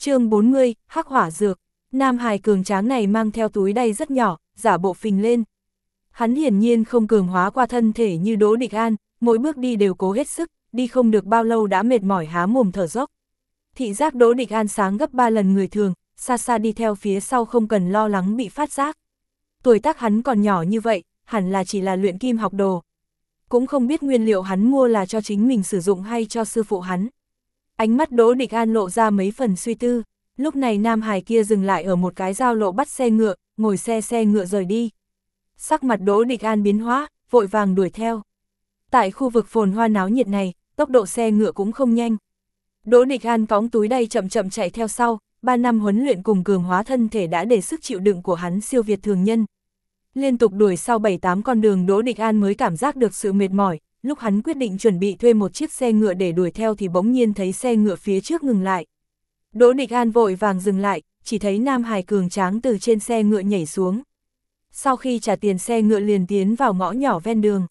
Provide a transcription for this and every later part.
chương 40, Hắc hỏa dược. Nam hài cường tráng này mang theo túi đay rất nhỏ, giả bộ phình lên. Hắn hiển nhiên không cường hóa qua thân thể như Đỗ Địch An, mỗi bước đi đều cố hết sức, đi không được bao lâu đã mệt mỏi há mồm thở dốc. Thị giác Đỗ Địch An sáng gấp 3 lần người thường, xa xa đi theo phía sau không cần lo lắng bị phát giác. Tuổi tác hắn còn nhỏ như vậy, hẳn là chỉ là luyện kim học đồ. Cũng không biết nguyên liệu hắn mua là cho chính mình sử dụng hay cho sư phụ hắn. Ánh mắt Đỗ Địch An lộ ra mấy phần suy tư, lúc này Nam Hải kia dừng lại ở một cái giao lộ bắt xe ngựa, ngồi xe xe ngựa rời đi. Sắc mặt Đỗ Địch An biến hóa, vội vàng đuổi theo. Tại khu vực phồn hoa náo nhiệt này, tốc độ xe ngựa cũng không nhanh. Đỗ Địch An cõng túi đầy chậm chậm chạy theo sau, 3 năm huấn luyện cùng cường hóa thân thể đã để sức chịu đựng của hắn siêu việt thường nhân. Liên tục đuổi sau 7-8 con đường Đỗ Địch An mới cảm giác được sự mệt mỏi, lúc hắn quyết định chuẩn bị thuê một chiếc xe ngựa để đuổi theo thì bỗng nhiên thấy xe ngựa phía trước ngừng lại. Đỗ Địch An vội vàng dừng lại, chỉ thấy Nam Hải cường tráng từ trên xe ngựa nhảy xuống. Sau khi trả tiền xe ngựa liền tiến vào ngõ nhỏ ven đường.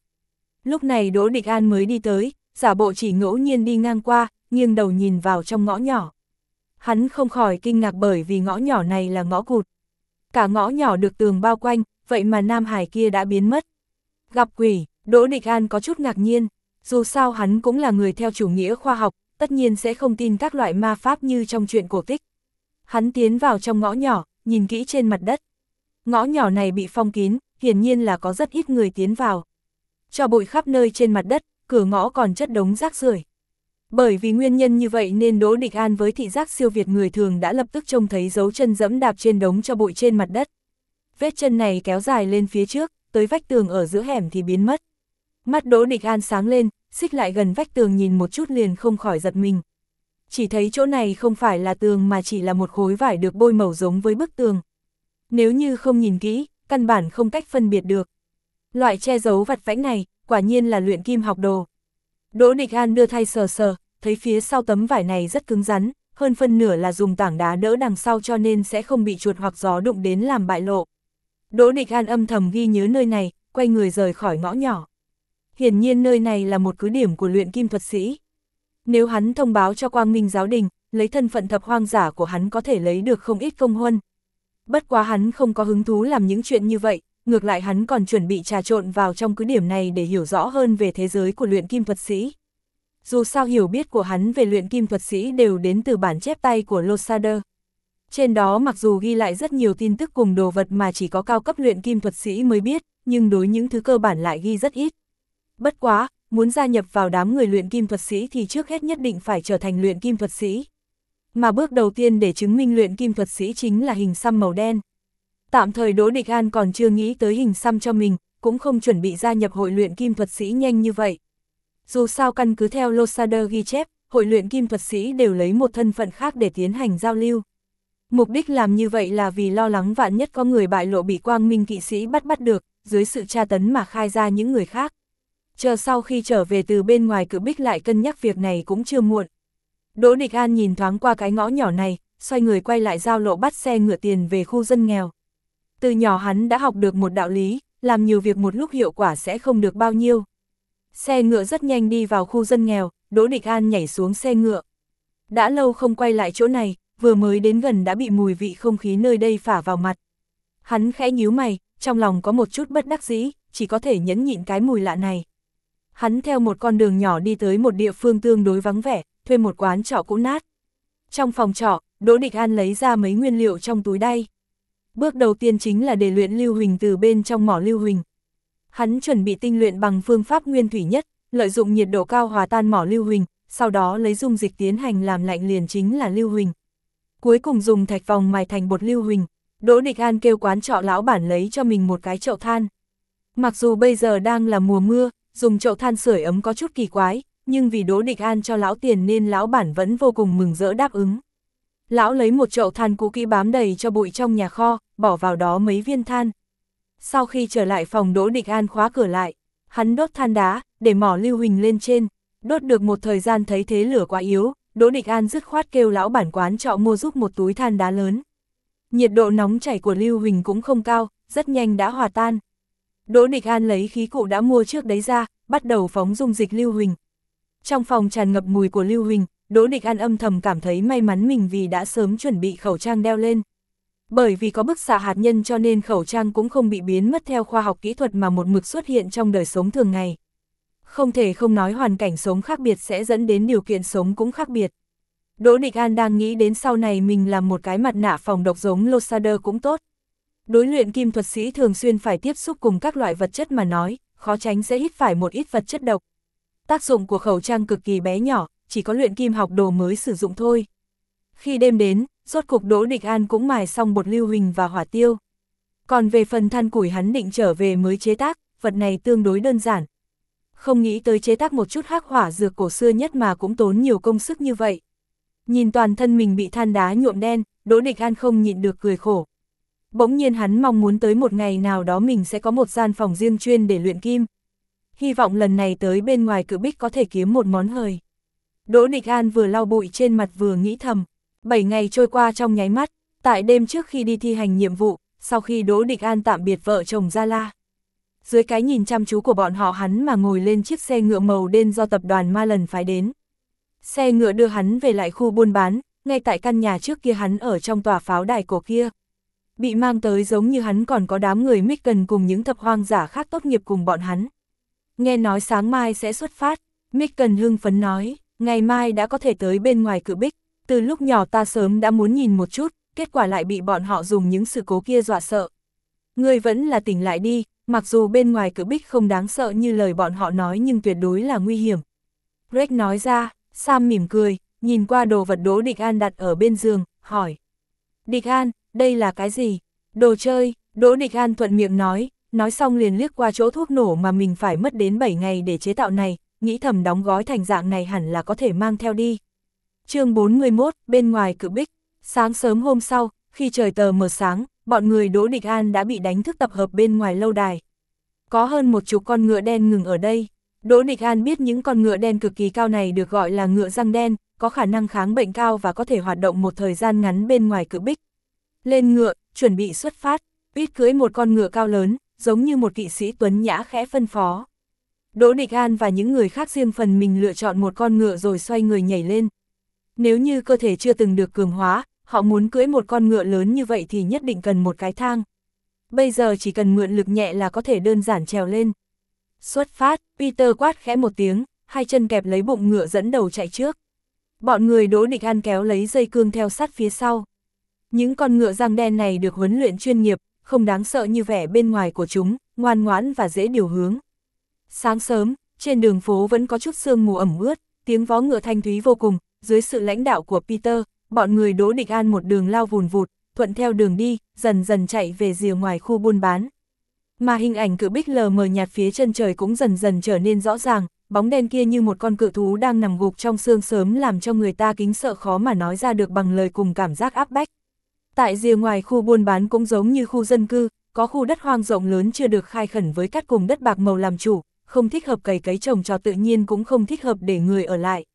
Lúc này Đỗ Địch An mới đi tới, giả bộ chỉ ngẫu nhiên đi ngang qua, nghiêng đầu nhìn vào trong ngõ nhỏ. Hắn không khỏi kinh ngạc bởi vì ngõ nhỏ này là ngõ cụt. Cả ngõ nhỏ được tường bao quanh, vậy mà Nam Hải kia đã biến mất. Gặp quỷ, Đỗ Địch An có chút ngạc nhiên, dù sao hắn cũng là người theo chủ nghĩa khoa học, tất nhiên sẽ không tin các loại ma pháp như trong chuyện cổ tích. Hắn tiến vào trong ngõ nhỏ, nhìn kỹ trên mặt đất. Ngõ nhỏ này bị phong kín, hiển nhiên là có rất ít người tiến vào. Cho bụi khắp nơi trên mặt đất, cửa ngõ còn chất đống rác rưởi. Bởi vì nguyên nhân như vậy nên Đỗ Địch An với thị giác siêu việt người thường đã lập tức trông thấy dấu chân dẫm đạp trên đống cho bụi trên mặt đất. Vết chân này kéo dài lên phía trước, tới vách tường ở giữa hẻm thì biến mất. Mắt Đỗ Địch An sáng lên, xích lại gần vách tường nhìn một chút liền không khỏi giật mình. Chỉ thấy chỗ này không phải là tường mà chỉ là một khối vải được bôi màu giống với bức tường. Nếu như không nhìn kỹ, căn bản không cách phân biệt được. Loại che giấu vặt vãnh này, quả nhiên là luyện kim học đồ. Đỗ Địch An đưa thay sờ sờ, thấy phía sau tấm vải này rất cứng rắn, hơn phân nửa là dùng tảng đá đỡ đằng sau cho nên sẽ không bị chuột hoặc gió đụng đến làm bại lộ. Đỗ Địch An âm thầm ghi nhớ nơi này, quay người rời khỏi ngõ nhỏ. Hiển nhiên nơi này là một cứ điểm của luyện kim thuật sĩ. Nếu hắn thông báo cho Quang Minh giáo đình, lấy thân phận thập hoang giả của hắn có thể lấy được không ít công huân. Bất quá hắn không có hứng thú làm những chuyện như vậy, ngược lại hắn còn chuẩn bị trà trộn vào trong cứ điểm này để hiểu rõ hơn về thế giới của luyện kim thuật sĩ. Dù sao hiểu biết của hắn về luyện kim thuật sĩ đều đến từ bản chép tay của Losader. Trên đó mặc dù ghi lại rất nhiều tin tức cùng đồ vật mà chỉ có cao cấp luyện kim thuật sĩ mới biết, nhưng đối những thứ cơ bản lại ghi rất ít. Bất quá, muốn gia nhập vào đám người luyện kim thuật sĩ thì trước hết nhất định phải trở thành luyện kim thuật sĩ. Mà bước đầu tiên để chứng minh luyện kim thuật sĩ chính là hình xăm màu đen. Tạm thời Đỗ Địch An còn chưa nghĩ tới hình xăm cho mình, cũng không chuẩn bị gia nhập hội luyện kim thuật sĩ nhanh như vậy. Dù sao căn cứ theo Losader ghi chép, hội luyện kim thuật sĩ đều lấy một thân phận khác để tiến hành giao lưu. Mục đích làm như vậy là vì lo lắng vạn nhất có người bại lộ bị quang minh kỵ sĩ bắt bắt được, dưới sự tra tấn mà khai ra những người khác. Chờ sau khi trở về từ bên ngoài cự bích lại cân nhắc việc này cũng chưa muộn. Đỗ Địch An nhìn thoáng qua cái ngõ nhỏ này, xoay người quay lại giao lộ bắt xe ngựa tiền về khu dân nghèo. Từ nhỏ hắn đã học được một đạo lý, làm nhiều việc một lúc hiệu quả sẽ không được bao nhiêu. Xe ngựa rất nhanh đi vào khu dân nghèo, Đỗ Địch An nhảy xuống xe ngựa. Đã lâu không quay lại chỗ này, vừa mới đến gần đã bị mùi vị không khí nơi đây phả vào mặt. Hắn khẽ nhíu mày, trong lòng có một chút bất đắc dĩ, chỉ có thể nhẫn nhịn cái mùi lạ này. Hắn theo một con đường nhỏ đi tới một địa phương tương đối vắng vẻ, thuê một quán trọ cũ nát. Trong phòng trọ, Đỗ Địch An lấy ra mấy nguyên liệu trong túi đay. Bước đầu tiên chính là để luyện lưu huỳnh từ bên trong mỏ lưu huỳnh. Hắn chuẩn bị tinh luyện bằng phương pháp nguyên thủy nhất, lợi dụng nhiệt độ cao hòa tan mỏ lưu huỳnh, sau đó lấy dung dịch tiến hành làm lạnh liền chính là lưu huỳnh. Cuối cùng dùng thạch vòng mài thành bột lưu huỳnh, Đỗ Địch An kêu quán trọ lão bản lấy cho mình một cái chậu than. Mặc dù bây giờ đang là mùa mưa, dùng chậu than sưởi ấm có chút kỳ quái, nhưng vì Đỗ Địch An cho lão tiền nên lão bản vẫn vô cùng mừng rỡ đáp ứng. Lão lấy một chậu than cũ kỹ bám đầy cho bụi trong nhà kho, bỏ vào đó mấy viên than. Sau khi trở lại phòng Đỗ Địch An khóa cửa lại, hắn đốt than đá, để mỏ lưu huỳnh lên trên, đốt được một thời gian thấy thế lửa quá yếu, Đỗ Địch An dứt khoát kêu lão bản quán trọ mua giúp một túi than đá lớn. Nhiệt độ nóng chảy của lưu huỳnh cũng không cao, rất nhanh đã hòa tan. Đỗ Địch An lấy khí cụ đã mua trước đấy ra, bắt đầu phóng dung dịch lưu huỳnh. Trong phòng tràn ngập mùi của lưu huỳnh, Đỗ Địch An âm thầm cảm thấy may mắn mình vì đã sớm chuẩn bị khẩu trang đeo lên. Bởi vì có bức xạ hạt nhân cho nên khẩu trang cũng không bị biến mất theo khoa học kỹ thuật mà một mực xuất hiện trong đời sống thường ngày. Không thể không nói hoàn cảnh sống khác biệt sẽ dẫn đến điều kiện sống cũng khác biệt. Đỗ Địch An đang nghĩ đến sau này mình làm một cái mặt nạ phòng độc giống Losader cũng tốt. Đối luyện kim thuật sĩ thường xuyên phải tiếp xúc cùng các loại vật chất mà nói, khó tránh sẽ hít phải một ít vật chất độc. Tác dụng của khẩu trang cực kỳ bé nhỏ, chỉ có luyện kim học đồ mới sử dụng thôi. Khi đêm đến, rốt cục Đỗ Địch An cũng mài xong bột lưu huỳnh và hỏa tiêu. Còn về phần than củi hắn định trở về mới chế tác, vật này tương đối đơn giản. Không nghĩ tới chế tác một chút hắc hỏa dược cổ xưa nhất mà cũng tốn nhiều công sức như vậy. Nhìn toàn thân mình bị than đá nhuộm đen, Đỗ Địch An không nhịn được cười khổ. Bỗng nhiên hắn mong muốn tới một ngày nào đó mình sẽ có một gian phòng riêng chuyên để luyện kim. Hy vọng lần này tới bên ngoài cự bích có thể kiếm một món hời. Đỗ Địch An vừa lau bụi trên mặt vừa nghĩ thầm. Bảy ngày trôi qua trong nháy mắt, tại đêm trước khi đi thi hành nhiệm vụ, sau khi Đỗ Địch An tạm biệt vợ chồng Gia La. Dưới cái nhìn chăm chú của bọn họ hắn mà ngồi lên chiếc xe ngựa màu đen do tập đoàn Ma lần phái đến. Xe ngựa đưa hắn về lại khu buôn bán, ngay tại căn nhà trước kia hắn ở trong tòa pháo đài cổ kia. Bị mang tới giống như hắn còn có đám người Micken cùng những thập hoang giả khác tốt nghiệp cùng bọn hắn. Nghe nói sáng mai sẽ xuất phát, Micken hưng phấn nói, ngày mai đã có thể tới bên ngoài cự bích, từ lúc nhỏ ta sớm đã muốn nhìn một chút, kết quả lại bị bọn họ dùng những sự cố kia dọa sợ. người vẫn là tỉnh lại đi, mặc dù bên ngoài cự bích không đáng sợ như lời bọn họ nói nhưng tuyệt đối là nguy hiểm. Greg nói ra, Sam mỉm cười, nhìn qua đồ vật Đỗ Địch An đặt ở bên giường, hỏi. Địch An, đây là cái gì? Đồ chơi, Đỗ Địch An thuận miệng nói, nói xong liền liếc qua chỗ thuốc nổ mà mình phải mất đến 7 ngày để chế tạo này, nghĩ thầm đóng gói thành dạng này hẳn là có thể mang theo đi. chương 41, bên ngoài cự bích, sáng sớm hôm sau, khi trời tờ mờ sáng, bọn người Đỗ Địch An đã bị đánh thức tập hợp bên ngoài lâu đài. Có hơn một chục con ngựa đen ngừng ở đây. Đỗ Địch An biết những con ngựa đen cực kỳ cao này được gọi là ngựa răng đen, có khả năng kháng bệnh cao và có thể hoạt động một thời gian ngắn bên ngoài cự bích. Lên ngựa, chuẩn bị xuất phát, Pít cưới một con ngựa cao lớn, giống như một kỵ sĩ tuấn nhã khẽ phân phó. Đỗ Địch An và những người khác riêng phần mình lựa chọn một con ngựa rồi xoay người nhảy lên. Nếu như cơ thể chưa từng được cường hóa, họ muốn cưới một con ngựa lớn như vậy thì nhất định cần một cái thang. Bây giờ chỉ cần mượn lực nhẹ là có thể đơn giản trèo lên. Xuất phát, Peter quát khẽ một tiếng, hai chân kẹp lấy bụng ngựa dẫn đầu chạy trước. Bọn người đỗ địch an kéo lấy dây cương theo sát phía sau. Những con ngựa răng đen này được huấn luyện chuyên nghiệp, không đáng sợ như vẻ bên ngoài của chúng, ngoan ngoãn và dễ điều hướng. Sáng sớm, trên đường phố vẫn có chút sương mù ẩm ướt, tiếng vó ngựa thanh thúy vô cùng, dưới sự lãnh đạo của Peter, bọn người đỗ địch an một đường lao vùn vụt, thuận theo đường đi, dần dần chạy về rìa ngoài khu buôn bán. Mà hình ảnh cự bích lờ mờ nhạt phía chân trời cũng dần dần trở nên rõ ràng, bóng đen kia như một con cự thú đang nằm gục trong xương sớm làm cho người ta kính sợ khó mà nói ra được bằng lời cùng cảm giác áp bách. Tại rìa ngoài khu buôn bán cũng giống như khu dân cư, có khu đất hoang rộng lớn chưa được khai khẩn với cát cùng đất bạc màu làm chủ, không thích hợp cày cấy trồng trọt tự nhiên cũng không thích hợp để người ở lại.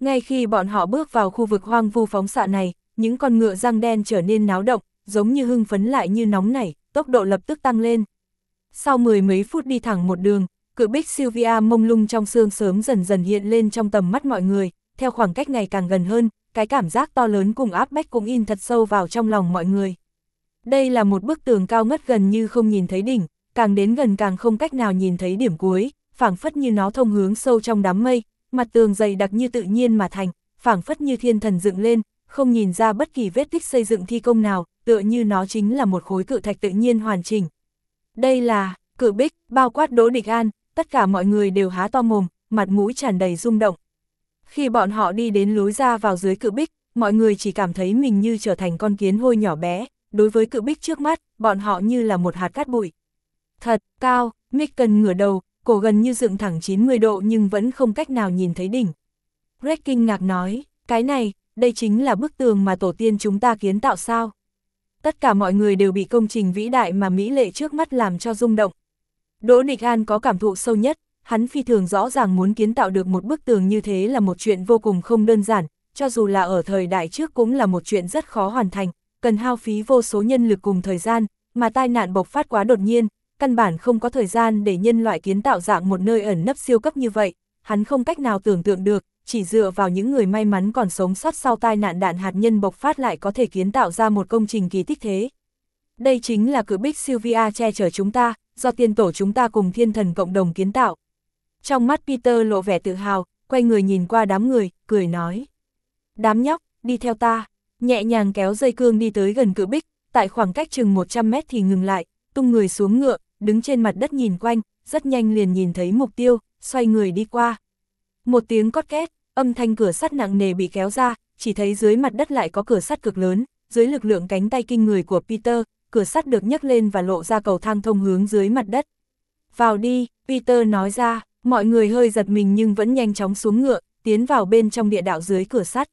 Ngay khi bọn họ bước vào khu vực hoang vu phóng xạ này, những con ngựa răng đen trở nên náo động, giống như hưng phấn lại như nóng nảy, tốc độ lập tức tăng lên. Sau mười mấy phút đi thẳng một đường, cự bích Sylvia mông lung trong xương sớm dần dần hiện lên trong tầm mắt mọi người, theo khoảng cách ngày càng gần hơn, cái cảm giác to lớn cùng áp bách cũng in thật sâu vào trong lòng mọi người. Đây là một bức tường cao ngất gần như không nhìn thấy đỉnh, càng đến gần càng không cách nào nhìn thấy điểm cuối, phảng phất như nó thông hướng sâu trong đám mây, mặt tường dày đặc như tự nhiên mà thành, phảng phất như thiên thần dựng lên, không nhìn ra bất kỳ vết tích xây dựng thi công nào, tựa như nó chính là một khối cự thạch tự nhiên hoàn chỉnh. Đây là, cự bích, bao quát Đỗ Địch An, tất cả mọi người đều há to mồm, mặt mũi tràn đầy rung động. Khi bọn họ đi đến lối ra vào dưới cự bích, mọi người chỉ cảm thấy mình như trở thành con kiến hôi nhỏ bé, đối với cự bích trước mắt, bọn họ như là một hạt cát bụi. Thật, cao, cần ngửa đầu, cổ gần như dựng thẳng 90 độ nhưng vẫn không cách nào nhìn thấy đỉnh. Greg kinh ngạc nói, cái này, đây chính là bức tường mà tổ tiên chúng ta kiến tạo sao. Tất cả mọi người đều bị công trình vĩ đại mà Mỹ lệ trước mắt làm cho rung động. Đỗ Địch An có cảm thụ sâu nhất, hắn phi thường rõ ràng muốn kiến tạo được một bức tường như thế là một chuyện vô cùng không đơn giản, cho dù là ở thời đại trước cũng là một chuyện rất khó hoàn thành, cần hao phí vô số nhân lực cùng thời gian, mà tai nạn bộc phát quá đột nhiên, căn bản không có thời gian để nhân loại kiến tạo dạng một nơi ẩn nấp siêu cấp như vậy, hắn không cách nào tưởng tượng được, chỉ dựa vào những người may mắn còn sống sót sau tai nạn đạn hạt nhân bộc phát lại có thể kiến tạo ra một công trình kỳ tích thế. Đây chính là cửa bích Sylvia che chở chúng ta, do tiên tổ chúng ta cùng thiên thần cộng đồng kiến tạo. Trong mắt Peter lộ vẻ tự hào, quay người nhìn qua đám người, cười nói. Đám nhóc, đi theo ta, nhẹ nhàng kéo dây cương đi tới gần cự bích, tại khoảng cách chừng 100 mét thì ngừng lại, tung người xuống ngựa, đứng trên mặt đất nhìn quanh, rất nhanh liền nhìn thấy mục tiêu, xoay người đi qua. Một tiếng cót két, âm thanh cửa sắt nặng nề bị kéo ra, chỉ thấy dưới mặt đất lại có cửa sắt cực lớn, dưới lực lượng cánh tay kinh người của Peter, cửa sắt được nhấc lên và lộ ra cầu thang thông hướng dưới mặt đất. Vào đi, Peter nói ra, mọi người hơi giật mình nhưng vẫn nhanh chóng xuống ngựa, tiến vào bên trong địa đạo dưới cửa sắt.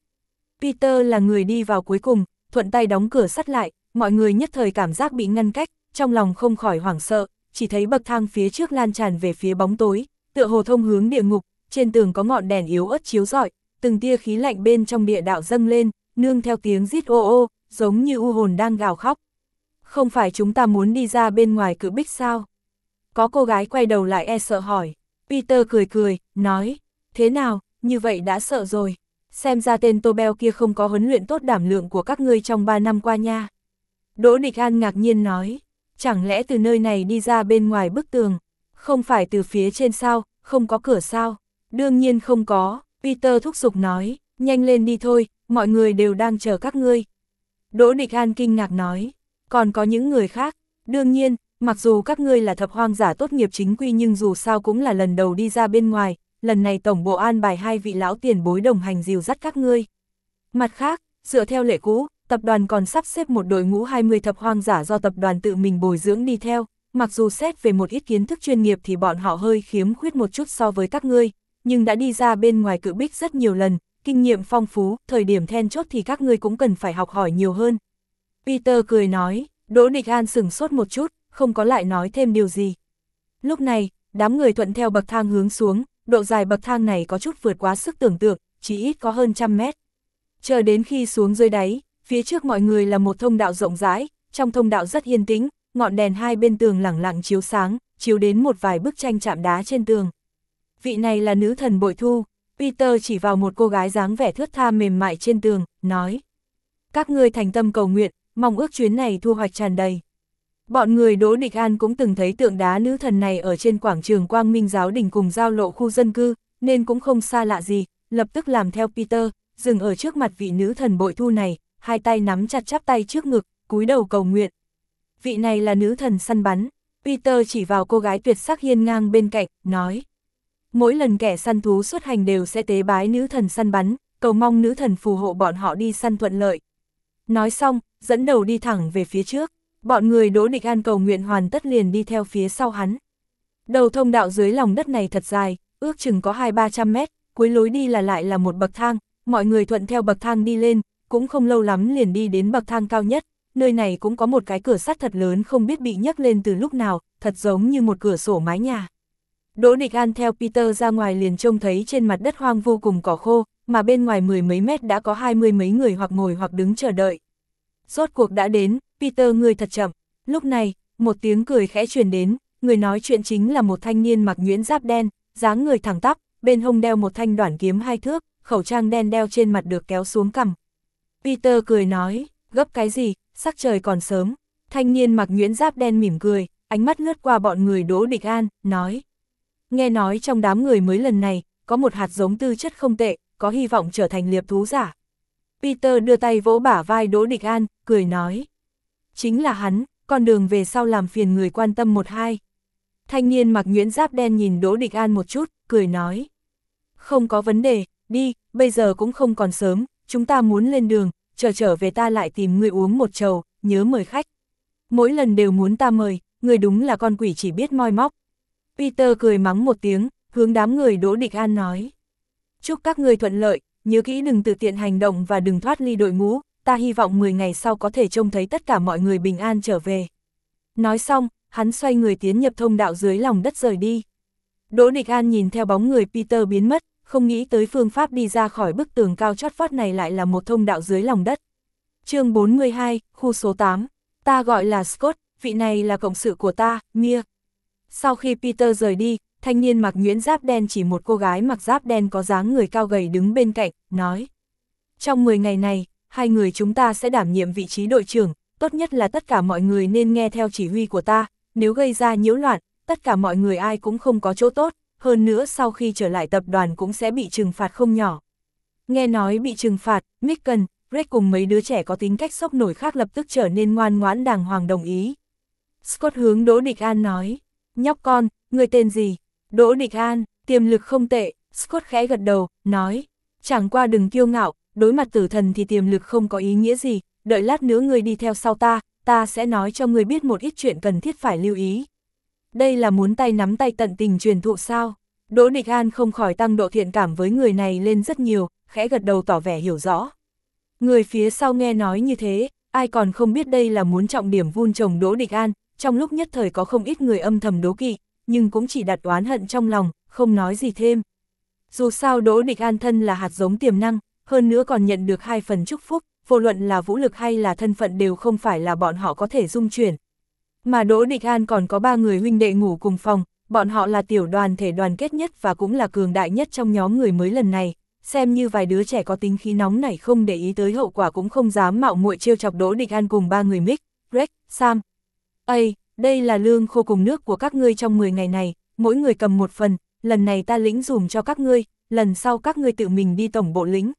Peter là người đi vào cuối cùng, thuận tay đóng cửa sắt lại, mọi người nhất thời cảm giác bị ngăn cách, trong lòng không khỏi hoảng sợ, chỉ thấy bậc thang phía trước lan tràn về phía bóng tối, tựa hồ thông hướng địa ngục, trên tường có ngọn đèn yếu ớt chiếu rọi, từng tia khí lạnh bên trong địa đạo dâng lên, nương theo tiếng rít ô ô, giống như u hồn đang gào khóc. Không phải chúng ta muốn đi ra bên ngoài cự bích sao? Có cô gái quay đầu lại e sợ hỏi. Peter cười cười, nói, thế nào, như vậy đã sợ rồi. Xem ra tên Tobel kia không có huấn luyện tốt đảm lượng của các ngươi trong 3 năm qua nha. Đỗ Địch An ngạc nhiên nói, chẳng lẽ từ nơi này đi ra bên ngoài bức tường, không phải từ phía trên sao, không có cửa sao? Đương nhiên không có, Peter thúc giục nói, nhanh lên đi thôi, mọi người đều đang chờ các ngươi. Đỗ Địch An kinh ngạc nói, còn có những người khác, đương nhiên, mặc dù các ngươi là thập hoang giả tốt nghiệp chính quy nhưng dù sao cũng là lần đầu đi ra bên ngoài, lần này tổng bộ an bài hai vị lão tiền bối đồng hành dìu dắt các ngươi. Mặt khác, dựa theo lệ cũ, tập đoàn còn sắp xếp một đội ngũ 20 thập hoang giả do tập đoàn tự mình bồi dưỡng đi theo, mặc dù xét về một ít kiến thức chuyên nghiệp thì bọn họ hơi khiếm khuyết một chút so với các ngươi, nhưng đã đi ra bên ngoài cự bích rất nhiều lần, kinh nghiệm phong phú, thời điểm then chốt thì các ngươi cũng cần phải học hỏi nhiều hơn. Peter cười nói, Đỗ Địch An sửng sốt một chút, không có lại nói thêm điều gì. Lúc này, đám người thuận theo bậc thang hướng xuống, độ dài bậc thang này có chút vượt quá sức tưởng tượng, chỉ ít có hơn trăm mét. Chờ đến khi xuống dưới đáy, phía trước mọi người là một thông đạo rộng rãi, trong thông đạo rất yên tĩnh, ngọn đèn hai bên tường lẳng lặng chiếu sáng, chiếu đến một vài bức tranh chạm đá trên tường. Vị này là nữ thần bội thu, Peter chỉ vào một cô gái dáng vẻ thướt tha mềm mại trên tường, nói. Các ngươi thành tâm cầu nguyện, mong ước chuyến này thu hoạch tràn đầy. Bọn người Đỗ Địch An cũng từng thấy tượng đá nữ thần này ở trên quảng trường Quang Minh Giáo Đình cùng giao lộ khu dân cư, nên cũng không xa lạ gì, lập tức làm theo Peter, dừng ở trước mặt vị nữ thần bội thu này, hai tay nắm chặt chắp tay trước ngực, cúi đầu cầu nguyện. Vị này là nữ thần săn bắn, Peter chỉ vào cô gái tuyệt sắc hiên ngang bên cạnh, nói. Mỗi lần kẻ săn thú xuất hành đều sẽ tế bái nữ thần săn bắn, cầu mong nữ thần phù hộ bọn họ đi săn thuận lợi. Nói xong, dẫn đầu đi thẳng về phía trước, bọn người đỗ địch an cầu nguyện hoàn tất liền đi theo phía sau hắn. Đầu thông đạo dưới lòng đất này thật dài, ước chừng có 2-300 mét, cuối lối đi là lại là một bậc thang, mọi người thuận theo bậc thang đi lên, cũng không lâu lắm liền đi đến bậc thang cao nhất, nơi này cũng có một cái cửa sắt thật lớn không biết bị nhấc lên từ lúc nào, thật giống như một cửa sổ mái nhà. Đỗ Địch An theo Peter ra ngoài liền trông thấy trên mặt đất hoang vô cùng cỏ khô, mà bên ngoài mười mấy mét đã có hai mươi mấy người hoặc ngồi hoặc đứng chờ đợi. Rốt cuộc đã đến, Peter người thật chậm. Lúc này, một tiếng cười khẽ truyền đến, người nói chuyện chính là một thanh niên mặc nhuyễn giáp đen, dáng người thẳng tắp, bên hông đeo một thanh đoản kiếm hai thước, khẩu trang đen đeo trên mặt được kéo xuống cằm. Peter cười nói, gấp cái gì, sắc trời còn sớm. Thanh niên mặc nhuyễn giáp đen mỉm cười, ánh mắt lướt qua bọn người Đỗ Địch An, nói. Nghe nói trong đám người mới lần này, có một hạt giống tư chất không tệ, có hy vọng trở thành liệp thú giả. Peter đưa tay vỗ bả vai Đỗ Địch An, cười nói. Chính là hắn, con đường về sau làm phiền người quan tâm một hai. Thanh niên mặc nhuyễn giáp đen nhìn Đỗ Địch An một chút, cười nói. Không có vấn đề, đi, bây giờ cũng không còn sớm, chúng ta muốn lên đường, chờ trở về ta lại tìm người uống một chầu, nhớ mời khách. Mỗi lần đều muốn ta mời, người đúng là con quỷ chỉ biết moi móc. Peter cười mắng một tiếng, hướng đám người Đỗ Địch An nói. Chúc các người thuận lợi, nhớ kỹ đừng tự tiện hành động và đừng thoát ly đội ngũ, ta hy vọng 10 ngày sau có thể trông thấy tất cả mọi người bình an trở về. Nói xong, hắn xoay người tiến nhập thông đạo dưới lòng đất rời đi. Đỗ Địch An nhìn theo bóng người Peter biến mất, không nghĩ tới phương pháp đi ra khỏi bức tường cao chót vót này lại là một thông đạo dưới lòng đất. chương 42, khu số 8, ta gọi là Scott, vị này là cộng sự của ta, Mia. Sau khi Peter rời đi, thanh niên mặc nhuyễn giáp đen chỉ một cô gái mặc giáp đen có dáng người cao gầy đứng bên cạnh, nói. Trong 10 ngày này, hai người chúng ta sẽ đảm nhiệm vị trí đội trưởng, tốt nhất là tất cả mọi người nên nghe theo chỉ huy của ta, nếu gây ra nhiễu loạn, tất cả mọi người ai cũng không có chỗ tốt, hơn nữa sau khi trở lại tập đoàn cũng sẽ bị trừng phạt không nhỏ. Nghe nói bị trừng phạt, Micken, Greg cùng mấy đứa trẻ có tính cách sốc nổi khác lập tức trở nên ngoan ngoãn đàng hoàng đồng ý. Scott hướng Đỗ Địch An nói, nhóc con, người tên gì? Đỗ Địch An, tiềm lực không tệ, Scott khẽ gật đầu, nói, chẳng qua đừng kiêu ngạo, đối mặt tử thần thì tiềm lực không có ý nghĩa gì, đợi lát nữa người đi theo sau ta, ta sẽ nói cho người biết một ít chuyện cần thiết phải lưu ý. Đây là muốn tay nắm tay tận tình truyền thụ sao? Đỗ Địch An không khỏi tăng độ thiện cảm với người này lên rất nhiều, khẽ gật đầu tỏ vẻ hiểu rõ. Người phía sau nghe nói như thế, ai còn không biết đây là muốn trọng điểm vun trồng Đỗ Địch An, trong lúc nhất thời có không ít người âm thầm đố kỵ, nhưng cũng chỉ đặt oán hận trong lòng, không nói gì thêm. Dù sao Đỗ Địch An thân là hạt giống tiềm năng, hơn nữa còn nhận được hai phần chúc phúc, vô luận là vũ lực hay là thân phận đều không phải là bọn họ có thể dung chuyển. Mà Đỗ Địch An còn có ba người huynh đệ ngủ cùng phòng, bọn họ là tiểu đoàn thể đoàn kết nhất và cũng là cường đại nhất trong nhóm người mới lần này, xem như vài đứa trẻ có tính khí nóng này không để ý tới hậu quả cũng không dám mạo muội trêu chọc Đỗ Địch An cùng ba người Mick, Greg, Sam. Ây, đây là lương khô cùng nước của các ngươi trong 10 ngày này, mỗi người cầm một phần, lần này ta lĩnh dùm cho các ngươi, lần sau các ngươi tự mình đi tổng bộ lĩnh.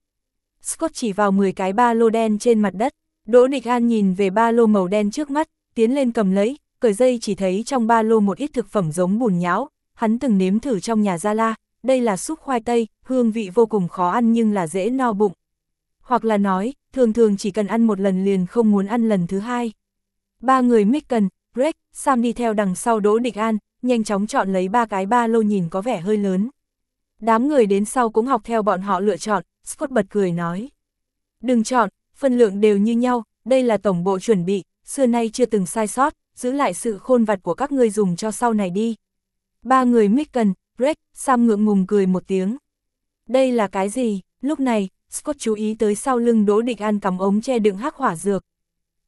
Scott chỉ vào 10 cái ba lô đen trên mặt đất, Đỗ Địch An nhìn về ba lô màu đen trước mắt, tiến lên cầm lấy, cởi dây chỉ thấy trong ba lô một ít thực phẩm giống bùn nhão, hắn từng nếm thử trong nhà Gia La, đây là súp khoai tây, hương vị vô cùng khó ăn nhưng là dễ no bụng. Hoặc là nói, thường thường chỉ cần ăn một lần liền không muốn ăn lần thứ hai. Ba người Micken, Greg, Sam đi theo đằng sau Đỗ Địch An, nhanh chóng chọn lấy ba cái ba lô nhìn có vẻ hơi lớn. Đám người đến sau cũng học theo bọn họ lựa chọn, Scott bật cười nói. Đừng chọn, phân lượng đều như nhau, đây là tổng bộ chuẩn bị, xưa nay chưa từng sai sót, giữ lại sự khôn vặt của các ngươi dùng cho sau này đi. Ba người Micken, Greg, Sam ngượng ngùng cười một tiếng. Đây là cái gì? Lúc này, Scott chú ý tới sau lưng Đỗ Địch An cầm ống che đựng hắc hỏa dược.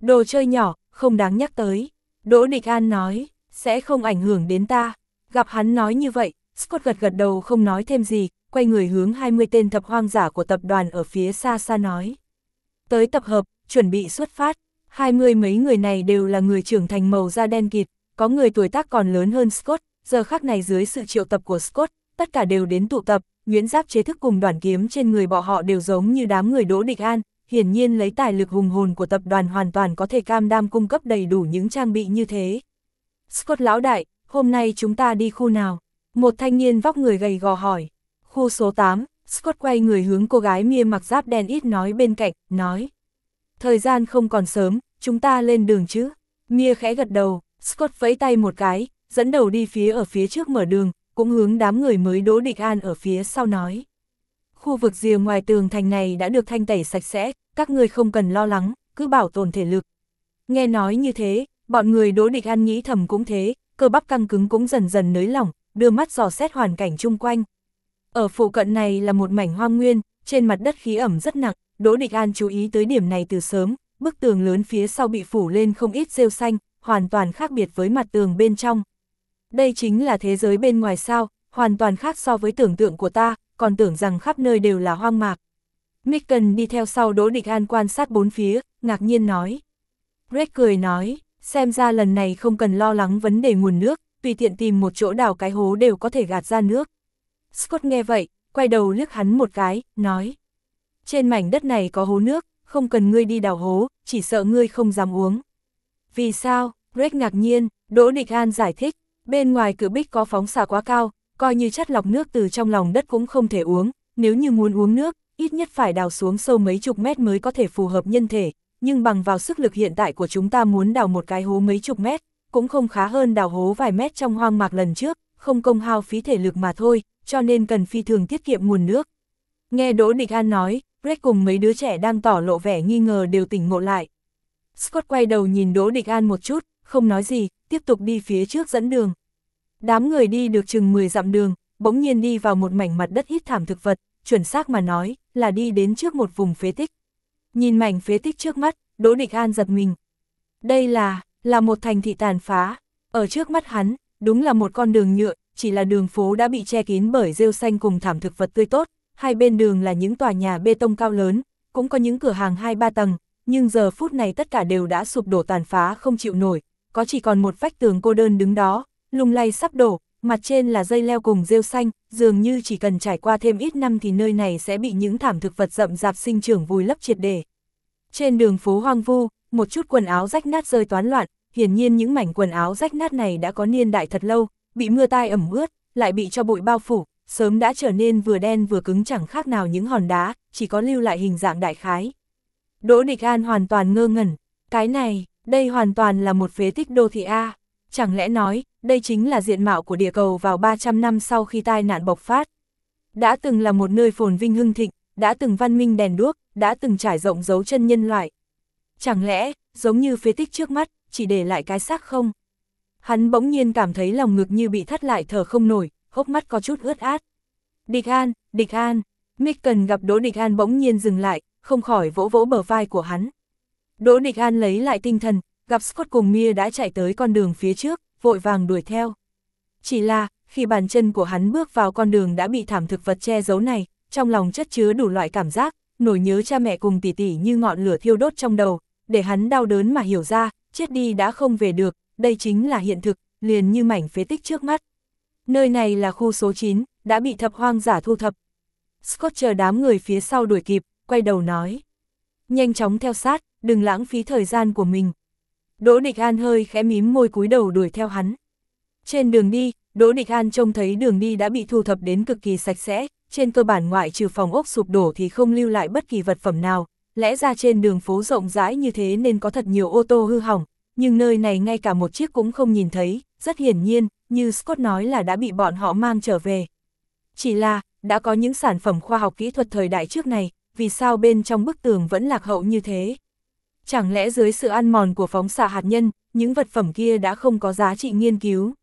Đồ chơi nhỏ, không đáng nhắc tới. Đỗ Địch An nói, sẽ không ảnh hưởng đến ta. Gặp hắn nói như vậy, Scott gật gật đầu không nói thêm gì, quay người hướng 20 tên thập hoang giả của tập đoàn ở phía xa xa nói. Tới tập hợp, chuẩn bị xuất phát. Hai mươi mấy người này đều là người trưởng thành màu da đen kịt, có người tuổi tác còn lớn hơn Scott, giờ khắc này dưới sự triệu tập của Scott, tất cả đều đến tụ tập, Nguyễn Giáp chế thức cùng đoàn kiếm trên người bọn họ đều giống như đám người Đỗ Địch An, hiển nhiên lấy tài lực hùng hồn của tập đoàn hoàn toàn có thể cam đam cung cấp đầy đủ những trang bị như thế. Scott lão đại, hôm nay chúng ta đi khu nào? Một thanh niên vóc người gầy gò hỏi. Khu số 8, Scott quay người hướng cô gái mia mặc giáp đen ít nói bên cạnh, nói. Thời gian không còn sớm, chúng ta lên đường chứ. Mia khẽ gật đầu, Scott vẫy tay một cái, dẫn đầu đi phía ở phía trước mở đường, cũng hướng đám người mới đỗ địch an ở phía sau nói. Khu vực rìa ngoài tường thành này đã được thanh tẩy sạch sẽ, các người không cần lo lắng, cứ bảo tồn thể lực. Nghe nói như thế, bọn người đỗ địch an nghĩ thầm cũng thế, cơ bắp căng cứng cũng dần dần nới lỏng, đưa mắt dò xét hoàn cảnh chung quanh. Ở phụ cận này là một mảnh hoang nguyên, trên mặt đất khí ẩm rất nặng, Đỗ Địch An chú ý tới điểm này từ sớm, bức tường lớn phía sau bị phủ lên không ít rêu xanh, hoàn toàn khác biệt với mặt tường bên trong. Đây chính là thế giới bên ngoài sao, hoàn toàn khác so với tưởng tượng của ta, còn tưởng rằng khắp nơi đều là hoang mạc. Micken đi theo sau Đỗ Địch An quan sát bốn phía, ngạc nhiên nói. Red cười nói, xem ra lần này không cần lo lắng vấn đề nguồn nước, tùy tiện tìm một chỗ đào cái hố đều có thể gạt ra nước. Scott nghe vậy, quay đầu liếc hắn một cái, nói. Trên mảnh đất này có hố nước, không cần ngươi đi đào hố, chỉ sợ ngươi không dám uống. Vì sao? Greg ngạc nhiên, Đỗ Địch An giải thích, bên ngoài cửa bích có phóng xạ quá cao, coi như chất lọc nước từ trong lòng đất cũng không thể uống, nếu như muốn uống nước, ít nhất phải đào xuống sâu mấy chục mét mới có thể phù hợp nhân thể, nhưng bằng vào sức lực hiện tại của chúng ta muốn đào một cái hố mấy chục mét, cũng không khá hơn đào hố vài mét trong hoang mạc lần trước, không công hao phí thể lực mà thôi, cho nên cần phi thường tiết kiệm nguồn nước. Nghe Đỗ Địch An nói, Greg cùng mấy đứa trẻ đang tỏ lộ vẻ nghi ngờ đều tỉnh ngộ lại. Scott quay đầu nhìn Đỗ Địch An một chút, không nói gì, tiếp tục đi phía trước dẫn đường. Đám người đi được chừng 10 dặm đường, bỗng nhiên đi vào một mảnh mặt đất hít thảm thực vật, chuẩn xác mà nói, là đi đến trước một vùng phế tích. Nhìn mảnh phế tích trước mắt, Đỗ Địch An giật mình. Đây là, là một thành thị tàn phá, ở trước mắt hắn, đúng là một con đường nhựa, chỉ là đường phố đã bị che kín bởi rêu xanh cùng thảm thực vật tươi tốt, hai bên đường là những tòa nhà bê tông cao lớn, cũng có những cửa hàng hai ba tầng, nhưng giờ phút này tất cả đều đã sụp đổ tàn phá không chịu nổi, có chỉ còn một vách tường cô đơn đứng đó, lung lay sắp đổ, mặt trên là dây leo cùng rêu xanh, dường như chỉ cần trải qua thêm ít năm thì nơi này sẽ bị những thảm thực vật rậm rạp sinh trưởng vùi lấp triệt để. Trên đường phố hoang vu, một chút quần áo rách nát rơi toán loạn, hiển nhiên những mảnh quần áo rách nát này đã có niên đại thật lâu, bị mưa tai ẩm ướt, lại bị cho bụi bao phủ, sớm đã trở nên vừa đen vừa cứng chẳng khác nào những hòn đá, chỉ có lưu lại hình dạng đại khái. Đỗ Địch An hoàn toàn ngơ ngẩn, cái này, đây hoàn toàn là một phế tích đô thị A. Chẳng lẽ nói, đây chính là diện mạo của địa cầu vào 300 năm sau khi tai nạn bộc phát. Đã từng là một nơi phồn vinh hưng thịnh, đã từng văn minh đèn đuốc, đã từng trải rộng dấu chân nhân loại. Chẳng lẽ, giống như phế tích trước mắt, chỉ để lại cái xác không? Hắn bỗng nhiên cảm thấy lòng ngực như bị thắt lại thở không nổi, hốc mắt có chút ướt át. Địch An, Địch An, Micken gặp Đỗ Địch An bỗng nhiên dừng lại, không khỏi vỗ vỗ bờ vai của hắn. Đỗ Địch An lấy lại tinh thần, gặp Scott cùng Mia đã chạy tới con đường phía trước, vội vàng đuổi theo. Chỉ là, khi bàn chân của hắn bước vào con đường đã bị thảm thực vật che giấu này, trong lòng chất chứa đủ loại cảm giác, nổi nhớ cha mẹ cùng tỷ tỷ như ngọn lửa thiêu đốt trong đầu, để hắn đau đớn mà hiểu ra, chết đi đã không về được, đây chính là hiện thực, liền như mảnh phế tích trước mắt. Nơi này là khu số 9, đã bị thập hoang giả thu thập. Scott chờ đám người phía sau đuổi kịp, quay đầu nói. Nhanh chóng theo sát, đừng lãng phí thời gian của mình. Đỗ Địch An hơi khẽ mím môi cúi đầu đuổi theo hắn. Trên đường đi, Đỗ Địch An trông thấy đường đi đã bị thu thập đến cực kỳ sạch sẽ, trên cơ bản ngoại trừ phòng ốc sụp đổ thì không lưu lại bất kỳ vật phẩm nào, lẽ ra trên đường phố rộng rãi như thế nên có thật nhiều ô tô hư hỏng, nhưng nơi này ngay cả một chiếc cũng không nhìn thấy, rất hiển nhiên, như Scott nói là đã bị bọn họ mang trở về. Chỉ là, đã có những sản phẩm khoa học kỹ thuật thời đại trước này, vì sao bên trong bức tường vẫn lạc hậu như thế? Chẳng lẽ dưới sự ăn mòn của phóng xạ hạt nhân, những vật phẩm kia đã không có giá trị nghiên cứu?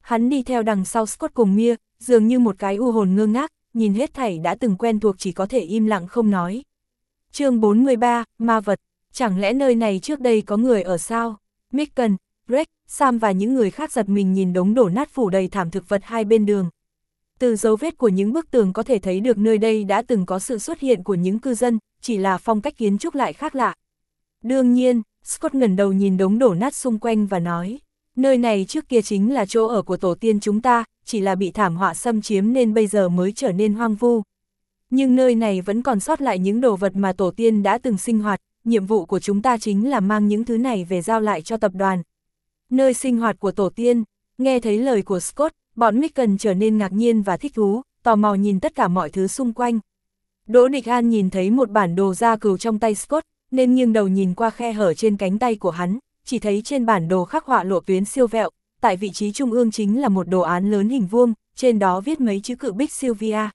Hắn đi theo đằng sau Scott cùng Mia, dường như một cái u hồn ngơ ngác, nhìn hết thảy đã từng quen thuộc chỉ có thể im lặng không nói. chương 43, Ma vật, chẳng lẽ nơi này trước đây có người ở sao? Micken, Greg, Sam và những người khác giật mình nhìn đống đổ nát phủ đầy thảm thực vật hai bên đường. Từ dấu vết của những bức tường có thể thấy được nơi đây đã từng có sự xuất hiện của những cư dân, chỉ là phong cách kiến trúc lại khác lạ. Đương nhiên, Scott ngẩng đầu nhìn đống đổ nát xung quanh và nói, nơi này trước kia chính là chỗ ở của tổ tiên chúng ta, chỉ là bị thảm họa xâm chiếm nên bây giờ mới trở nên hoang vu. Nhưng nơi này vẫn còn sót lại những đồ vật mà tổ tiên đã từng sinh hoạt, nhiệm vụ của chúng ta chính là mang những thứ này về giao lại cho tập đoàn. Nơi sinh hoạt của tổ tiên, nghe thấy lời của Scott, bọn Micken trở nên ngạc nhiên và thích thú, tò mò nhìn tất cả mọi thứ xung quanh. Đỗ Địch An nhìn thấy một bản đồ da cừu trong tay Scott, nên nghiêng đầu nhìn qua khe hở trên cánh tay của hắn, chỉ thấy trên bản đồ khắc họa lộ tuyến siêu vẹo, tại vị trí trung ương chính là một đồ án lớn hình vuông, trên đó viết mấy chữ cự bích Sylvia.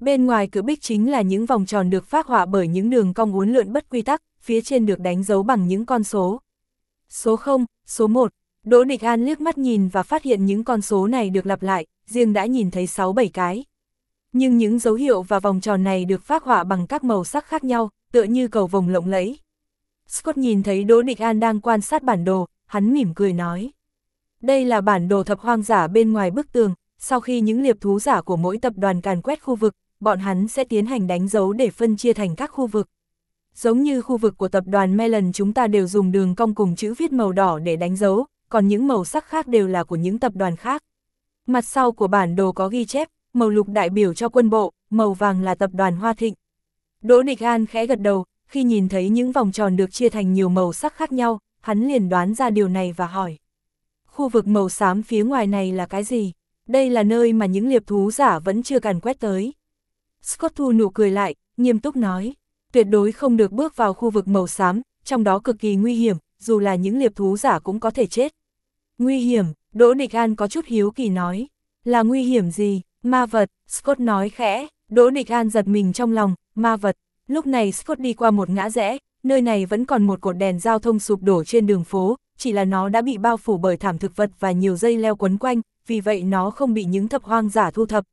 Bên ngoài cự bích chính là những vòng tròn được phát họa bởi những đường cong uốn lượn bất quy tắc, phía trên được đánh dấu bằng những con số. Số 0, số 1, Đỗ Địch An liếc mắt nhìn và phát hiện những con số này được lặp lại, riêng đã nhìn thấy 6-7 cái. Nhưng những dấu hiệu và vòng tròn này được phát họa bằng các màu sắc khác nhau, tựa như cầu vồng lộng lẫy. Scott nhìn thấy Đỗ Địch An đang quan sát bản đồ, hắn mỉm cười nói. Đây là bản đồ thập hoang giả bên ngoài bức tường, sau khi những liệp thú giả của mỗi tập đoàn càn quét khu vực, bọn hắn sẽ tiến hành đánh dấu để phân chia thành các khu vực. Giống như khu vực của tập đoàn Melon chúng ta đều dùng đường cong cùng chữ viết màu đỏ để đánh dấu, còn những màu sắc khác đều là của những tập đoàn khác. Mặt sau của bản đồ có ghi chép, màu lục đại biểu cho quân bộ, màu vàng là tập đoàn Hoa Thịnh. Đỗ Địch An khẽ gật đầu, khi nhìn thấy những vòng tròn được chia thành nhiều màu sắc khác nhau, hắn liền đoán ra điều này và hỏi. Khu vực màu xám phía ngoài này là cái gì? Đây là nơi mà những liệp thú giả vẫn chưa càn quét tới. Scott thu nụ cười lại, nghiêm túc nói, tuyệt đối không được bước vào khu vực màu xám, trong đó cực kỳ nguy hiểm, dù là những liệp thú giả cũng có thể chết. Nguy hiểm, Đỗ Địch An có chút hiếu kỳ nói, là nguy hiểm gì, ma vật, Scott nói khẽ, Đỗ Địch An giật mình trong lòng, ma vật, lúc này Scott đi qua một ngã rẽ, nơi này vẫn còn một cột đèn giao thông sụp đổ trên đường phố, chỉ là nó đã bị bao phủ bởi thảm thực vật và nhiều dây leo quấn quanh, vì vậy nó không bị những thập hoang giả thu thập.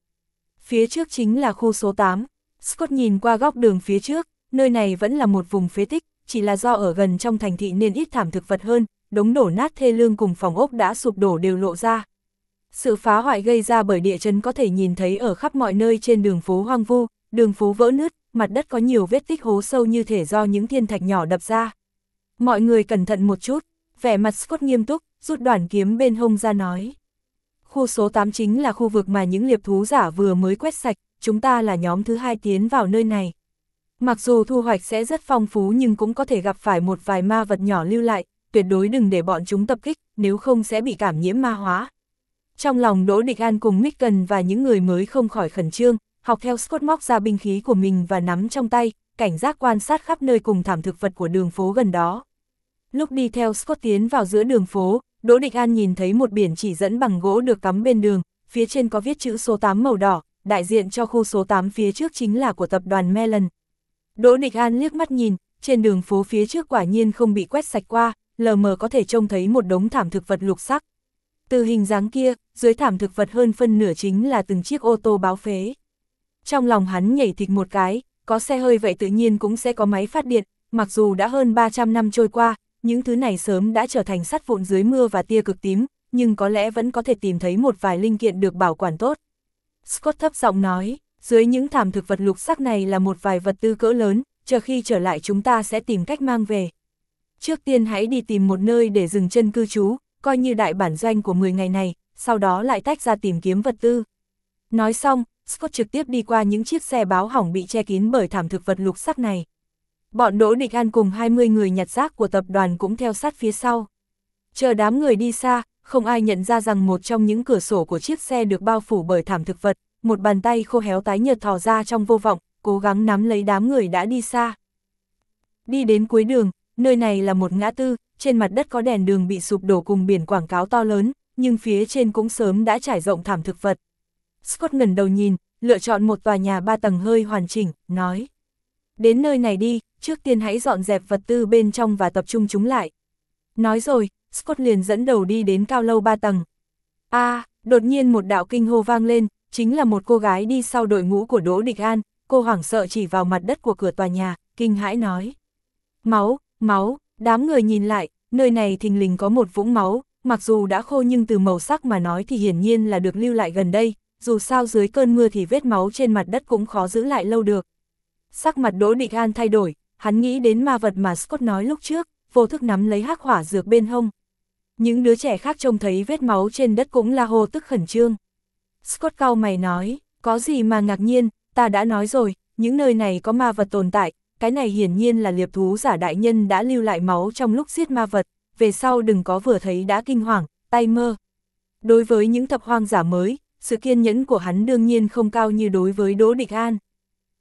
Phía trước chính là khu số 8, Scott nhìn qua góc đường phía trước, nơi này vẫn là một vùng phế tích, chỉ là do ở gần trong thành thị nên ít thảm thực vật hơn, đống đổ nát thê lương cùng phòng ốc đã sụp đổ đều lộ ra. Sự phá hoại gây ra bởi địa chấn có thể nhìn thấy ở khắp mọi nơi trên đường phố hoang vu, đường phố vỡ nứt, mặt đất có nhiều vết tích hố sâu như thể do những thiên thạch nhỏ đập ra. Mọi người cẩn thận một chút, vẻ mặt Scott nghiêm túc, rút đoàn kiếm bên hông ra nói. Khu số 8 chính là khu vực mà những liệp thú giả vừa mới quét sạch, chúng ta là nhóm thứ hai tiến vào nơi này. Mặc dù thu hoạch sẽ rất phong phú nhưng cũng có thể gặp phải một vài ma vật nhỏ lưu lại, tuyệt đối đừng để bọn chúng tập kích, nếu không sẽ bị cảm nhiễm ma hóa. Trong lòng Đỗ Địch An cùng Micken và những người mới không khỏi khẩn trương, học theo Scott móc ra binh khí của mình và nắm trong tay, cảnh giác quan sát khắp nơi cùng thảm thực vật của đường phố gần đó. Lúc đi theo Scott tiến vào giữa đường phố, Đỗ Địch An nhìn thấy một biển chỉ dẫn bằng gỗ được cắm bên đường, phía trên có viết chữ số 8 màu đỏ, đại diện cho khu số 8 phía trước chính là của tập đoàn Melon. Đỗ Nịch An liếc mắt nhìn, trên đường phố phía trước quả nhiên không bị quét sạch qua, lờ mờ có thể trông thấy một đống thảm thực vật lục sắc. Từ hình dáng kia, dưới thảm thực vật hơn phân nửa chính là từng chiếc ô tô báo phế. Trong lòng hắn nhảy thịt một cái, có xe hơi vậy tự nhiên cũng sẽ có máy phát điện, mặc dù đã hơn 300 năm trôi qua, những thứ này sớm đã trở thành sắt vụn dưới mưa và tia cực tím, nhưng có lẽ vẫn có thể tìm thấy một vài linh kiện được bảo quản tốt. Scott thấp giọng nói, dưới những thảm thực vật lục sắc này là một vài vật tư cỡ lớn, chờ khi trở lại chúng ta sẽ tìm cách mang về. Trước tiên hãy đi tìm một nơi để dừng chân cư trú, coi như đại bản doanh của 10 ngày này, sau đó lại tách ra tìm kiếm vật tư. Nói xong, Scott trực tiếp đi qua những chiếc xe báo hỏng bị che kín bởi thảm thực vật lục sắc này. Bọn Đỗ Địch An cùng 20 người nhặt rác của tập đoàn cũng theo sát phía sau. Chờ đám người đi xa, không ai nhận ra rằng một trong những cửa sổ của chiếc xe được bao phủ bởi thảm thực vật, một bàn tay khô héo tái nhợt thò ra trong vô vọng, cố gắng nắm lấy đám người đã đi xa. Đi đến cuối đường, nơi này là một ngã tư, trên mặt đất có đèn đường bị sụp đổ cùng biển quảng cáo to lớn, nhưng phía trên cũng sớm đã trải rộng thảm thực vật. Scott ngẩng đầu nhìn, lựa chọn một tòa nhà ba tầng hơi hoàn chỉnh, nói. Đến nơi này đi, trước tiên hãy dọn dẹp vật tư bên trong và tập trung chúng lại. Nói rồi, Scott liền dẫn đầu đi đến cao lâu ba tầng. a à, đột nhiên một đạo kinh hô vang lên, chính là một cô gái đi sau đội ngũ của Đỗ Địch An, cô hoảng sợ chỉ vào mặt đất của cửa tòa nhà, kinh hãi nói. Máu, máu, đám người nhìn lại, nơi này thình lình có một vũng máu, mặc dù đã khô nhưng từ màu sắc mà nói thì hiển nhiên là được lưu lại gần đây, dù sao dưới cơn mưa thì vết máu trên mặt đất cũng khó giữ lại lâu được. Sắc mặt Đỗ Địch An thay đổi, hắn nghĩ đến ma vật mà Scott nói lúc trước, vô thức nắm lấy hắc hỏa dược bên hông. Những đứa trẻ khác trông thấy vết máu trên đất cũng la hô tức khẩn trương. Scott cao mày nói, có gì mà ngạc nhiên, ta đã nói rồi, những nơi này có ma vật tồn tại, cái này hiển nhiên là liệp thú giả đại nhân đã lưu lại máu trong lúc giết ma vật, về sau đừng có vừa thấy đã kinh hoàng, tay mơ. Đối với những thập hoang giả mới, sự kiên nhẫn của hắn đương nhiên không cao như đối với Đỗ Địch An.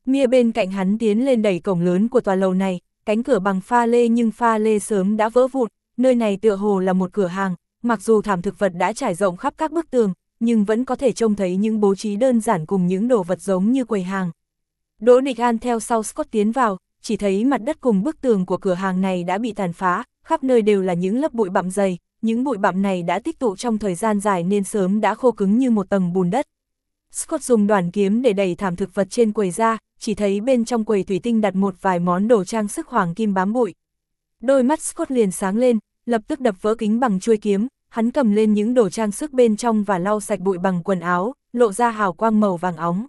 Mia bên cạnh hắn tiến lên đẩy cổng lớn của tòa lầu này, cánh cửa bằng pha lê nhưng pha lê sớm đã vỡ vụn, nơi này tựa hồ là một cửa hàng, mặc dù thảm thực vật đã trải rộng khắp các bức tường, nhưng vẫn có thể trông thấy những bố trí đơn giản cùng những đồ vật giống như quầy hàng. Đỗ Địch An theo sau Scott tiến vào, chỉ thấy mặt đất cùng bức tường của cửa hàng này đã bị tàn phá, khắp nơi đều là những lớp bụi bặm dày, những bụi bặm này đã tích tụ trong thời gian dài nên sớm đã khô cứng như một tầng bùn đất. Scott dùng đoàn kiếm để đẩy thảm thực vật trên quầy ra, chỉ thấy bên trong quầy thủy tinh đặt một vài món đồ trang sức hoàng kim bám bụi. Đôi mắt Scott liền sáng lên, lập tức đập vỡ kính bằng chuôi kiếm, hắn cầm lên những đồ trang sức bên trong và lau sạch bụi bằng quần áo, lộ ra hào quang màu vàng óng.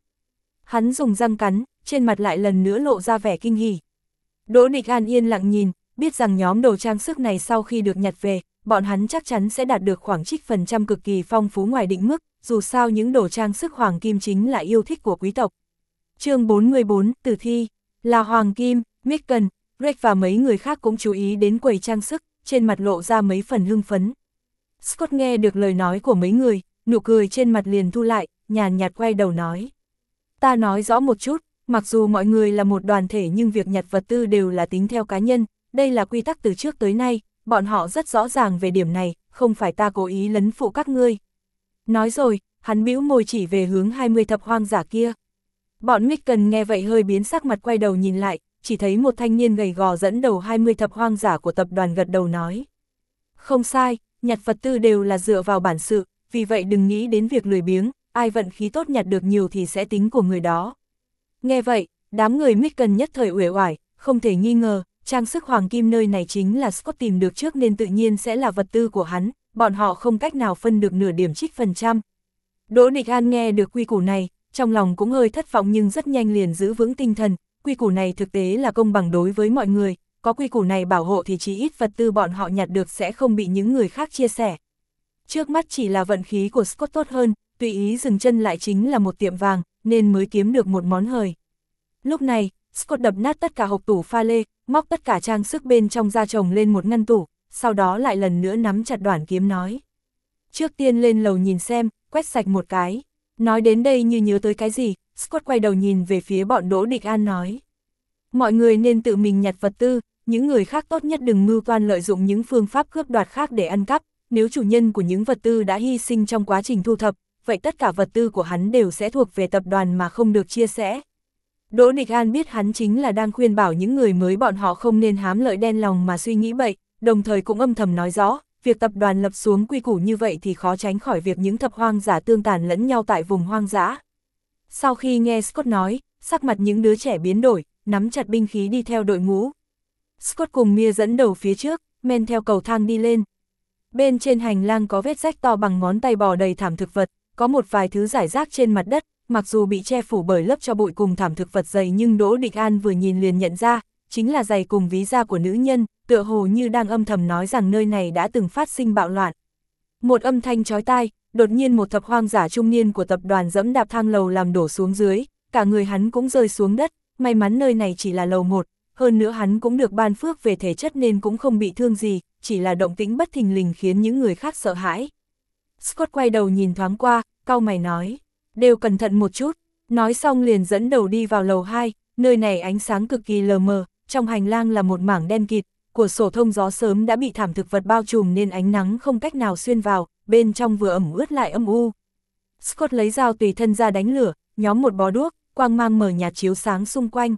Hắn dùng răng cắn, trên mặt lại lần nữa lộ ra vẻ kinh hỉ. Đỗ Địch An yên lặng nhìn, biết rằng nhóm đồ trang sức này sau khi được nhặt về, bọn hắn chắc chắn sẽ đạt được khoảng trích phần trăm cực kỳ phong phú ngoài định mức, dù sao những đồ trang sức hoàng kim chính là yêu thích của quý tộc. chương 44, Tử Thi, là hoàng kim, Micken, Greg và mấy người khác cũng chú ý đến quầy trang sức, trên mặt lộ ra mấy phần hưng phấn. Scott nghe được lời nói của mấy người, nụ cười trên mặt liền thu lại, nhàn nhạt quay đầu nói. Ta nói rõ một chút, mặc dù mọi người là một đoàn thể nhưng việc nhặt vật tư đều là tính theo cá nhân, đây là quy tắc từ trước tới nay, bọn họ rất rõ ràng về điểm này, không phải ta cố ý lấn phụ các ngươi. Nói rồi, hắn bĩu môi chỉ về hướng 20 thập hoang giả kia. Bọn cần nghe vậy hơi biến sắc mặt quay đầu nhìn lại, chỉ thấy một thanh niên gầy gò dẫn đầu 20 thập hoang giả của tập đoàn gật đầu nói. Không sai, nhặt vật tư đều là dựa vào bản sự, vì vậy đừng nghĩ đến việc lười biếng, ai vận khí tốt nhặt được nhiều thì sẽ tính của người đó. Nghe vậy, đám người Micken nhất thời uể oải, không thể nghi ngờ, trang sức hoàng kim nơi này chính là Scott tìm được trước nên tự nhiên sẽ là vật tư của hắn, bọn họ không cách nào phân được nửa điểm trích phần trăm. Đỗ Địch An nghe được quy củ này, trong lòng cũng hơi thất vọng nhưng rất nhanh liền giữ vững tinh thần, quy củ này thực tế là công bằng đối với mọi người, có quy củ này bảo hộ thì chỉ ít vật tư bọn họ nhặt được sẽ không bị những người khác chia sẻ. Trước mắt chỉ là vận khí của Scott tốt hơn, tùy ý dừng chân lại chính là một tiệm vàng, nên mới kiếm được một món hời. Lúc này, Scott đập nát tất cả hộp tủ pha lê, móc tất cả trang sức bên trong da chồng lên một ngăn tủ, sau đó lại lần nữa nắm chặt đoạn kiếm nói. Trước tiên lên lầu nhìn xem, quét sạch một cái. Nói đến đây như nhớ tới cái gì, Scott quay đầu nhìn về phía bọn Đỗ Địch An nói. Mọi người nên tự mình nhặt vật tư, những người khác tốt nhất đừng mưu toan lợi dụng những phương pháp cướp đoạt khác để ăn cắp, nếu chủ nhân của những vật tư đã hy sinh trong quá trình thu thập, vậy tất cả vật tư của hắn đều sẽ thuộc về tập đoàn mà không được chia sẻ. Đỗ Nịch An biết hắn chính là đang khuyên bảo những người mới bọn họ không nên hám lợi đen lòng mà suy nghĩ bậy, đồng thời cũng âm thầm nói rõ, việc tập đoàn lập xuống quy củ như vậy thì khó tránh khỏi việc những thập hoang giả tương tàn lẫn nhau tại vùng hoang dã. Sau khi nghe Scott nói, sắc mặt những đứa trẻ biến đổi, nắm chặt binh khí đi theo đội ngũ. Scott cùng Mia dẫn đầu phía trước, men theo cầu thang đi lên. Bên trên hành lang có vết rách to bằng ngón tay bò đầy thảm thực vật, có một vài thứ giải rác trên mặt đất, mặc dù bị che phủ bởi lớp cho bụi cùng thảm thực vật dày nhưng Đỗ Địch An vừa nhìn liền nhận ra, chính là giày cùng ví da của nữ nhân, tựa hồ như đang âm thầm nói rằng nơi này đã từng phát sinh bạo loạn. Một âm thanh chói tai, đột nhiên một thập hoang giả trung niên của tập đoàn dẫm đạp thang lầu làm đổ xuống dưới, cả người hắn cũng rơi xuống đất, may mắn nơi này chỉ là lầu một, hơn nữa hắn cũng được ban phước về thể chất nên cũng không bị thương gì, chỉ là động tĩnh bất thình lình khiến những người khác sợ hãi. Scott quay đầu nhìn thoáng qua, cau mày nói, đều cẩn thận một chút, nói xong liền dẫn đầu đi vào lầu 2, nơi này ánh sáng cực kỳ lờ mờ, trong hành lang là một mảng đen kịt, của sổ thông gió sớm đã bị thảm thực vật bao trùm nên ánh nắng không cách nào xuyên vào, bên trong vừa ẩm ướt lại âm u. Scott lấy dao tùy thân ra đánh lửa, nhóm một bó đuốc, quang mang mở nhạt chiếu sáng xung quanh.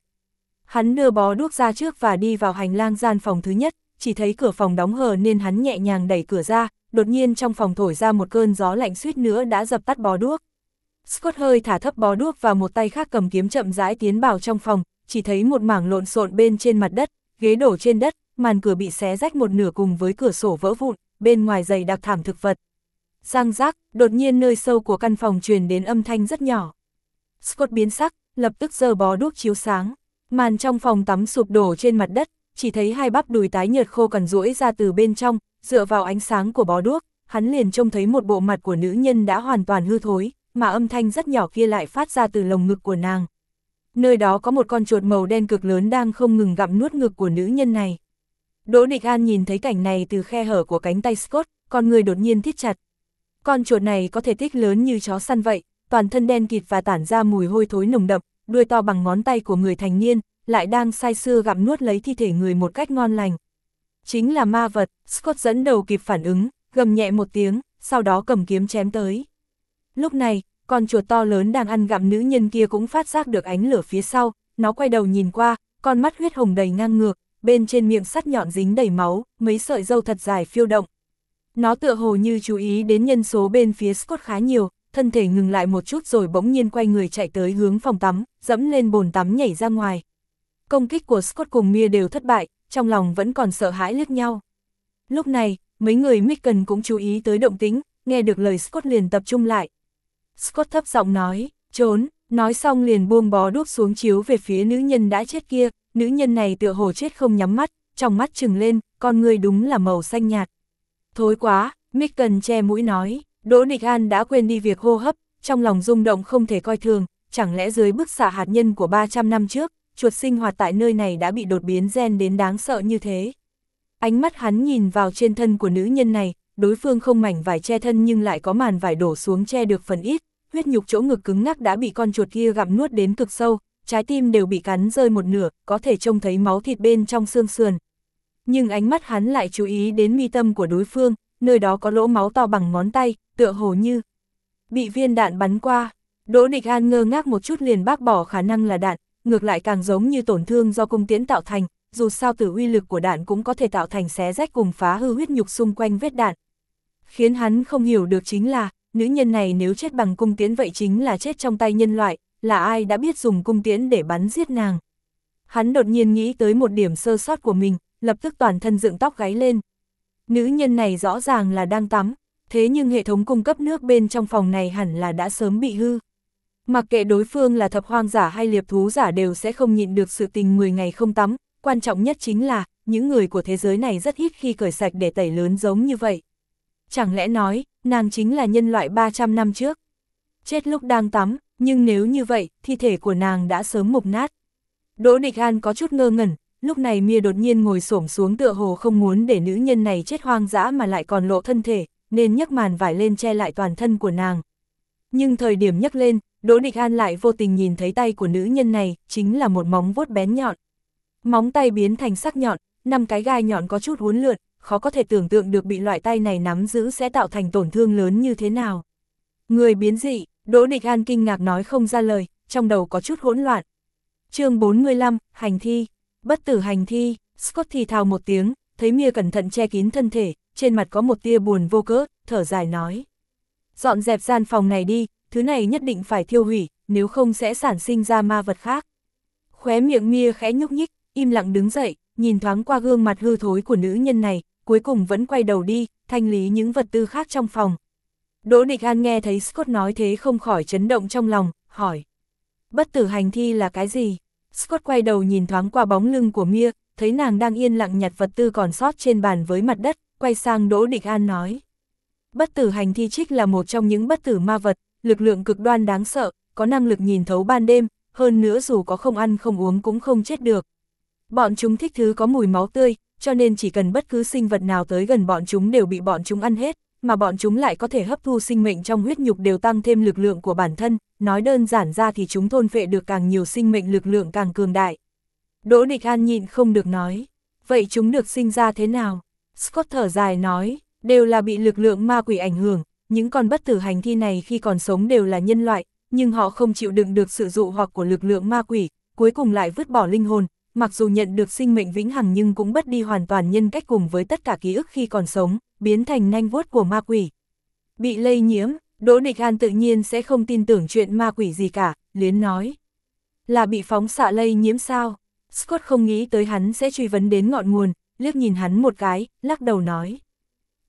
Hắn đưa bó đuốc ra trước và đi vào hành lang gian phòng thứ nhất, chỉ thấy cửa phòng đóng hờ nên hắn nhẹ nhàng đẩy cửa ra, đột nhiên trong phòng thổi ra một cơn gió lạnh suýt nữa đã dập tắt bó đuốc. Scott hơi thả thấp bó đuốc và một tay khác cầm kiếm chậm rãi tiến vào trong phòng, chỉ thấy một mảng lộn xộn bên trên mặt đất, ghế đổ trên đất, màn cửa bị xé rách một nửa cùng với cửa sổ vỡ vụn, bên ngoài dày đặc thảm thực vật. Giang rác, đột nhiên nơi sâu của căn phòng truyền đến âm thanh rất nhỏ. Scott biến sắc, lập tức giơ bó đuốc chiếu sáng. Màn trong phòng tắm sụp đổ trên mặt đất, chỉ thấy hai bắp đùi tái nhợt khô cằn rũi ra từ bên trong, dựa vào ánh sáng của bó đuốc, hắn liền trông thấy một bộ mặt của nữ nhân đã hoàn toàn hư thối, mà âm thanh rất nhỏ kia lại phát ra từ lồng ngực của nàng. Nơi đó có một con chuột màu đen cực lớn đang không ngừng gặm nuốt ngực của nữ nhân này. Đỗ Địch An nhìn thấy cảnh này từ khe hở của cánh tay Scott, con người đột nhiên thít chặt. Con chuột này có thể tích lớn như chó săn vậy, toàn thân đen kịt và tản ra mùi hôi thối nồng đậm, đuôi to bằng ngón tay của người thành niên, lại đang say sưa gặm nuốt lấy thi thể người một cách ngon lành. Chính là ma vật, Scott dẫn đầu kịp phản ứng, gầm nhẹ một tiếng, sau đó cầm kiếm chém tới. Lúc này, con chuột to lớn đang ăn gặm nữ nhân kia cũng phát giác được ánh lửa phía sau, nó quay đầu nhìn qua, con mắt huyết hồng đầy ngang ngược, bên trên miệng sắt nhọn dính đầy máu, mấy sợi dâu thật dài phiêu động. Nó tựa hồ như chú ý đến nhân số bên phía Scott khá nhiều, thân thể ngừng lại một chút rồi bỗng nhiên quay người chạy tới hướng phòng tắm, dẫm lên bồn tắm nhảy ra ngoài. Công kích của Scott cùng Mia đều thất bại, trong lòng vẫn còn sợ hãi liếc nhau. Lúc này, mấy người Micken cũng chú ý tới động tính, nghe được lời Scott liền tập trung lại. Scott thấp giọng nói, trốn, nói xong liền buông bó đuốc xuống chiếu về phía nữ nhân đã chết kia, nữ nhân này tựa hồ chết không nhắm mắt, trong mắt trừng lên, con người đúng là màu xanh nhạt. Thối quá, Micken che mũi nói, Đỗ Nịch An đã quên đi việc hô hấp, trong lòng rung động không thể coi thường, chẳng lẽ dưới bức xạ hạt nhân của 300 năm trước, chuột sinh hoạt tại nơi này đã bị đột biến gen đến đáng sợ như thế. Ánh mắt hắn nhìn vào trên thân của nữ nhân này, đối phương không mảnh vải che thân nhưng lại có màn vải đổ xuống che được phần ít, huyết nhục chỗ ngực cứng ngắc đã bị con chuột kia gặm nuốt đến cực sâu, trái tim đều bị cắn rơi một nửa, có thể trông thấy máu thịt bên trong xương sườn. Nhưng ánh mắt hắn lại chú ý đến mi tâm của đối phương, nơi đó có lỗ máu to bằng ngón tay, tựa hồ như bị viên đạn bắn qua. Đỗ Địch An ngơ ngác một chút liền bác bỏ khả năng là đạn, ngược lại càng giống như tổn thương do cung tiễn tạo thành, dù sao từ uy lực của đạn cũng có thể tạo thành xé rách cùng phá hư huyết nhục xung quanh vết đạn. Khiến hắn không hiểu được chính là, nữ nhân này nếu chết bằng cung tiễn vậy chính là chết trong tay nhân loại, là ai đã biết dùng cung tiễn để bắn giết nàng. Hắn đột nhiên nghĩ tới một điểm sơ sót của mình, lập tức toàn thân dựng tóc gáy lên. Nữ nhân này rõ ràng là đang tắm, thế nhưng hệ thống cung cấp nước bên trong phòng này hẳn là đã sớm bị hư. Mặc kệ đối phương là thập hoang giả hay liệp thú giả đều sẽ không nhịn được sự tình 10 ngày không tắm, quan trọng nhất chính là, những người của thế giới này rất ít khi cởi sạch để tẩy lớn giống như vậy. Chẳng lẽ nói, nàng chính là nhân loại 300 năm trước? Chết lúc đang tắm, nhưng nếu như vậy, thi thể của nàng đã sớm mục nát. Đỗ Địch An có chút ngơ ngẩn, lúc này Mia đột nhiên ngồi xổm xuống tựa hồ không muốn để nữ nhân này chết hoang dã mà lại còn lộ thân thể, nên nhấc màn vải lên che lại toàn thân của nàng. Nhưng thời điểm nhấc lên, Đỗ Địch An lại vô tình nhìn thấy tay của nữ nhân này, chính là một móng vuốt bén nhọn. Móng tay biến thành sắc nhọn, năm cái gai nhọn có chút uốn lượn, khó có thể tưởng tượng được bị loại tay này nắm giữ sẽ tạo thành tổn thương lớn như thế nào. Người biến dị, Đỗ Địch An kinh ngạc nói không ra lời, trong đầu có chút hỗn loạn. chương 45, hành thi, bất tử hành thi, Scott thì thào một tiếng, thấy Mia cẩn thận che kín thân thể, trên mặt có một tia buồn vô cớ, thở dài nói. Dọn dẹp gian phòng này đi, thứ này nhất định phải thiêu hủy, nếu không sẽ sản sinh ra ma vật khác. Khóe miệng Mia khẽ nhúc nhích, im lặng đứng dậy, nhìn thoáng qua gương mặt hư thối của nữ nhân này, cuối cùng vẫn quay đầu đi, thanh lý những vật tư khác trong phòng. Đỗ Địch An nghe thấy Scott nói thế không khỏi chấn động trong lòng, hỏi. Bất tử hành thi là cái gì? Scott quay đầu nhìn thoáng qua bóng lưng của Mia, thấy nàng đang yên lặng nhặt vật tư còn sót trên bàn với mặt đất, quay sang Đỗ Địch An nói. Bất tử hành thi trích là một trong những bất tử ma vật, lực lượng cực đoan đáng sợ, có năng lực nhìn thấu ban đêm, hơn nữa dù có không ăn không uống cũng không chết được. Bọn chúng thích thứ có mùi máu tươi, cho nên chỉ cần bất cứ sinh vật nào tới gần bọn chúng đều bị bọn chúng ăn hết, mà bọn chúng lại có thể hấp thu sinh mệnh trong huyết nhục đều tăng thêm lực lượng của bản thân, nói đơn giản ra thì chúng thôn phệ được càng nhiều sinh mệnh lực lượng càng cường đại. Đỗ Địch An nhịn không được nói, vậy chúng được sinh ra thế nào? Scott thở dài nói, đều là bị lực lượng ma quỷ ảnh hưởng, những con bất tử hành thi này khi còn sống đều là nhân loại, nhưng họ không chịu đựng được sự dụ hoặc của lực lượng ma quỷ, cuối cùng lại vứt bỏ linh hồn, mặc dù nhận được sinh mệnh vĩnh hằng nhưng cũng bất đi hoàn toàn nhân cách cùng với tất cả ký ức khi còn sống, biến thành nanh vuốt của ma quỷ. Bị lây nhiễm, Đỗ Địch An tự nhiên sẽ không tin tưởng chuyện ma quỷ gì cả, liến nói. Là bị phóng xạ lây nhiễm sao? Scott không nghĩ tới hắn sẽ truy vấn đến ngọn nguồn, liếc nhìn hắn một cái, lắc đầu nói.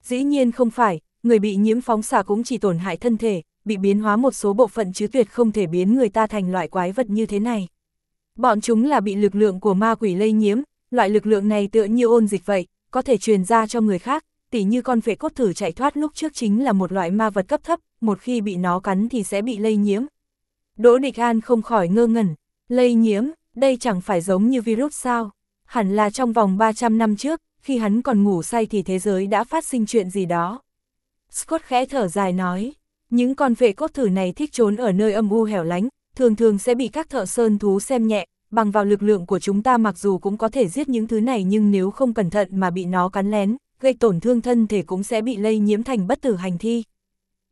Dĩ nhiên không phải, người bị nhiễm phóng xạ cũng chỉ tổn hại thân thể, bị biến hóa một số bộ phận chứ tuyệt không thể biến người ta thành loại quái vật như thế này. Bọn chúng là bị lực lượng của ma quỷ lây nhiễm, loại lực lượng này tựa như ôn dịch vậy, có thể truyền ra cho người khác, tỉ như con phệ cốt thử chạy thoát lúc trước chính là một loại ma vật cấp thấp, một khi bị nó cắn thì sẽ bị lây nhiễm. Đỗ Địch An không khỏi ngơ ngẩn, lây nhiễm, đây chẳng phải giống như virus sao, hẳn là trong vòng 300 năm trước, khi hắn còn ngủ say thì thế giới đã phát sinh chuyện gì đó. Scott khẽ thở dài nói, những con phệ cốt thử này thích trốn ở nơi âm u hẻo lánh, thường thường sẽ bị các thợ sơn thú xem nhẹ, bằng vào lực lượng của chúng ta mặc dù cũng có thể giết những thứ này nhưng nếu không cẩn thận mà bị nó cắn lén, gây tổn thương thân thể cũng sẽ bị lây nhiễm thành bất tử hành thi.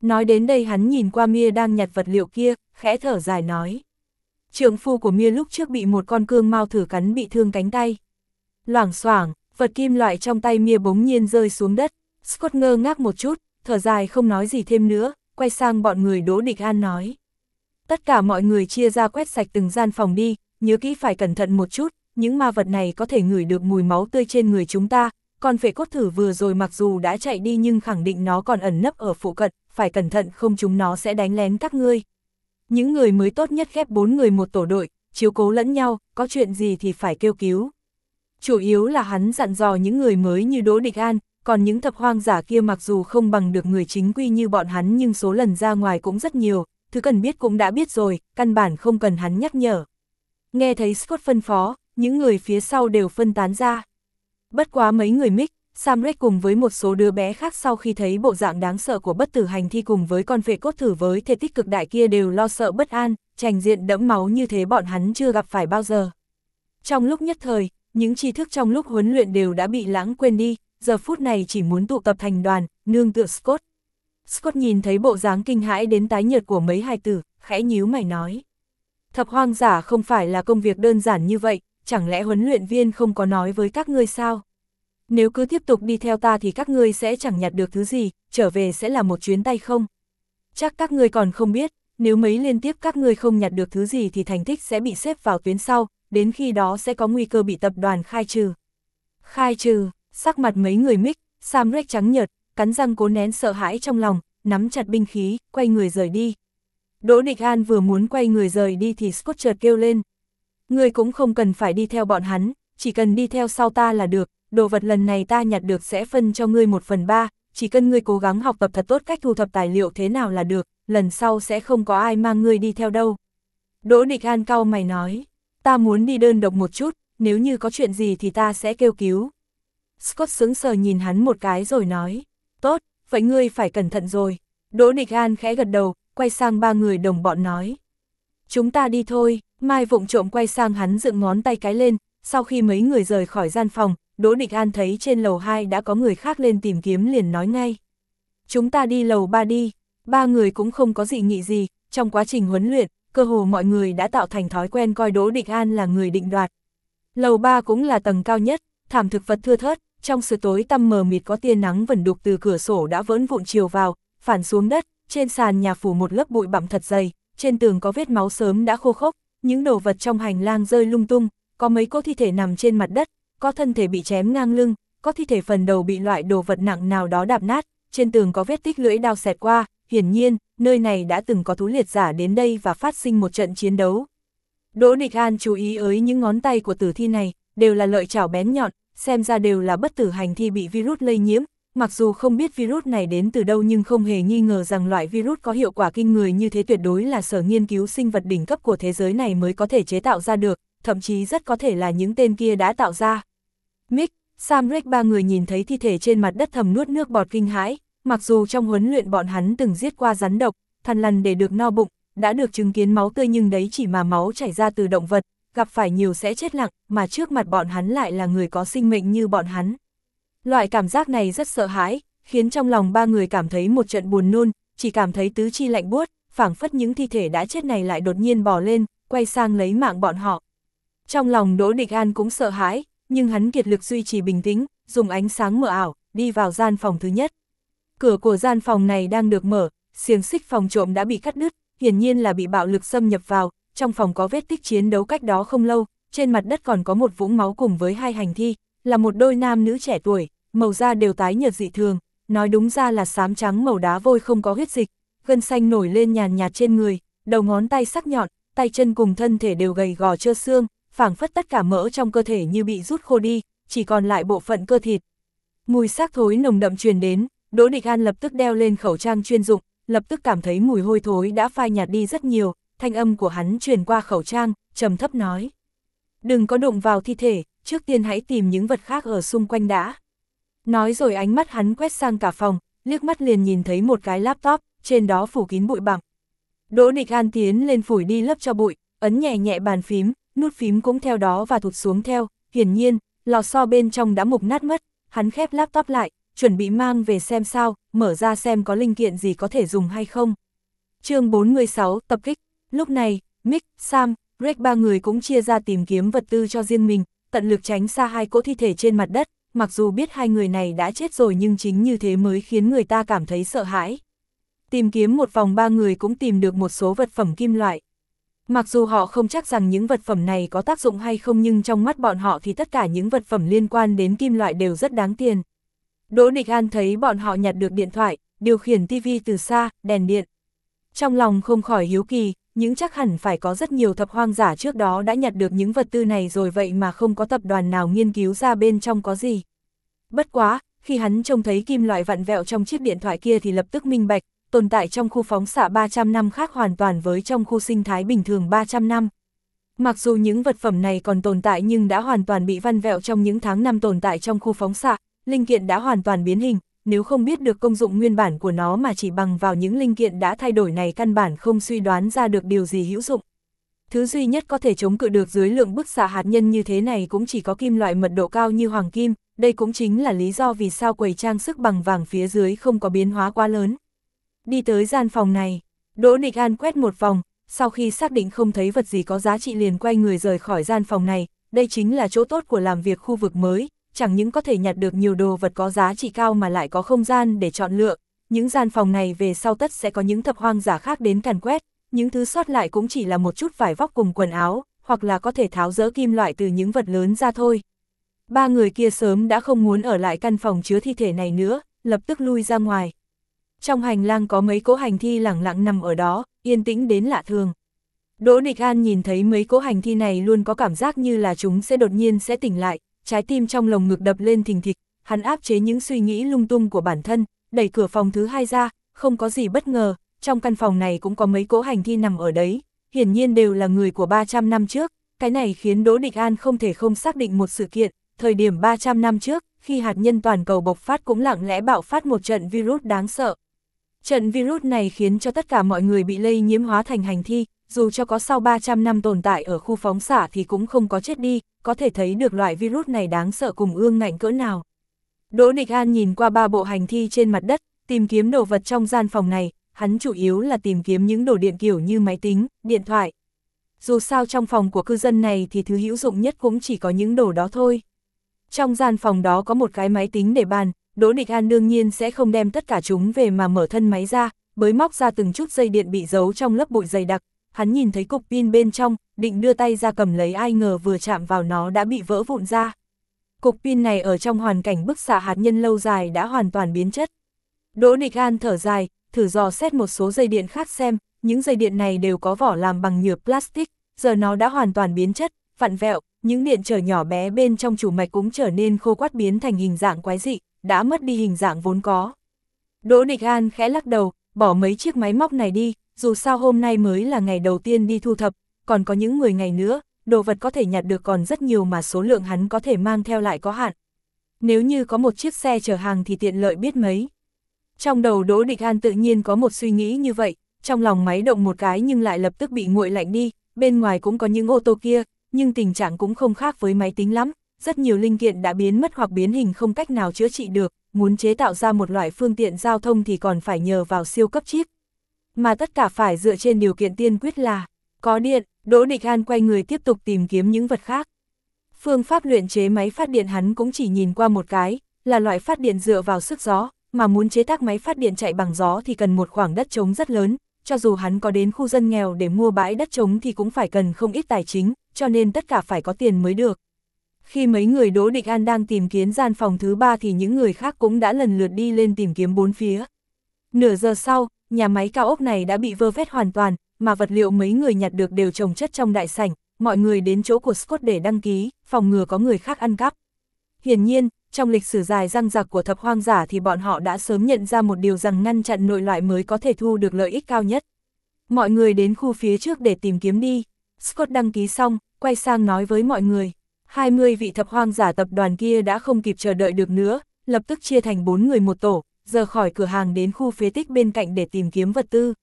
Nói đến đây hắn nhìn qua Mia đang nhặt vật liệu kia, khẽ thở dài nói. Trượng phu của Mia lúc trước bị một con cương mau thử cắn bị thương cánh tay. Loảng xoảng, vật kim loại trong tay Mia bỗng nhiên rơi xuống đất, Scott ngơ ngác một chút, thở dài không nói gì thêm nữa, quay sang bọn người Đỗ Địch An nói. Tất cả mọi người chia ra quét sạch từng gian phòng đi, nhớ kỹ phải cẩn thận một chút, những ma vật này có thể ngửi được mùi máu tươi trên người chúng ta, còn phệ cốt thử vừa rồi mặc dù đã chạy đi nhưng khẳng định nó còn ẩn nấp ở phụ cận, phải cẩn thận không chúng nó sẽ đánh lén các ngươi. Những người mới tốt nhất ghép bốn người một tổ đội, chiếu cố lẫn nhau, có chuyện gì thì phải kêu cứu. Chủ yếu là hắn dặn dò những người mới như Đỗ Địch An, còn những thập hoang giả kia mặc dù không bằng được người chính quy như bọn hắn nhưng số lần ra ngoài cũng rất nhiều, thứ cần biết cũng đã biết rồi, căn bản không cần hắn nhắc nhở. Nghe thấy Scott phân phó, những người phía sau đều phân tán ra. Bất quá mấy người mic, Samrek cùng với một số đứa bé khác sau khi thấy bộ dạng đáng sợ của bất tử hành thi cùng với con vệ cốt thử với thể tích cực đại kia đều lo sợ bất an, trành diện đẫm máu như thế bọn hắn chưa gặp phải bao giờ. Trong lúc nhất thời, những tri thức trong lúc huấn luyện đều đã bị lãng quên đi, giờ phút này chỉ muốn tụ tập thành đoàn, nương tựa Scott. Scott nhìn thấy bộ dáng kinh hãi đến tái nhợt của mấy hài tử, khẽ nhíu mày nói. Thập hoang giả không phải là công việc đơn giản như vậy, chẳng lẽ huấn luyện viên không có nói với các ngươi sao? Nếu cứ tiếp tục đi theo ta thì các ngươi sẽ chẳng nhặt được thứ gì, trở về sẽ là một chuyến tay không? Chắc các ngươi còn không biết, nếu mấy liên tiếp các ngươi không nhặt được thứ gì thì thành tích sẽ bị xếp vào tuyến sau, đến khi đó sẽ có nguy cơ bị tập đoàn khai trừ. Khai trừ, sắc mặt mấy người mic, Sam Rex trắng nhợt, cắn răng cố nén sợ hãi trong lòng, nắm chặt binh khí, quay người rời đi. Đỗ Địch An vừa muốn quay người rời đi thì Scott chợt kêu lên. Người cũng không cần phải đi theo bọn hắn, chỉ cần đi theo sau ta là được, đồ vật lần này ta nhặt được sẽ phân cho ngươi một phần ba, chỉ cần ngươi cố gắng học tập thật tốt cách thu thập tài liệu thế nào là được, lần sau sẽ không có ai mang ngươi đi theo đâu. Đỗ Địch An cau mày nói, ta muốn đi đơn độc một chút, nếu như có chuyện gì thì ta sẽ kêu cứu. Scott sững sờ nhìn hắn một cái rồi nói, tốt, vậy ngươi phải cẩn thận rồi. Đỗ Địch An khẽ gật đầu, quay sang ba người đồng bọn nói. Chúng ta đi thôi, Mai vụng trộm quay sang hắn dựng ngón tay cái lên, sau khi mấy người rời khỏi gian phòng, Đỗ Địch An thấy trên lầu 2 đã có người khác lên tìm kiếm liền nói ngay. Chúng ta đi lầu 3 đi, ba người cũng không có gì nghị gì, trong quá trình huấn luyện, cơ hồ mọi người đã tạo thành thói quen coi Đỗ Địch An là người định đoạt. Lầu 3 cũng là tầng cao nhất, thảm thực vật thưa thớt, trong sự tối tăm mờ mịt có tia nắng vẩn đục từ cửa sổ đã vỡn vụn chiều vào, phản xuống đất, trên sàn nhà phủ một lớp bụi bặm thật dày, trên tường có vết máu sớm đã khô khốc, những đồ vật trong hành lang rơi lung tung, có mấy cô thi thể nằm trên mặt đất, có thân thể bị chém ngang lưng, có thi thể phần đầu bị loại đồ vật nặng nào đó đạp nát, trên tường có vết tích lưỡi đao xẹt qua, hiển nhiên, nơi này đã từng có thú liệt giả đến đây và phát sinh một trận chiến đấu. Đỗ Địch An chú ý ới những ngón tay của tử thi này, đều là lợi chảo bén nhọn, xem ra đều là bất tử hành thi bị virus lây nhiễm, mặc dù không biết virus này đến từ đâu nhưng không hề nghi ngờ rằng loại virus có hiệu quả kinh người như thế tuyệt đối là sở nghiên cứu sinh vật đỉnh cấp của thế giới này mới có thể chế tạo ra được, thậm chí rất có thể là những tên kia đã tạo ra. Mick, Sam Rick ba người nhìn thấy thi thể trên mặt đất thầm nuốt nước bọt kinh hãi, mặc dù trong huấn luyện bọn hắn từng giết qua rắn độc, thằn lằn để được no bụng, đã được chứng kiến máu tươi nhưng đấy chỉ mà máu chảy ra từ động vật, gặp phải nhiều sẽ chết lặng, mà trước mặt bọn hắn lại là người có sinh mệnh như bọn hắn. Loại cảm giác này rất sợ hãi, khiến trong lòng ba người cảm thấy một trận buồn nôn, chỉ cảm thấy tứ chi lạnh buốt, phảng phất những thi thể đã chết này lại đột nhiên bò lên, quay sang lấy mạng bọn họ. Trong lòng Đỗ Địch An cũng sợ hãi, nhưng hắn kiệt lực duy trì bình tĩnh, dùng ánh sáng mờ ảo, đi vào gian phòng thứ nhất. Cửa của gian phòng này đang được mở, xiềng xích phòng trộm đã bị cắt đứt, hiển nhiên là bị bạo lực xâm nhập vào, trong phòng có vết tích chiến đấu cách đó không lâu, trên mặt đất còn có một vũng máu cùng với hai hành thi, là một đôi nam nữ trẻ tuổi, màu da đều tái nhợt dị thường, nói đúng ra là xám trắng màu đá vôi không có huyết dịch, gân xanh nổi lên nhàn nhạt trên người, đầu ngón tay sắc nhọn, tay chân cùng thân thể đều gầy gò trơ xương, phảng phất tất cả mỡ trong cơ thể như bị rút khô đi, chỉ còn lại bộ phận cơ thịt. Mùi xác thối nồng đậm truyền đến, Đỗ Địch An lập tức đeo lên khẩu trang chuyên dụng, lập tức cảm thấy mùi hôi thối đã phai nhạt đi rất nhiều, thanh âm của hắn truyền qua khẩu trang, trầm thấp nói. Đừng có đụng vào thi thể, trước tiên hãy tìm những vật khác ở xung quanh đã. Nói rồi ánh mắt hắn quét sang cả phòng, liếc mắt liền nhìn thấy một cái laptop, trên đó phủ kín bụi bặm. Đỗ Địch An tiến lên phủi đi lớp cho bụi, ấn nhẹ nhẹ bàn phím, nút phím cũng theo đó và thụt xuống theo, hiển nhiên, lò xo bên trong đã mục nát mất, hắn khép laptop lại, chuẩn bị mang về xem sao, mở ra xem có linh kiện gì có thể dùng hay không. chương 46, tập kích, lúc này, Mick, Sam, Greg ba người cũng chia ra tìm kiếm vật tư cho riêng mình, tận lực tránh xa hai cỗ thi thể trên mặt đất, mặc dù biết hai người này đã chết rồi nhưng chính như thế mới khiến người ta cảm thấy sợ hãi. Tìm kiếm một vòng ba người cũng tìm được một số vật phẩm kim loại. Mặc dù họ không chắc rằng những vật phẩm này có tác dụng hay không nhưng trong mắt bọn họ thì tất cả những vật phẩm liên quan đến kim loại đều rất đáng tiền. Đỗ Địch An thấy bọn họ nhặt được điện thoại, điều khiển TV từ xa, đèn điện. Trong lòng không khỏi hiếu kỳ, những chắc hẳn phải có rất nhiều thập hoang giả trước đó đã nhặt được những vật tư này rồi vậy mà không có tập đoàn nào nghiên cứu ra bên trong có gì. Bất quá, khi hắn trông thấy kim loại vặn vẹo trong chiếc điện thoại kia thì lập tức minh bạch, tồn tại trong khu phóng xạ 300 năm khác hoàn toàn với trong khu sinh thái bình thường 300 năm. Mặc dù những vật phẩm này còn tồn tại nhưng đã hoàn toàn bị văn vẹo trong những tháng năm tồn tại trong khu phóng xạ, linh kiện đã hoàn toàn biến hình, nếu không biết được công dụng nguyên bản của nó mà chỉ bằng vào những linh kiện đã thay đổi này căn bản không suy đoán ra được điều gì hữu dụng. Thứ duy nhất có thể chống cự được dưới lượng bức xạ hạt nhân như thế này cũng chỉ có kim loại mật độ cao như hoàng kim, đây cũng chính là lý do vì sao quầy trang sức bằng vàng phía dưới không có biến hóa quá lớn. Đi tới gian phòng này, Đỗ địch An quét một vòng, sau khi xác định không thấy vật gì có giá trị liền quay người rời khỏi gian phòng này, đây chính là chỗ tốt của làm việc khu vực mới, chẳng những có thể nhặt được nhiều đồ vật có giá trị cao mà lại có không gian để chọn lựa, những gian phòng này về sau tất sẽ có những thập hoang giả khác đến càn quét, những thứ sót lại cũng chỉ là một chút vải vóc cùng quần áo, hoặc là có thể tháo dỡ kim loại từ những vật lớn ra thôi. ba người kia sớm đã không muốn ở lại căn phòng chứa thi thể này nữa, lập tức lui ra ngoài. Trong hành lang có mấy cỗ hành thi lẳng lặng nằm ở đó, yên tĩnh đến lạ thường. Đỗ Địch An nhìn thấy mấy cỗ hành thi này luôn có cảm giác như là chúng sẽ đột nhiên sẽ tỉnh lại, trái tim trong lồng ngực đập lên thình thịch, hắn áp chế những suy nghĩ lung tung của bản thân, đẩy cửa phòng thứ hai ra, không có gì bất ngờ, trong căn phòng này cũng có mấy cỗ hành thi nằm ở đấy, hiển nhiên đều là người của 300 năm trước, cái này khiến Đỗ Địch An không thể không xác định một sự kiện, thời điểm 300 năm trước, khi hạt nhân toàn cầu bộc phát cũng lặng lẽ bạo phát một trận virus đáng sợ. Trận virus này khiến cho tất cả mọi người bị lây nhiễm hóa thành hành thi, dù cho có sau 300 năm tồn tại ở khu phóng xạ thì cũng không có chết đi, có thể thấy được loại virus này đáng sợ cùng ương ngạnh cỡ nào. Đỗ Địch An nhìn qua ba bộ hành thi trên mặt đất, tìm kiếm đồ vật trong gian phòng này, hắn chủ yếu là tìm kiếm những đồ điện kiểu như máy tính, điện thoại. Dù sao trong phòng của cư dân này thì thứ hữu dụng nhất cũng chỉ có những đồ đó thôi. Trong gian phòng đó có một cái máy tính để bàn, Đỗ Địch An đương nhiên sẽ không đem tất cả chúng về mà mở thân máy ra, bới móc ra từng chút dây điện bị giấu trong lớp bụi dày đặc, hắn nhìn thấy cục pin bên trong, định đưa tay ra cầm lấy ai ngờ vừa chạm vào nó đã bị vỡ vụn ra. Cục pin này ở trong hoàn cảnh bức xạ hạt nhân lâu dài đã hoàn toàn biến chất. Đỗ Địch An thở dài, thử dò xét một số dây điện khác xem, những dây điện này đều có vỏ làm bằng nhựa plastic, giờ nó đã hoàn toàn biến chất, vặn vẹo, những điện trở nhỏ bé bên trong chủ mạch cũng trở nên khô quát biến thành hình dạng quái dị, đã mất đi hình dạng vốn có. Đỗ Địch An khẽ lắc đầu, bỏ mấy chiếc máy móc này đi, dù sao hôm nay mới là ngày đầu tiên đi thu thập, còn có những 10 ngày nữa, đồ vật có thể nhặt được còn rất nhiều mà số lượng hắn có thể mang theo lại có hạn. Nếu như có một chiếc xe chở hàng thì tiện lợi biết mấy. Trong đầu Đỗ Địch An tự nhiên có một suy nghĩ như vậy, trong lòng máy động một cái nhưng lại lập tức bị nguội lạnh đi, bên ngoài cũng có những ô tô kia, nhưng tình trạng cũng không khác với máy tính lắm, rất nhiều linh kiện đã biến mất hoặc biến hình không cách nào chữa trị được, muốn chế tạo ra một loại phương tiện giao thông thì còn phải nhờ vào siêu cấp chip. Mà tất cả phải dựa trên điều kiện tiên quyết là, có điện, Đỗ Địch An quay người tiếp tục tìm kiếm những vật khác. Phương pháp luyện chế máy phát điện hắn cũng chỉ nhìn qua một cái, là loại phát điện dựa vào sức gió, mà muốn chế tác máy phát điện chạy bằng gió thì cần một khoảng đất trống rất lớn, cho dù hắn có đến khu dân nghèo để mua bãi đất trống thì cũng phải cần không ít tài chính, cho nên tất cả phải có tiền mới được. Khi mấy người Đỗ Địch An đang tìm kiếm gian phòng thứ ba thì những người khác cũng đã lần lượt đi lên tìm kiếm bốn phía. Nửa giờ sau, nhà máy cao ốc này đã bị vơ vét hoàn toàn, mà vật liệu mấy người nhặt được đều trồng chất trong đại sảnh, mọi người đến chỗ của Scott để đăng ký, phòng ngừa có người khác ăn cắp. Hiển nhiên, trong lịch sử dài răng rặc của thập hoang giả thì bọn họ đã sớm nhận ra một điều rằng ngăn chặn nội loại mới có thể thu được lợi ích cao nhất. Mọi người đến khu phía trước để tìm kiếm đi. Scott đăng ký xong, quay sang nói với mọi người. 20 vị thập hoang giả tập đoàn kia đã không kịp chờ đợi được nữa, lập tức chia thành 4 người một tổ, giờ khỏi cửa hàng đến khu phế tích bên cạnh để tìm kiếm vật tư.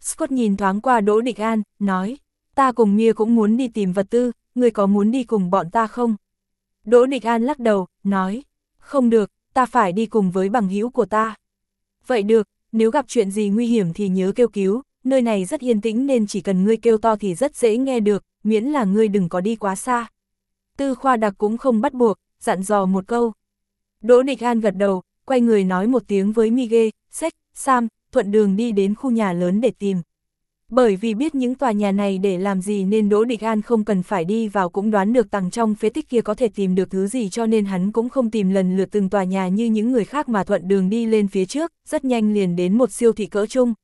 Scott nhìn thoáng qua Đỗ Địch An, nói, ta cùng Mia cũng muốn đi tìm vật tư, người có muốn đi cùng bọn ta không? Đỗ Địch An lắc đầu, nói, không được, ta phải đi cùng với bằng hữu của ta. Vậy được, nếu gặp chuyện gì nguy hiểm thì nhớ kêu cứu, nơi này rất yên tĩnh nên chỉ cần ngươi kêu to thì rất dễ nghe được, miễn là ngươi đừng có đi quá xa. Tư khoa đặc cũng không bắt buộc, dặn dò một câu. Đỗ Địch An gật đầu, quay người nói một tiếng với Miguel, Sách, Sam, thuận đường đi đến khu nhà lớn để tìm. Bởi vì biết những tòa nhà này để làm gì nên Đỗ Địch An không cần phải đi vào cũng đoán được tầng trong phế tích kia có thể tìm được thứ gì cho nên hắn cũng không tìm lần lượt từng tòa nhà như những người khác mà thuận đường đi lên phía trước, rất nhanh liền đến một siêu thị cỡ chung.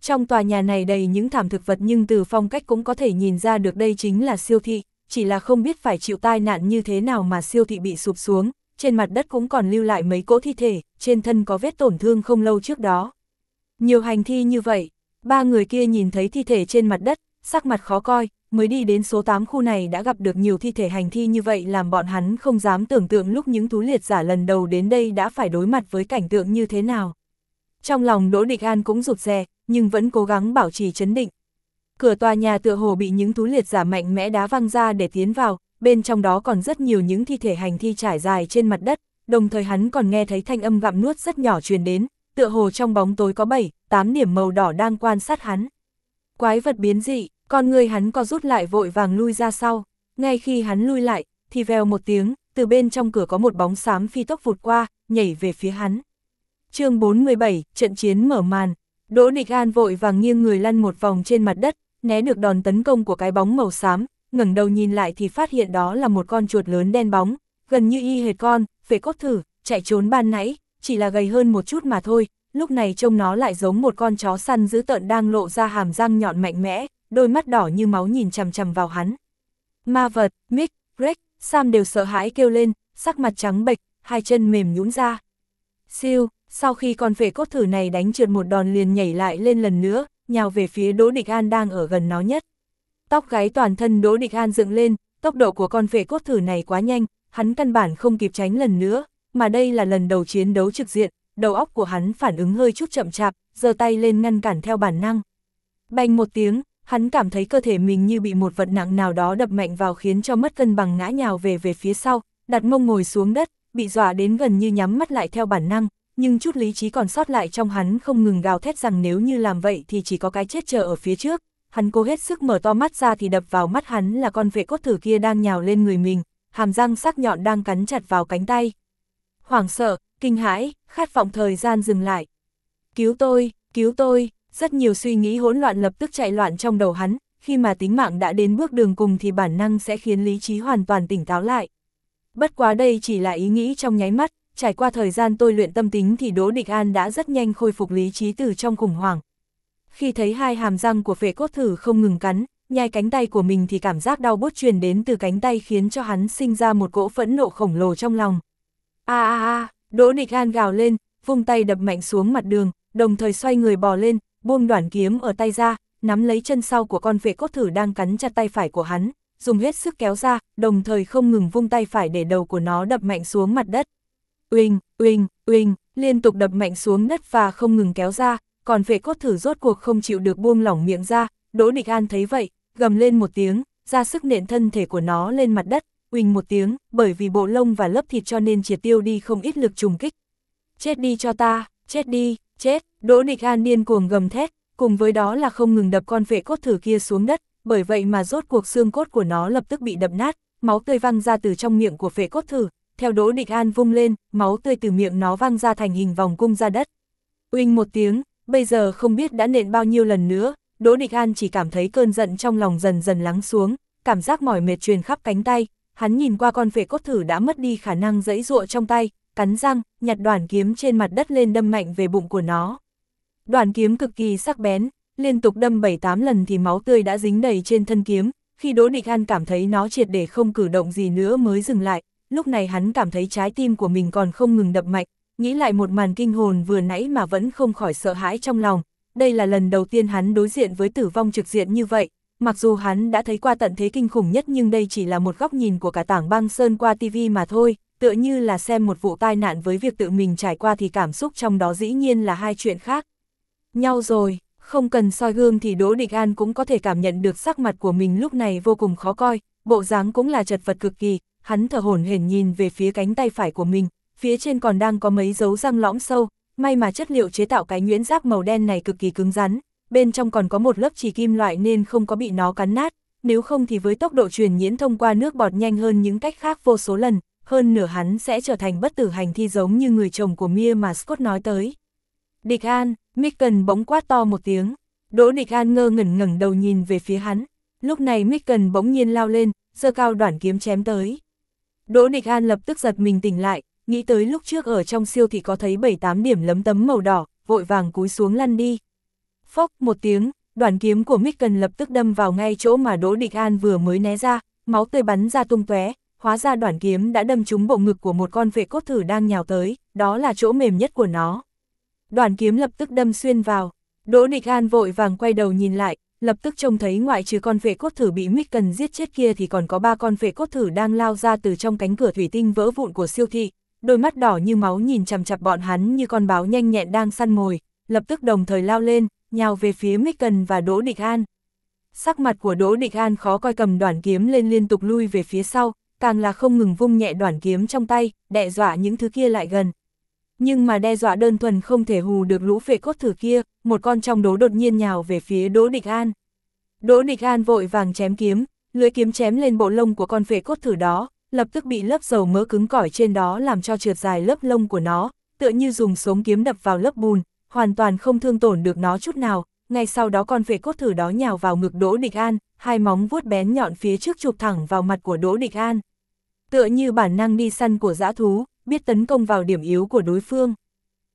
Trong tòa nhà này đầy những thảm thực vật nhưng từ phong cách cũng có thể nhìn ra được đây chính là siêu thị, chỉ là không biết phải chịu tai nạn như thế nào mà siêu thị bị sụp xuống, trên mặt đất cũng còn lưu lại mấy cỗ thi thể, trên thân có vết tổn thương không lâu trước đó. Nhiều hành thi như vậy, ba người kia nhìn thấy thi thể trên mặt đất, sắc mặt khó coi, mới đi đến số 8 khu này đã gặp được nhiều thi thể hành thi như vậy làm bọn hắn không dám tưởng tượng lúc những thú liệt giả lần đầu đến đây đã phải đối mặt với cảnh tượng như thế nào. Trong lòng Đỗ Địch An cũng rụt rè, nhưng vẫn cố gắng bảo trì chấn định. Cửa tòa nhà tựa hồ bị những thú liệt giả mạnh mẽ đá văng ra để tiến vào, bên trong đó còn rất nhiều những thi thể hành thi trải dài trên mặt đất, đồng thời hắn còn nghe thấy thanh âm gặm nuốt rất nhỏ truyền đến, tựa hồ trong bóng tối có 7, 8 điểm màu đỏ đang quan sát hắn. Quái vật biến dị, con người hắn có rút lại vội vàng lui ra sau, ngay khi hắn lui lại, thì vèo một tiếng, từ bên trong cửa có một bóng xám phi tốc vụt qua, nhảy về phía hắn. chương 417, trận chiến mở màn, Đỗ Địch An vội vàng nghiêng người lăn một vòng trên mặt đất, né được đòn tấn công của cái bóng màu xám, ngẩng đầu nhìn lại thì phát hiện đó là một con chuột lớn đen bóng, gần như y hệt con, phế cốt thử, chạy trốn ban nãy, chỉ là gầy hơn một chút mà thôi, lúc này trông nó lại giống một con chó săn dữ tợn đang lộ ra hàm răng nhọn mạnh mẽ, đôi mắt đỏ như máu nhìn chằm chằm vào hắn. Ma vật, Mick, Greg, Sam đều sợ hãi kêu lên, sắc mặt trắng bệch, hai chân mềm nhũn ra. Siêu, sau khi con phệ cốt thử này đánh trượt một đòn liền nhảy lại lên lần nữa, nhào về phía Đỗ Địch An đang ở gần nó nhất. Tóc gáy toàn thân Đỗ Địch An dựng lên, tốc độ của con phệ cốt thử này quá nhanh, hắn căn bản không kịp tránh lần nữa, mà đây là lần đầu chiến đấu trực diện, đầu óc của hắn phản ứng hơi chút chậm chạp, giơ tay lên ngăn cản theo bản năng. Bành một tiếng, hắn cảm thấy cơ thể mình như bị một vật nặng nào đó đập mạnh vào khiến cho mất cân bằng ngã nhào về về phía sau, đặt mông ngồi xuống đất, bị dọa đến gần như nhắm mắt lại theo bản năng, nhưng chút lý trí còn sót lại trong hắn không ngừng gào thét rằng nếu như làm vậy thì chỉ có cái chết chờ ở phía trước. Hắn cố hết sức mở to mắt ra thì đập vào mắt hắn là con vệ cốt thử kia đang nhào lên người mình, hàm răng sắc nhọn đang cắn chặt vào cánh tay. Hoảng sợ, kinh hãi, khát vọng thời gian dừng lại. Cứu tôi, cứu tôi, rất nhiều suy nghĩ hỗn loạn lập tức chạy loạn trong đầu hắn, khi mà tính mạng đã đến bước đường cùng thì bản năng sẽ khiến lý trí hoàn toàn tỉnh táo lại. Bất quá đây chỉ là ý nghĩ trong nháy mắt, trải qua thời gian tôi luyện tâm tính thì Đỗ Địch An đã rất nhanh khôi phục lý trí từ trong khủng hoảng. Khi thấy hai hàm răng của phệ cốt thử không ngừng cắn, nhai cánh tay của mình thì cảm giác đau bút truyền đến từ cánh tay khiến cho hắn sinh ra một cỗ phẫn nộ khổng lồ trong lòng. A a a, Đỗ Địch An gào lên, vung tay đập mạnh xuống mặt đường, đồng thời xoay người bò lên, buông đoạn kiếm ở tay ra, nắm lấy chân sau của con vệ cốt thử đang cắn chặt tay phải của hắn, dùng hết sức kéo ra, đồng thời không ngừng vung tay phải để đầu của nó đập mạnh xuống mặt đất. Uỳnh, uỳnh, uỳnh, liên tục đập mạnh xuống đất và không ngừng kéo ra, còn vệ cốt thử rốt cuộc không chịu được buông lỏng miệng ra, Đỗ Địch An thấy vậy, gầm lên một tiếng, ra sức nện thân thể của nó lên mặt đất, uỳnh một tiếng, bởi vì bộ lông và lớp thịt cho nên triệt tiêu đi không ít lực trùng kích. Chết đi cho ta, chết đi, chết, Đỗ Địch An điên cuồng gầm thét, cùng với đó là không ngừng đập con vệ cốt thử kia xuống đất, bởi vậy mà rốt cuộc xương cốt của nó lập tức bị đập nát, máu tươi văng ra từ trong miệng của vệ cốt thử, theo Đỗ Địch An vung lên, máu tươi từ miệng nó văng ra thành hình vòng cung ra đất. Uỳnh một tiếng, bây giờ không biết đã nện bao nhiêu lần nữa, Đỗ Địch An chỉ cảm thấy cơn giận trong lòng dần dần lắng xuống, cảm giác mỏi mệt truyền khắp cánh tay, hắn nhìn qua con phệ cốt thử đã mất đi khả năng dẫy dụa trong tay, cắn răng, nhặt đoàn kiếm trên mặt đất lên đâm mạnh về bụng của nó. Đoàn kiếm cực kỳ sắc bén, liên tục đâm 7-8 lần thì máu tươi đã dính đầy trên thân kiếm, khi Đỗ Địch An cảm thấy nó triệt để không cử động gì nữa mới dừng lại, lúc này hắn cảm thấy trái tim của mình còn không ngừng đập mạnh, nghĩ lại một màn kinh hồn vừa nãy mà vẫn không khỏi sợ hãi trong lòng, đây là lần đầu tiên hắn đối diện với tử vong trực diện như vậy, mặc dù hắn đã thấy qua tận thế kinh khủng nhất nhưng đây chỉ là một góc nhìn của cả tảng băng sơn qua TV mà thôi, tựa như là xem một vụ tai nạn với việc tự mình trải qua thì cảm xúc trong đó dĩ nhiên là hai chuyện khác. Nhau rồi, không cần soi gương thì Đỗ Địch An cũng có thể cảm nhận được sắc mặt của mình lúc này vô cùng khó coi, bộ dáng cũng là chật vật cực kỳ, hắn thở hổn hển nhìn về phía cánh tay phải của mình, phía trên còn đang có mấy dấu răng lõm sâu, may mà chất liệu chế tạo cái nhuyễn giáp màu đen này cực kỳ cứng rắn, bên trong còn có một lớp chỉ kim loại nên không có bị nó cắn nát, nếu không thì với tốc độ truyền nhiễm thông qua nước bọt nhanh hơn những cách khác vô số lần, hơn nửa hắn sẽ trở thành bất tử hành thi giống như người chồng của Mia mà Scott nói tới. Địch An, Micken bỗng quát to một tiếng, Đỗ Địch An ngơ ngẩn ngẩn đầu nhìn về phía hắn, lúc này Micken bỗng nhiên lao lên, giơ cao đoạn kiếm chém tới. Đỗ Địch An lập tức giật mình tỉnh lại, nghĩ tới lúc trước ở trong siêu thị có thấy 7-8 điểm lấm tấm màu đỏ, vội vàng cúi xuống lăn đi. Phốc một tiếng, đoàn kiếm của Micken lập tức đâm vào ngay chỗ mà Đỗ Địch An vừa mới né ra, máu tươi bắn ra tung tóe, hóa ra đoàn kiếm đã đâm trúng bộ ngực của một con vệ cốt thử đang nhào tới, đó là chỗ mềm nhất của nó. Đoàn kiếm lập tức đâm xuyên vào, Đỗ Địch An vội vàng quay đầu nhìn lại, lập tức trông thấy ngoại trừ con vệ cốt thử bị Micken giết chết kia thì còn có ba con vệ cốt thử đang lao ra từ trong cánh cửa thủy tinh vỡ vụn của siêu thị, đôi mắt đỏ như máu nhìn chằm chặp bọn hắn như con báo nhanh nhẹn đang săn mồi, lập tức đồng thời lao lên, nhào về phía Micken và Đỗ Địch An. Sắc mặt của Đỗ Địch An khó coi cầm đoạn kiếm lên liên tục lui về phía sau, càng là không ngừng vung nhẹ đoạn kiếm trong tay, đe dọa những thứ kia lại gần. Nhưng mà đe dọa đơn thuần không thể hù được lũ phệ cốt thử kia, một con trong đố đột nhiên nhào về phía Đỗ Địch An. Đỗ Địch An vội vàng chém kiếm, lưỡi kiếm chém lên bộ lông của con phệ cốt thử đó, lập tức bị lớp dầu mỡ cứng cỏi trên đó làm cho trượt dài lớp lông của nó, tựa như dùng sống kiếm đập vào lớp bùn, hoàn toàn không thương tổn được nó chút nào. Ngay sau đó con vệ cốt thử đó nhào vào ngực Đỗ Địch An, hai móng vuốt bén nhọn phía trước chụp thẳng vào mặt của Đỗ Địch An. tựa như bản năng đi săn của dã thú, biết tấn công vào điểm yếu của đối phương.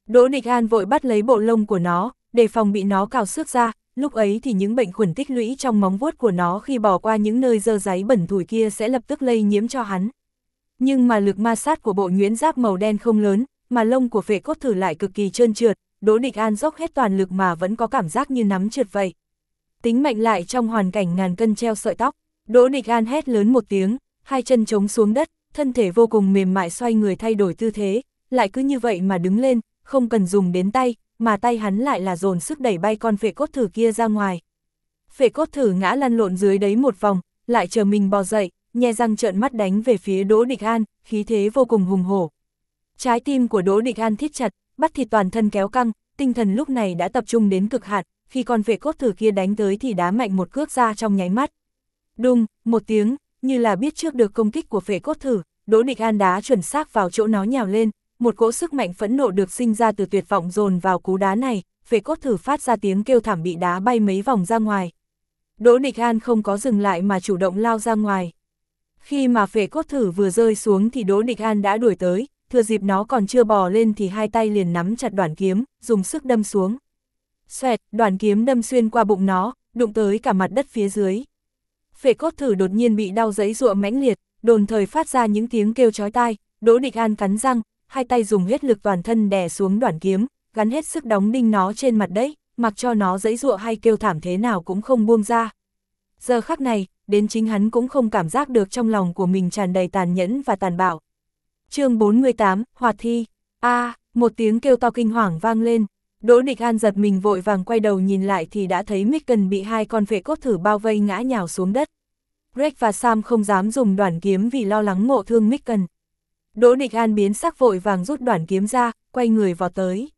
Đỗ Địch An vội bắt lấy bộ lông của nó, để phòng bị nó cào xước ra, lúc ấy thì những bệnh khuẩn tích lũy trong móng vuốt của nó khi bỏ qua những nơi dơ giấy bẩn thủi kia sẽ lập tức lây nhiễm cho hắn. Nhưng mà lực ma sát của bộ nhuyễn giáp màu đen không lớn, mà lông của phệ cốt thử lại cực kỳ trơn trượt, Đỗ Địch An dốc hết toàn lực mà vẫn có cảm giác như nắm trượt vậy. Tính mạnh lại trong hoàn cảnh ngàn cân treo sợi tóc, Đỗ Địch An hét lớn một tiếng, hai chân chống xuống đất, thân thể vô cùng mềm mại xoay người thay đổi tư thế, lại cứ như vậy mà đứng lên, không cần dùng đến tay, mà tay hắn lại là dồn sức đẩy bay con phệ cốt thử kia ra ngoài. Phệ cốt thử ngã lăn lộn dưới đấy một vòng, lại chờ mình bò dậy, nhe răng trợn mắt đánh về phía Đỗ Địch An, khí thế vô cùng hùng hổ. Trái tim của Đỗ Địch An thiết chặt, bắt thịt toàn thân kéo căng, tinh thần lúc này đã tập trung đến cực hạn, khi con vệ cốt thử kia đánh tới thì đá mạnh một cước ra trong nháy mắt. Đùng, một tiếng, như là biết trước được công kích của phệ cốt thử, Đỗ Địch An đá chuẩn xác vào chỗ nó nhào lên, một cỗ sức mạnh phẫn nộ được sinh ra từ tuyệt vọng dồn vào cú đá này, phế cốt thử phát ra tiếng kêu thảm bị đá bay mấy vòng ra ngoài. Đỗ Địch An không có dừng lại mà chủ động lao ra ngoài. Khi mà phệ cốt thử vừa rơi xuống thì Đỗ Địch An đã đuổi tới, thừa dịp nó còn chưa bò lên thì hai tay liền nắm chặt đoạn kiếm, dùng sức đâm xuống. Xoẹt, đoạn kiếm đâm xuyên qua bụng nó, đụng tới cả mặt đất phía dưới. Phệ cốt thử đột nhiên bị đau giấy ruộng mãnh liệt, đồn thời phát ra những tiếng kêu chói tai, Đỗ Địch An cắn răng, hai tay dùng hết lực toàn thân đè xuống đoạn kiếm, gắn hết sức đóng đinh nó trên mặt đấy, mặc cho nó dãy ruộng hay kêu thảm thế nào cũng không buông ra. Giờ khắc này, đến chính hắn cũng không cảm giác được trong lòng của mình tràn đầy tàn nhẫn và tàn bạo. chương 48, Hoạt Thi, a một tiếng kêu to kinh hoàng vang lên, Đỗ Địch An giật mình vội vàng quay đầu nhìn lại thì đã thấy Micken bị hai con vệ cốt thử bao vây ngã nhào xuống đất. Greg và Sam không dám dùng đoạn kiếm vì lo lắng ngộ thương Micken. Đỗ Nịch An biến sắc vội vàng rút đoạn kiếm ra, quay người vào tới.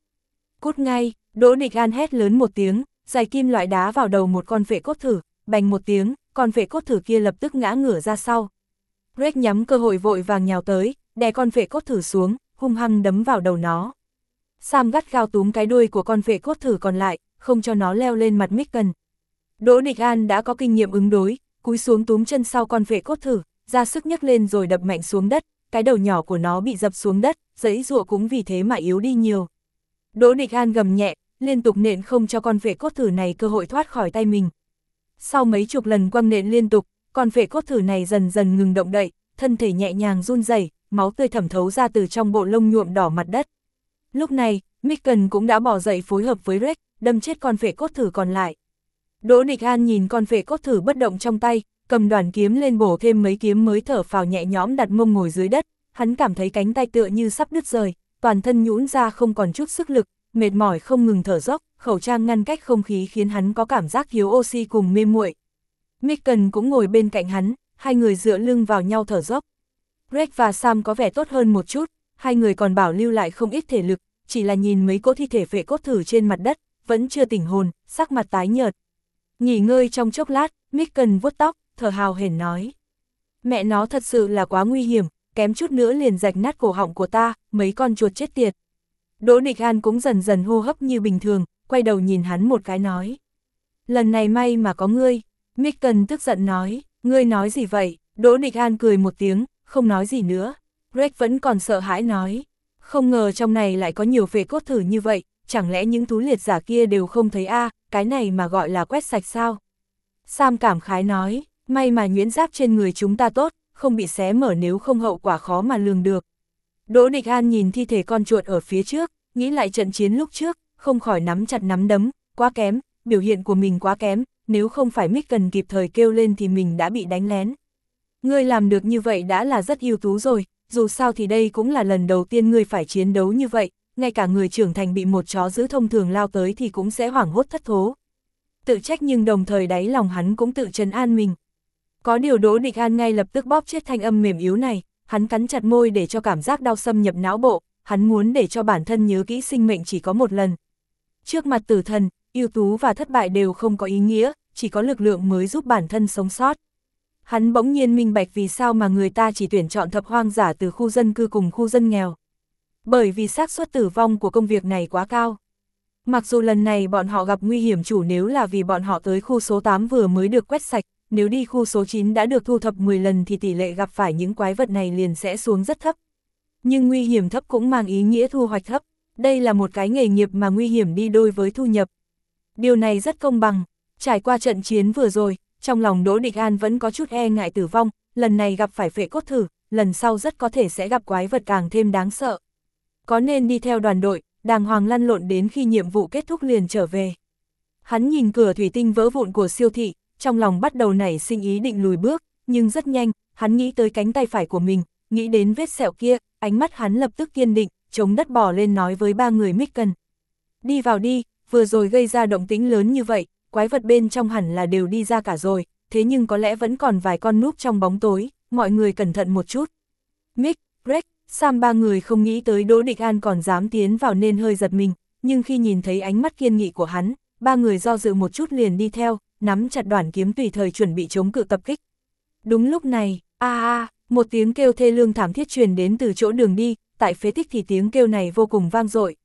Cút ngay, Đỗ Nịch An hét lớn một tiếng, dài kim loại đá vào đầu một con vệ cốt thử, bành một tiếng, con vệ cốt thử kia lập tức ngã ngửa ra sau. Greg nhắm cơ hội vội vàng nhào tới, đè con vệ cốt thử xuống, hung hăng đấm vào đầu nó. Sam gắt gao túm cái đuôi của con vệ cốt thử còn lại, không cho nó leo lên mặt Micken. Đỗ Nịch An đã có kinh nghiệm ứng đối, cúi xuống túm chân sau con vệ cốt thử, ra sức nhấc lên rồi đập mạnh xuống đất, cái đầu nhỏ của nó bị dập xuống đất, giấy rụa cũng vì thế mà yếu đi nhiều. Đỗ Địch An gầm nhẹ, liên tục nện không cho con vệ cốt thử này cơ hội thoát khỏi tay mình. Sau mấy chục lần quăng nện liên tục, con vệ cốt thử này dần dần ngừng động đậy, thân thể nhẹ nhàng run rẩy, máu tươi thẩm thấu ra từ trong bộ lông nhuộm đỏ mặt đất. Lúc này, Micken cũng đã bỏ dậy phối hợp với Rex, đâm chết con vệ cốt thử còn lại. Đỗ Địch An nhìn con vệ cốt thử bất động trong tay, cầm đoàn kiếm lên bổ thêm mấy kiếm mới thở phào nhẹ nhõm đặt mông ngồi dưới đất, hắn cảm thấy cánh tay tựa như sắp đứt rời, toàn thân nhũn ra không còn chút sức lực, mệt mỏi không ngừng thở dốc, khẩu trang ngăn cách không khí khiến hắn có cảm giác thiếu oxy cùng mê muội. Micken cũng ngồi bên cạnh hắn, hai người dựa lưng vào nhau thở dốc. Greg và Sam có vẻ tốt hơn một chút, hai người còn bảo lưu lại không ít thể lực, chỉ là nhìn mấy cỗ thi thể vệ cốt thử trên mặt đất, vẫn chưa tỉnh hồn, sắc mặt tái nhợt. Nghỉ ngơi trong chốc lát, Micken vuốt tóc, thở hào hển nói. Mẹ nó thật sự là quá nguy hiểm, kém chút nữa liền rạch nát cổ họng của ta, mấy con chuột chết tiệt. Đỗ Nịch An cũng dần dần hô hấp như bình thường, quay đầu nhìn hắn một cái nói. Lần này may mà có ngươi, Micken tức giận nói, ngươi nói gì vậy, Đỗ Nịch An cười một tiếng, không nói gì nữa. Greg vẫn còn sợ hãi nói, không ngờ trong này lại có nhiều phế cốt thử như vậy, chẳng lẽ những thú liệt giả kia đều không thấy a cái này mà gọi là quét sạch sao? Sam cảm khái nói, may mà nhuyễn giáp trên người chúng ta tốt, không bị xé mở nếu không hậu quả khó mà lường được. Đỗ Địch An nhìn thi thể con chuột ở phía trước, nghĩ lại trận chiến lúc trước, không khỏi nắm chặt nắm đấm, quá kém, biểu hiện của mình quá kém, nếu không phải mít cần kịp thời kêu lên thì mình đã bị đánh lén. Ngươi làm được như vậy đã là rất ưu tú rồi, dù sao thì đây cũng là lần đầu tiên ngươi phải chiến đấu như vậy, ngay cả người trưởng thành bị một chó giữ thông thường lao tới thì cũng sẽ hoảng hốt thất thố. Tự trách nhưng đồng thời đáy lòng hắn cũng tự trấn an mình. Có điều Đỗ Địch An ngay lập tức bóp chết thanh âm mềm yếu này, hắn cắn chặt môi để cho cảm giác đau xâm nhập não bộ, hắn muốn để cho bản thân nhớ kỹ sinh mệnh chỉ có một lần. Trước mặt tử thần, ưu tú và thất bại đều không có ý nghĩa, chỉ có lực lượng mới giúp bản thân sống sót. Hắn bỗng nhiên minh bạch vì sao mà người ta chỉ tuyển chọn thập hoang giả từ khu dân cư cùng khu dân nghèo. Bởi vì xác suất tử vong của công việc này quá cao. Mặc dù lần này bọn họ gặp nguy hiểm chủ nếu là vì bọn họ tới khu số 8 vừa mới được quét sạch, nếu đi khu số 9 đã được thu thập 10 lần thì tỷ lệ gặp phải những quái vật này liền sẽ xuống rất thấp. Nhưng nguy hiểm thấp cũng mang ý nghĩa thu hoạch thấp, đây là một cái nghề nghiệp mà nguy hiểm đi đôi với thu nhập. Điều này rất công bằng, trải qua trận chiến vừa rồi, trong lòng Đỗ Địch An vẫn có chút e ngại tử vong, lần này gặp phải phệ cốt thử, lần sau rất có thể sẽ gặp quái vật càng thêm đáng sợ. Có nên đi theo đoàn đội, đàng hoàng lăn lộn đến khi nhiệm vụ kết thúc liền trở về. Hắn nhìn cửa thủy tinh vỡ vụn của siêu thị, trong lòng bắt đầu nảy sinh ý định lùi bước, nhưng rất nhanh, hắn nghĩ tới cánh tay phải của mình, nghĩ đến vết sẹo kia, ánh mắt hắn lập tức kiên định, chống đất bỏ lên nói với ba người Micken. Đi vào đi, vừa rồi gây ra động tĩnh lớn như vậy, quái vật bên trong hẳn là đều đi ra cả rồi, thế nhưng có lẽ vẫn còn vài con núp trong bóng tối, mọi người cẩn thận một chút. Mick, Greg, Sam ba người không nghĩ tới Đỗ Địch An còn dám tiến vào nên hơi giật mình, nhưng khi nhìn thấy ánh mắt kiên nghị của hắn, ba người do dự một chút liền đi theo, nắm chặt đoàn kiếm tùy thời chuẩn bị chống cự tập kích. Đúng lúc này, a a, một tiếng kêu thê lương thảm thiết truyền đến từ chỗ đường đi, tại phế tích thì tiếng kêu này vô cùng vang dội.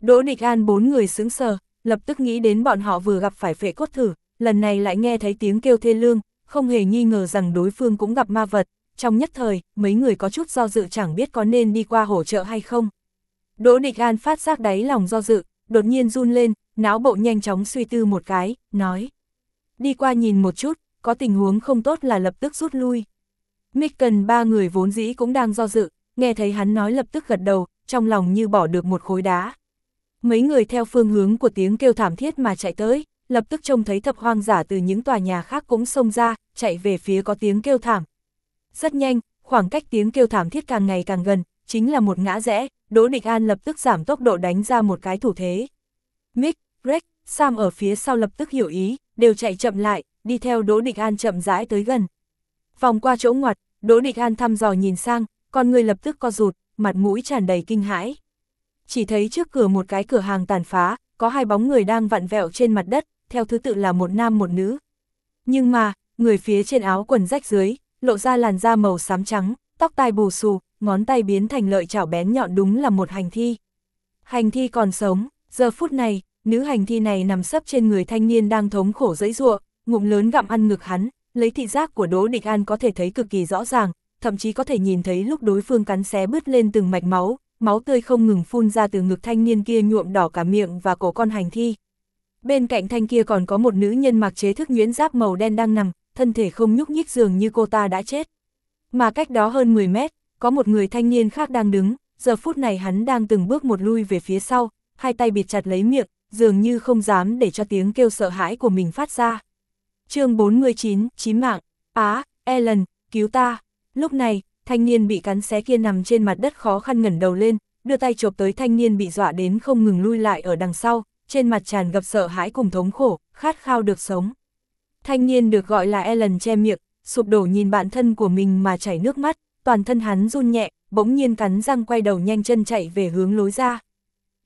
Đỗ Địch An bốn người sững sờ, lập tức nghĩ đến bọn họ vừa gặp phải phệ cốt thử, lần này lại nghe thấy tiếng kêu thê lương, không hề nghi ngờ rằng đối phương cũng gặp ma vật, trong nhất thời, mấy người có chút do dự chẳng biết có nên đi qua hỗ trợ hay không. Đỗ Địch An phát giác đáy lòng do dự, đột nhiên run lên, não bộ nhanh chóng suy tư một cái, nói. Đi qua nhìn một chút, có tình huống không tốt là lập tức rút lui. Micken ba người vốn dĩ cũng đang do dự, nghe thấy hắn nói lập tức gật đầu, trong lòng như bỏ được một khối đá. Mấy người theo phương hướng của tiếng kêu thảm thiết mà chạy tới, lập tức trông thấy thập hoang giả từ những tòa nhà khác cũng xông ra, chạy về phía có tiếng kêu thảm. Rất nhanh, khoảng cách tiếng kêu thảm thiết càng ngày càng gần, chính là một ngã rẽ, Đỗ Địch An lập tức giảm tốc độ đánh ra một cái thủ thế. Mick, Greg, Sam ở phía sau lập tức hiểu ý, đều chạy chậm lại, đi theo Đỗ Địch An chậm rãi tới gần. Vòng qua chỗ ngoặt, Đỗ Địch An thăm dò nhìn sang, con người lập tức co rụt, mặt mũi tràn đầy kinh hãi. Chỉ thấy trước cửa một cái cửa hàng tàn phá, có hai bóng người đang vặn vẹo trên mặt đất, theo thứ tự là một nam một nữ. Nhưng mà, người phía trên áo quần rách dưới, lộ ra làn da màu xám trắng, tóc tai bù xù, ngón tay biến thành lợi chảo bén nhọn đúng là một hành thi. Hành thi còn sống, giờ phút này, nữ hành thi này nằm sấp trên người thanh niên đang thống khổ dẫy ruộng, ngụm lớn gặm ăn ngực hắn, lấy thị giác của Đỗ Địch An có thể thấy cực kỳ rõ ràng, thậm chí có thể nhìn thấy lúc đối phương cắn xé bứt lên từng mạch máu, máu tươi không ngừng phun ra từ ngực thanh niên kia nhuộm đỏ cả miệng và cổ con hành thi. Bên cạnh thanh kia còn có một nữ nhân mặc chế thức nhuyễn giáp màu đen đang nằm, thân thể không nhúc nhích dường như cô ta đã chết. Mà cách đó hơn 10 mét, có một người thanh niên khác đang đứng, giờ phút này hắn đang từng bước một lui về phía sau, hai tay bịt chặt lấy miệng, dường như không dám để cho tiếng kêu sợ hãi của mình phát ra. chương 49, Chí mạng, Á, Ellen, cứu ta. Lúc này, thanh niên bị cắn xé kia nằm trên mặt đất khó khăn ngẩng đầu lên, đưa tay chộp tới thanh niên bị dọa đến không ngừng lui lại ở đằng sau, trên mặt tràn ngập sợ hãi cùng thống khổ, khát khao được sống. Thanh niên được gọi là Ellen che miệng, sụp đổ nhìn bạn thân của mình mà chảy nước mắt, toàn thân hắn run nhẹ, bỗng nhiên cắn răng quay đầu nhanh chân chạy về hướng lối ra.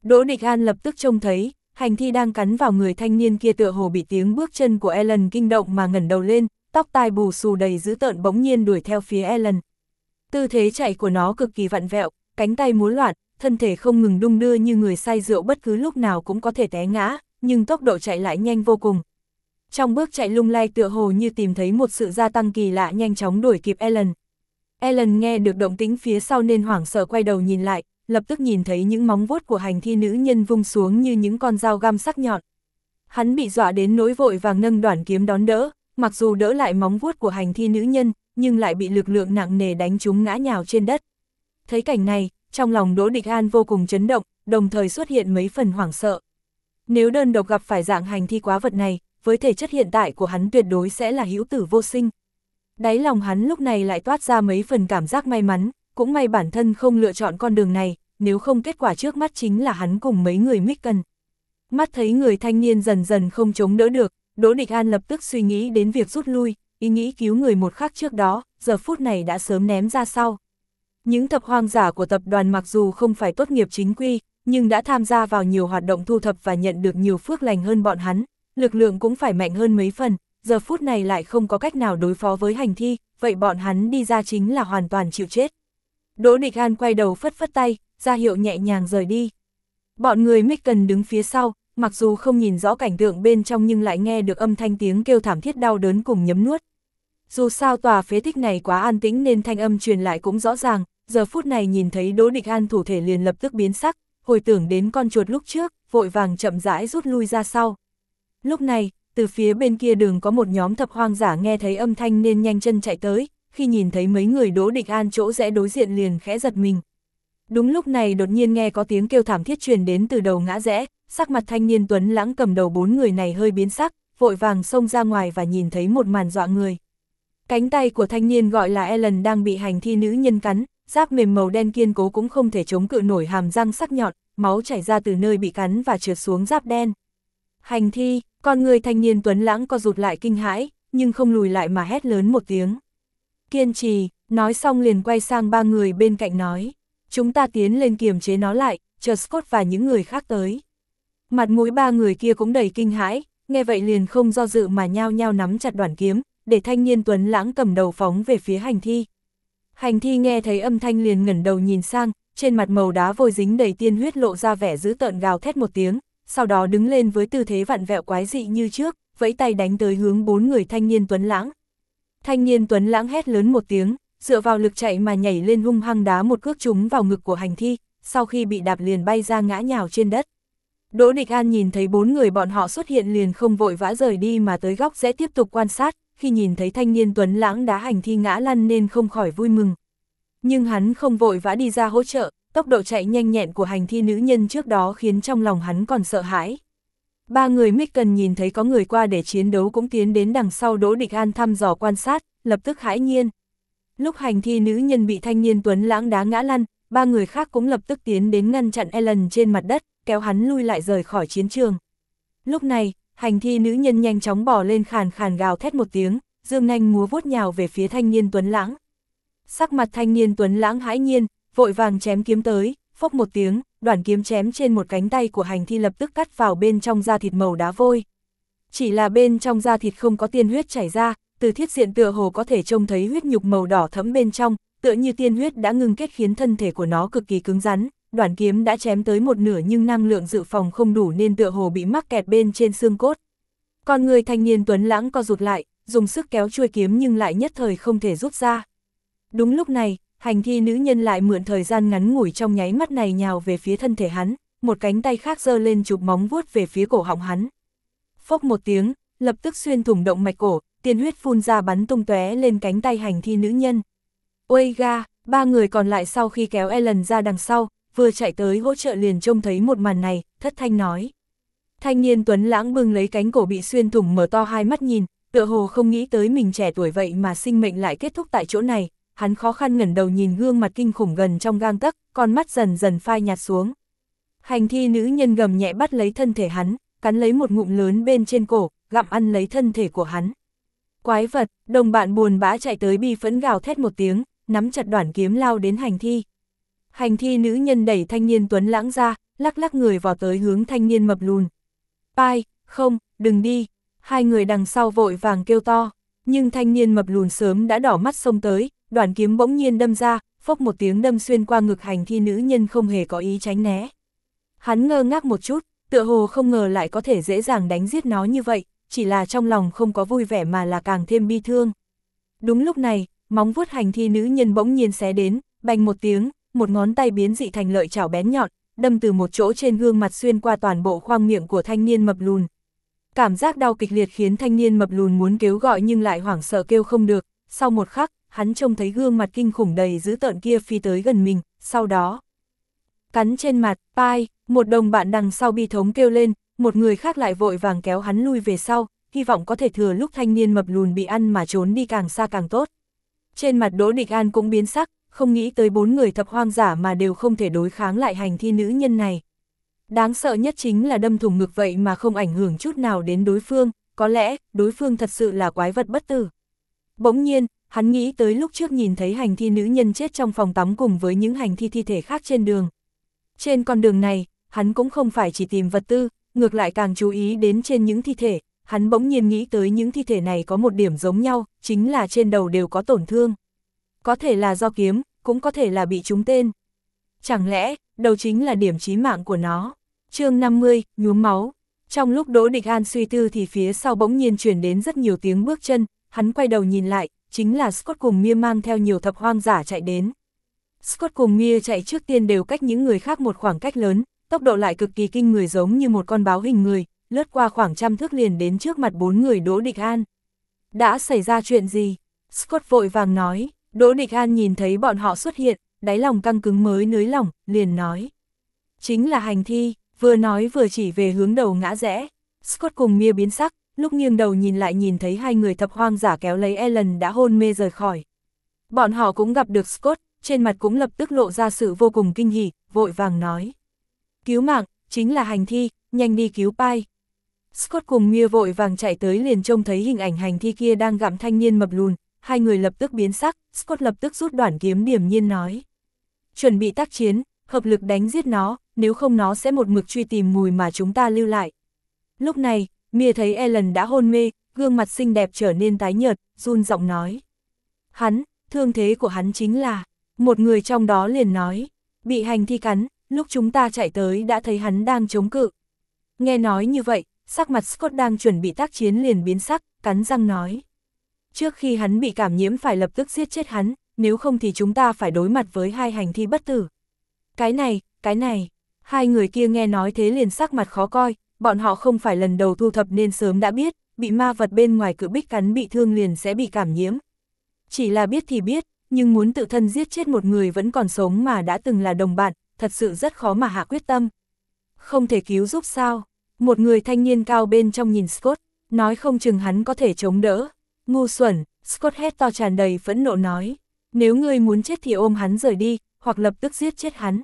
Đỗ Địch An lập tức trông thấy, hành thi đang cắn vào người thanh niên kia tựa hồ bị tiếng bước chân của Ellen kinh động mà ngẩn đầu lên, tóc tai bù xù đầy dữ tợn bỗng nhiên đuổi theo phía Ellen. Tư thế chạy của nó cực kỳ vặn vẹo, cánh tay múa loạn, thân thể không ngừng đung đưa như người say rượu bất cứ lúc nào cũng có thể té ngã, nhưng tốc độ chạy lại nhanh vô cùng. Trong bước chạy lung lay tựa hồ như tìm thấy một sự gia tăng kỳ lạ nhanh chóng đuổi kịp Ellen. Ellen nghe được động tĩnh phía sau nên hoảng sợ quay đầu nhìn lại, lập tức nhìn thấy những móng vuốt của hành thi nữ nhân vung xuống như những con dao găm sắc nhọn. Hắn bị dọa đến nỗi vội vàng nâng đoạn kiếm đón đỡ, mặc dù đỡ lại móng vuốt của hành thi nữ nhân, nhưng lại bị lực lượng nặng nề đánh chúng ngã nhào trên đất. Thấy cảnh này, trong lòng Đỗ Địch An vô cùng chấn động, đồng thời xuất hiện mấy phần hoảng sợ. Nếu đơn độc gặp phải dạng hành thi quá vật này, với thể chất hiện tại của hắn tuyệt đối sẽ là hữu tử vô sinh. Đáy lòng hắn lúc này lại toát ra mấy phần cảm giác may mắn, cũng may bản thân không lựa chọn con đường này, nếu không kết quả trước mắt chính là hắn cùng mấy người mít cần. Mắt thấy người thanh niên dần dần không chống đỡ được, Đỗ Địch An lập tức suy nghĩ đến việc rút lui, ý nghĩ cứu người một khắc trước đó, giờ phút này đã sớm ném ra sau. Những thập hoang giả của tập đoàn mặc dù không phải tốt nghiệp chính quy, nhưng đã tham gia vào nhiều hoạt động thu thập và nhận được nhiều phước lành hơn bọn hắn, lực lượng cũng phải mạnh hơn mấy phần, giờ phút này lại không có cách nào đối phó với hành thi, vậy bọn hắn đi ra chính là hoàn toàn chịu chết. Đỗ Địch An quay đầu phất phất tay, ra hiệu nhẹ nhàng rời đi. Bọn người mít cần đứng phía sau, mặc dù không nhìn rõ cảnh tượng bên trong nhưng lại nghe được âm thanh tiếng kêu thảm thiết đau đớn cùng nhấm nuốt, dù sao tòa phế tích này quá an tĩnh nên thanh âm truyền lại cũng rõ ràng, giờ phút này nhìn thấy Đỗ Địch An thủ thể liền lập tức biến sắc, hồi tưởng đến con chuột lúc trước, vội vàng chậm rãi rút lui ra sau. Lúc này, từ phía bên kia đường có một nhóm thập hoang giả nghe thấy âm thanh nên nhanh chân chạy tới, khi nhìn thấy mấy người Đỗ Địch An chỗ rẽ đối diện liền khẽ giật mình. Đúng lúc này đột nhiên nghe có tiếng kêu thảm thiết truyền đến từ đầu ngã rẽ, sắc mặt thanh niên tuấn lãng cầm đầu bốn người này hơi biến sắc, vội vàng xông ra ngoài và nhìn thấy một màn dọa người. Cánh tay của thanh niên gọi là Ellen đang bị hành thi nữ nhân cắn, giáp mềm màu đen kiên cố cũng không thể chống cự nổi hàm răng sắc nhọn, máu chảy ra từ nơi bị cắn và trượt xuống giáp đen. Hành thi, con người thanh niên tuấn lãng co rụt lại kinh hãi, nhưng không lùi lại mà hét lớn một tiếng. Kiên trì, nói xong liền quay sang ba người bên cạnh nói. Chúng ta tiến lên kiềm chế nó lại, chờ Scott và những người khác tới. Mặt mũi ba người kia cũng đầy kinh hãi, nghe vậy liền không do dự mà nhao nhao nắm chặt đoạn kiếm, để thanh niên tuấn lãng cầm đầu phóng về phía hành thi. Hành thi nghe thấy âm thanh liền ngẩn đầu nhìn sang, trên mặt màu đá vôi dính đầy tiên huyết lộ ra vẻ dữ tợn gào thét một tiếng, sau đó đứng lên với tư thế vặn vẹo quái dị như trước, vẫy tay đánh tới hướng bốn người thanh niên tuấn lãng. Thanh niên tuấn lãng hét lớn một tiếng, dựa vào lực chạy mà nhảy lên hung hăng đá một cước trúng vào ngực của hành thi, sau khi bị đạp liền bay ra ngã nhào trên đất. Đỗ Địch An nhìn thấy bốn người bọn họ xuất hiện liền không vội vã rời đi mà tới góc rẽ tiếp tục quan sát, khi nhìn thấy thanh niên tuấn lãng đá hành thi ngã lăn nên không khỏi vui mừng. Nhưng hắn không vội vã đi ra hỗ trợ, tốc độ chạy nhanh nhẹn của hành thi nữ nhân trước đó khiến trong lòng hắn còn sợ hãi. Ba người Mick cần nhìn thấy có người qua để chiến đấu cũng tiến đến đằng sau Đỗ Địch An thăm dò quan sát, lập tức hãi nhiên. Lúc hành thi nữ nhân bị thanh niên tuấn lãng đá ngã lăn, ba người khác cũng lập tức tiến đến ngăn chặn Ellen trên mặt đất, kéo hắn lui lại rời khỏi chiến trường. Lúc này, hành thi nữ nhân nhanh chóng bỏ lên khàn khàn gào thét một tiếng, dương nanh múa vuốt nhào về phía thanh niên tuấn lãng. Sắc mặt thanh niên tuấn lãng hãi nhiên, vội vàng chém kiếm tới, phốc một tiếng, đoàn kiếm chém trên một cánh tay của hành thi lập tức cắt vào bên trong da thịt màu đá vôi. Chỉ là bên trong da thịt không có tiên huyết chảy ra, từ thiết diện tựa hồ có thể trông thấy huyết nhục màu đỏ thẫm bên trong, tựa như tiên huyết đã ngưng kết khiến thân thể của nó cực kỳ cứng rắn, đoạn kiếm đã chém tới một nửa nhưng năng lượng dự phòng không đủ nên tựa hồ bị mắc kẹt bên trên xương cốt. Con người thanh niên tuấn lãng co rụt lại, dùng sức kéo chuôi kiếm nhưng lại nhất thời không thể rút ra. Đúng lúc này, hành thi nữ nhân lại mượn thời gian ngắn ngủi trong nháy mắt này nhào về phía thân thể hắn, một cánh tay khác giơ lên chụp móng vuốt về phía cổ họng hắn. Phốc một tiếng, lập tức xuyên thủng động mạch cổ, tiên huyết phun ra bắn tung tóe lên cánh tay hành thi nữ nhân. Ôi ga, ba người còn lại sau khi kéo Ellen ra đằng sau, vừa chạy tới hỗ trợ liền trông thấy một màn này, thất thanh nói. Thanh niên tuấn lãng bưng lấy cánh cổ bị xuyên thủng mở to hai mắt nhìn, tựa hồ không nghĩ tới mình trẻ tuổi vậy mà sinh mệnh lại kết thúc tại chỗ này, hắn khó khăn ngẩn đầu nhìn gương mặt kinh khủng gần trong gang tấc, con mắt dần dần phai nhạt xuống. Hành thi nữ nhân gầm nhẹ bắt lấy thân thể hắn, cắn lấy một ngụm lớn bên trên cổ, gặm ăn lấy thân thể của hắn. Quái vật, đồng bạn buồn bã chạy tới bi phẫn gào thét một tiếng, nắm chặt đoạn kiếm lao đến hành thi. Hành thi nữ nhân đẩy thanh niên tuấn lãng ra, lắc lắc người vào tới hướng thanh niên mập lùn. Pai, không, đừng đi, hai người đằng sau vội vàng kêu to, nhưng thanh niên mập lùn sớm đã đỏ mắt xông tới, đoàn kiếm bỗng nhiên đâm ra, phốc một tiếng đâm xuyên qua ngực hành thi nữ nhân không hề có ý tránh né. Hắn ngơ ngác một chút, tựa hồ không ngờ lại có thể dễ dàng đánh giết nó như vậy, chỉ là trong lòng không có vui vẻ mà là càng thêm bi thương. Đúng lúc này, móng vuốt hành thi nữ nhân bỗng nhiên xé đến, bành một tiếng, một ngón tay biến dị thành lợi chảo bén nhọn, đâm từ một chỗ trên gương mặt xuyên qua toàn bộ khoang miệng của thanh niên mập lùn. Cảm giác đau kịch liệt khiến thanh niên mập lùn muốn kêu gọi nhưng lại hoảng sợ kêu không được, sau một khắc, hắn trông thấy gương mặt kinh khủng đầy dữ tợn kia phi tới gần mình, sau đó. Cắn trên mặt, pai, một đồng bạn đằng sau bi thống kêu lên, một người khác lại vội vàng kéo hắn lui về sau, hy vọng có thể thừa lúc thanh niên mập lùn bị ăn mà trốn đi càng xa càng tốt. Trên mặt Đỗ Địch An cũng biến sắc, không nghĩ tới bốn người thập hoang giả mà đều không thể đối kháng lại hành thi nữ nhân này. Đáng sợ nhất chính là đâm thủng ngực vậy mà không ảnh hưởng chút nào đến đối phương, có lẽ đối phương thật sự là quái vật bất tử. Bỗng nhiên, hắn nghĩ tới lúc trước nhìn thấy hành thi nữ nhân chết trong phòng tắm cùng với những hành thi thi thể khác trên đường. Trên con đường này, hắn cũng không phải chỉ tìm vật tư, ngược lại càng chú ý đến trên những thi thể, hắn bỗng nhiên nghĩ tới những thi thể này có một điểm giống nhau, chính là trên đầu đều có tổn thương. Có thể là do kiếm, cũng có thể là bị trúng tên. Chẳng lẽ, đầu chính là điểm chí mạng của nó. chương 50, nhuốm máu. Trong lúc Đỗ Địch An suy tư thì phía sau bỗng nhiên chuyển đến rất nhiều tiếng bước chân, hắn quay đầu nhìn lại, chính là Scott cùng Mia mang theo nhiều thập hoang giả chạy đến. Scott cùng Mia chạy trước tiên đều cách những người khác một khoảng cách lớn, tốc độ lại cực kỳ kinh người giống như một con báo hình người, lướt qua khoảng trăm thước liền đến trước mặt bốn người Đỗ Địch An. Đã xảy ra chuyện gì? Scott vội vàng nói, Đỗ Địch An nhìn thấy bọn họ xuất hiện, đáy lòng căng cứng mới nới lỏng, liền nói. Chính là hành thi, vừa nói vừa chỉ về hướng đầu ngã rẽ. Scott cùng Mia biến sắc, lúc nghiêng đầu nhìn lại nhìn thấy hai người thập hoang giả kéo lấy Ellen đã hôn mê rời khỏi. Bọn họ cũng gặp được Scott, trên mặt cũng lập tức lộ ra sự vô cùng kinh hỉ, vội vàng nói. Cứu mạng, chính là hành thi, nhanh đi cứu Pai. Scott cùng Mia vội vàng chạy tới liền trông thấy hình ảnh hành thi kia đang gặm thanh niên mập lùn, hai người lập tức biến sắc, Scott lập tức rút đoạn kiếm điểm nhiên nói. Chuẩn bị tác chiến, hợp lực đánh giết nó, nếu không nó sẽ một mực truy tìm mùi mà chúng ta lưu lại. Lúc này, Mia thấy Ellen đã hôn mê, gương mặt xinh đẹp trở nên tái nhợt, run giọng nói. Hắn, thương thế của hắn chính là, một người trong đó liền nói, bị hành thi cắn, lúc chúng ta chạy tới đã thấy hắn đang chống cự. Nghe nói như vậy, sắc mặt Scott đang chuẩn bị tác chiến liền biến sắc, cắn răng nói. Trước khi hắn bị cảm nhiễm phải lập tức giết chết hắn, nếu không thì chúng ta phải đối mặt với hai hành thi bất tử. Cái này, cái này, hai người kia nghe nói thế liền sắc mặt khó coi, bọn họ không phải lần đầu thu thập nên sớm đã biết, bị ma vật bên ngoài cự bích cắn bị thương liền sẽ bị cảm nhiễm. Chỉ là biết thì biết, nhưng muốn tự thân giết chết một người vẫn còn sống mà đã từng là đồng bạn, thật sự rất khó mà hạ quyết tâm. Không thể cứu giúp sao? Một người thanh niên cao bên trong nhìn Scott, nói không chừng hắn có thể chống đỡ. Ngu xuẩn, Scott hét to tràn đầy phẫn nộ nói. Nếu ngươi muốn chết thì ôm hắn rời đi, hoặc lập tức giết chết hắn.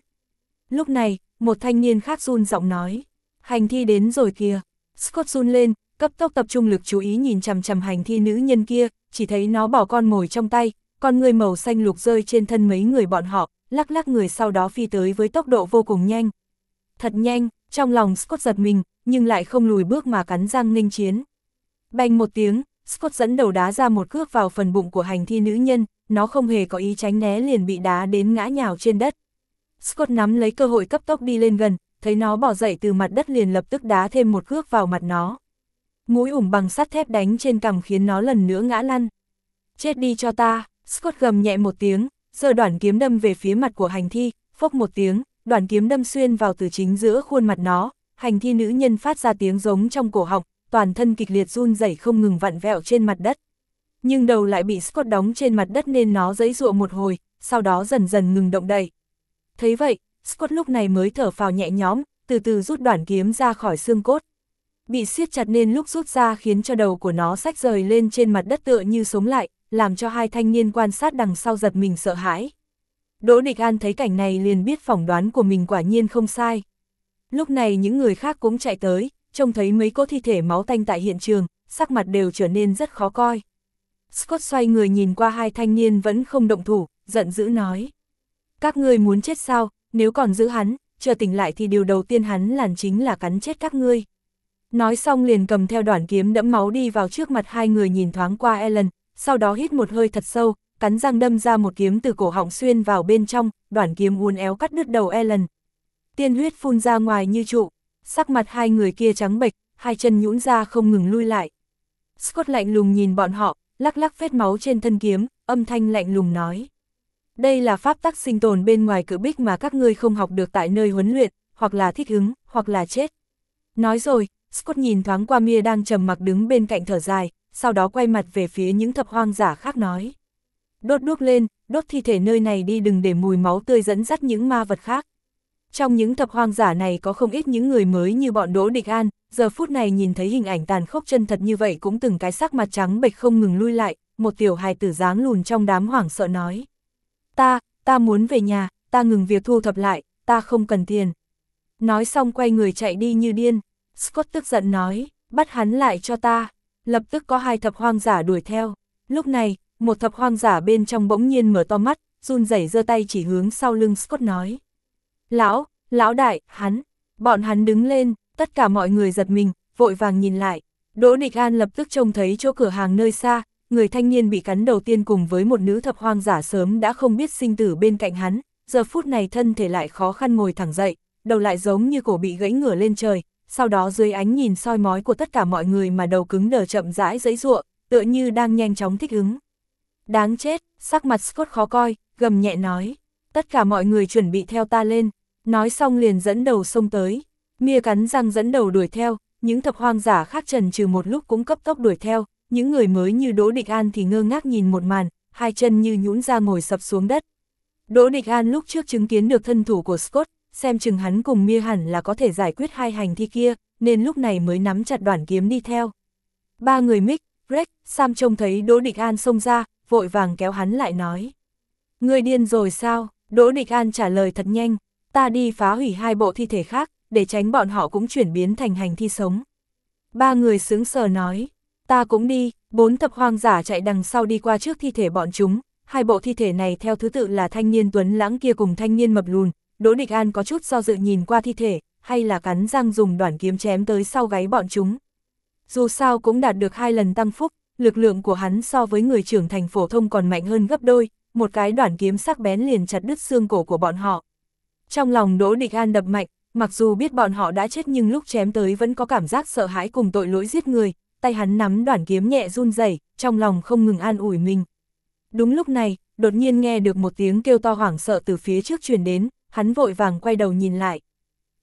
Lúc này, một thanh niên khác run giọng nói. Hành thi đến rồi kìa. Scott run lên, cấp tốc tập trung lực chú ý nhìn chằm chằm hành thi nữ nhân kia, chỉ thấy nó bỏ con mồi trong tay, con người màu xanh lục rơi trên thân mấy người bọn họ, lắc lắc người sau đó phi tới với tốc độ vô cùng nhanh. Thật nhanh, trong lòng Scott giật mình, nhưng lại không lùi bước mà cắn răng ninh chiến. Bành một tiếng, Scott dẫn đầu đá ra một cước vào phần bụng của hành thi nữ nhân, nó không hề có ý tránh né liền bị đá đến ngã nhào trên đất. Scott nắm lấy cơ hội cấp tốc đi lên gần, thấy nó bỏ dậy từ mặt đất liền lập tức đá thêm một cước vào mặt nó. Mũi ủng bằng sắt thép đánh trên cằm khiến nó lần nữa ngã lăn. Chết đi cho ta, Scott gầm nhẹ một tiếng, giơ đoạn kiếm đâm về phía mặt của hành thi, phốc một tiếng, đoạn kiếm đâm xuyên vào từ chính giữa khuôn mặt nó, hành thi nữ nhân phát ra tiếng giống trong cổ họng, toàn thân kịch liệt run rẩy không ngừng vặn vẹo trên mặt đất. Nhưng đầu lại bị Scott đóng trên mặt đất nên nó giãy dụa một hồi, sau đó dần dần ngừng động đậy. Thấy vậy, Scott lúc này mới thở phào nhẹ nhõm, từ từ rút đoạn kiếm ra khỏi xương cốt. Bị siết chặt nên lúc rút ra khiến cho đầu của nó sách rời lên trên mặt đất tựa như sống lại, làm cho hai thanh niên quan sát đằng sau giật mình sợ hãi. Đỗ Địch An thấy cảnh này liền biết phỏng đoán của mình quả nhiên không sai. Lúc này những người khác cũng chạy tới, trông thấy mấy cỗ thi thể máu tanh tại hiện trường, sắc mặt đều trở nên rất khó coi. Scott xoay người nhìn qua hai thanh niên vẫn không động thủ, giận dữ nói. Các ngươi muốn chết sao, nếu còn giữ hắn, chờ tỉnh lại thì điều đầu tiên hắn làm chính là cắn chết các ngươi. Nói xong liền cầm theo đoạn kiếm đẫm máu đi vào trước mặt hai người nhìn thoáng qua Ellen, sau đó hít một hơi thật sâu, cắn răng đâm ra một kiếm từ cổ họng xuyên vào bên trong, đoạn kiếm uốn éo cắt đứt đầu Ellen. Tiên huyết phun ra ngoài như trụ, sắc mặt hai người kia trắng bệch, hai chân nhũn ra không ngừng lui lại. Scott lạnh lùng nhìn bọn họ, lắc lắc vết máu trên thân kiếm, âm thanh lạnh lùng nói. Đây là pháp tắc sinh tồn bên ngoài cự bích mà các ngươi không học được tại nơi huấn luyện, hoặc là thích ứng, hoặc là chết. Nói rồi, Scott nhìn thoáng qua Mia đang trầm mặc đứng bên cạnh thở dài, sau đó quay mặt về phía những thập hoang giả khác nói. Đốt đuốc lên, đốt thi thể nơi này đi đừng để mùi máu tươi dẫn dắt những ma vật khác. Trong những thập hoang giả này có không ít những người mới như bọn Đỗ Địch An, giờ phút này nhìn thấy hình ảnh tàn khốc chân thật như vậy cũng từng cái sắc mặt trắng bệch không ngừng lui lại, một tiểu hài tử dáng lùn trong đám hoảng sợ nói. Ta, ta muốn về nhà, ta ngừng việc thu thập lại, ta không cần tiền. Nói xong quay người chạy đi như điên, Scott tức giận nói, bắt hắn lại cho ta. Lập tức có hai thập hoang giả đuổi theo. Lúc này, một thập hoang giả bên trong bỗng nhiên mở to mắt, run rẩy giơ tay chỉ hướng sau lưng Scott nói. Lão, lão đại, hắn, bọn hắn đứng lên, tất cả mọi người giật mình, vội vàng nhìn lại. Đỗ Địch An lập tức trông thấy chỗ cửa hàng nơi xa, người thanh niên bị cắn đầu tiên cùng với một nữ thập hoang giả sớm đã không biết sinh tử bên cạnh hắn, giờ phút này thân thể lại khó khăn ngồi thẳng dậy, đầu lại giống như cổ bị gãy ngửa lên trời, sau đó dưới ánh nhìn soi mói của tất cả mọi người mà đầu cứng đờ chậm rãi dãy ruộng, tựa như đang nhanh chóng thích ứng. Đáng chết, sắc mặt Scott khó coi, gầm nhẹ nói. Tất cả mọi người chuẩn bị theo ta lên. Nói xong liền dẫn đầu xông tới. Mia cắn răng dẫn đầu đuổi theo, những thập hoang giả khác trần trừ một lúc cũng cấp tốc đuổi theo, những người mới như Đỗ Địch An thì ngơ ngác nhìn một màn, hai chân như nhũn ra ngồi sập xuống đất. Đỗ Địch An lúc trước chứng kiến được thân thủ của Scott, xem chừng hắn cùng Mia hẳn là có thể giải quyết hai hành thi kia, nên lúc này mới nắm chặt đoạn kiếm đi theo. Ba người Mick, Greg, Sam trông thấy Đỗ Địch An xông ra, vội vàng kéo hắn lại nói. Người điên rồi sao? Đỗ Địch An trả lời thật nhanh, ta đi phá hủy hai bộ thi thể khác, để tránh bọn họ cũng chuyển biến thành hành thi sống. Ba người sướng sờ nói, ta cũng đi, bốn thập hoang giả chạy đằng sau đi qua trước thi thể bọn chúng, hai bộ thi thể này theo thứ tự là thanh niên tuấn lãng kia cùng thanh niên mập lùn, Đỗ Địch An có chút do dự nhìn qua thi thể, hay là cắn răng dùng đoạn kiếm chém tới sau gáy bọn chúng. Dù sao cũng đạt được hai lần tăng phúc, lực lượng của hắn so với người trưởng thành phổ thông còn mạnh hơn gấp đôi, một cái đoạn kiếm sắc bén liền chặt đứt xương cổ của bọn họ. Trong lòng Đỗ Địch An đập mạnh, mặc dù biết bọn họ đã chết nhưng lúc chém tới vẫn có cảm giác sợ hãi cùng tội lỗi giết người, tay hắn nắm đoạn kiếm nhẹ run rẩy, trong lòng không ngừng an ủi mình. Đúng lúc này, đột nhiên nghe được một tiếng kêu to hoảng sợ từ phía trước truyền đến, hắn vội vàng quay đầu nhìn lại.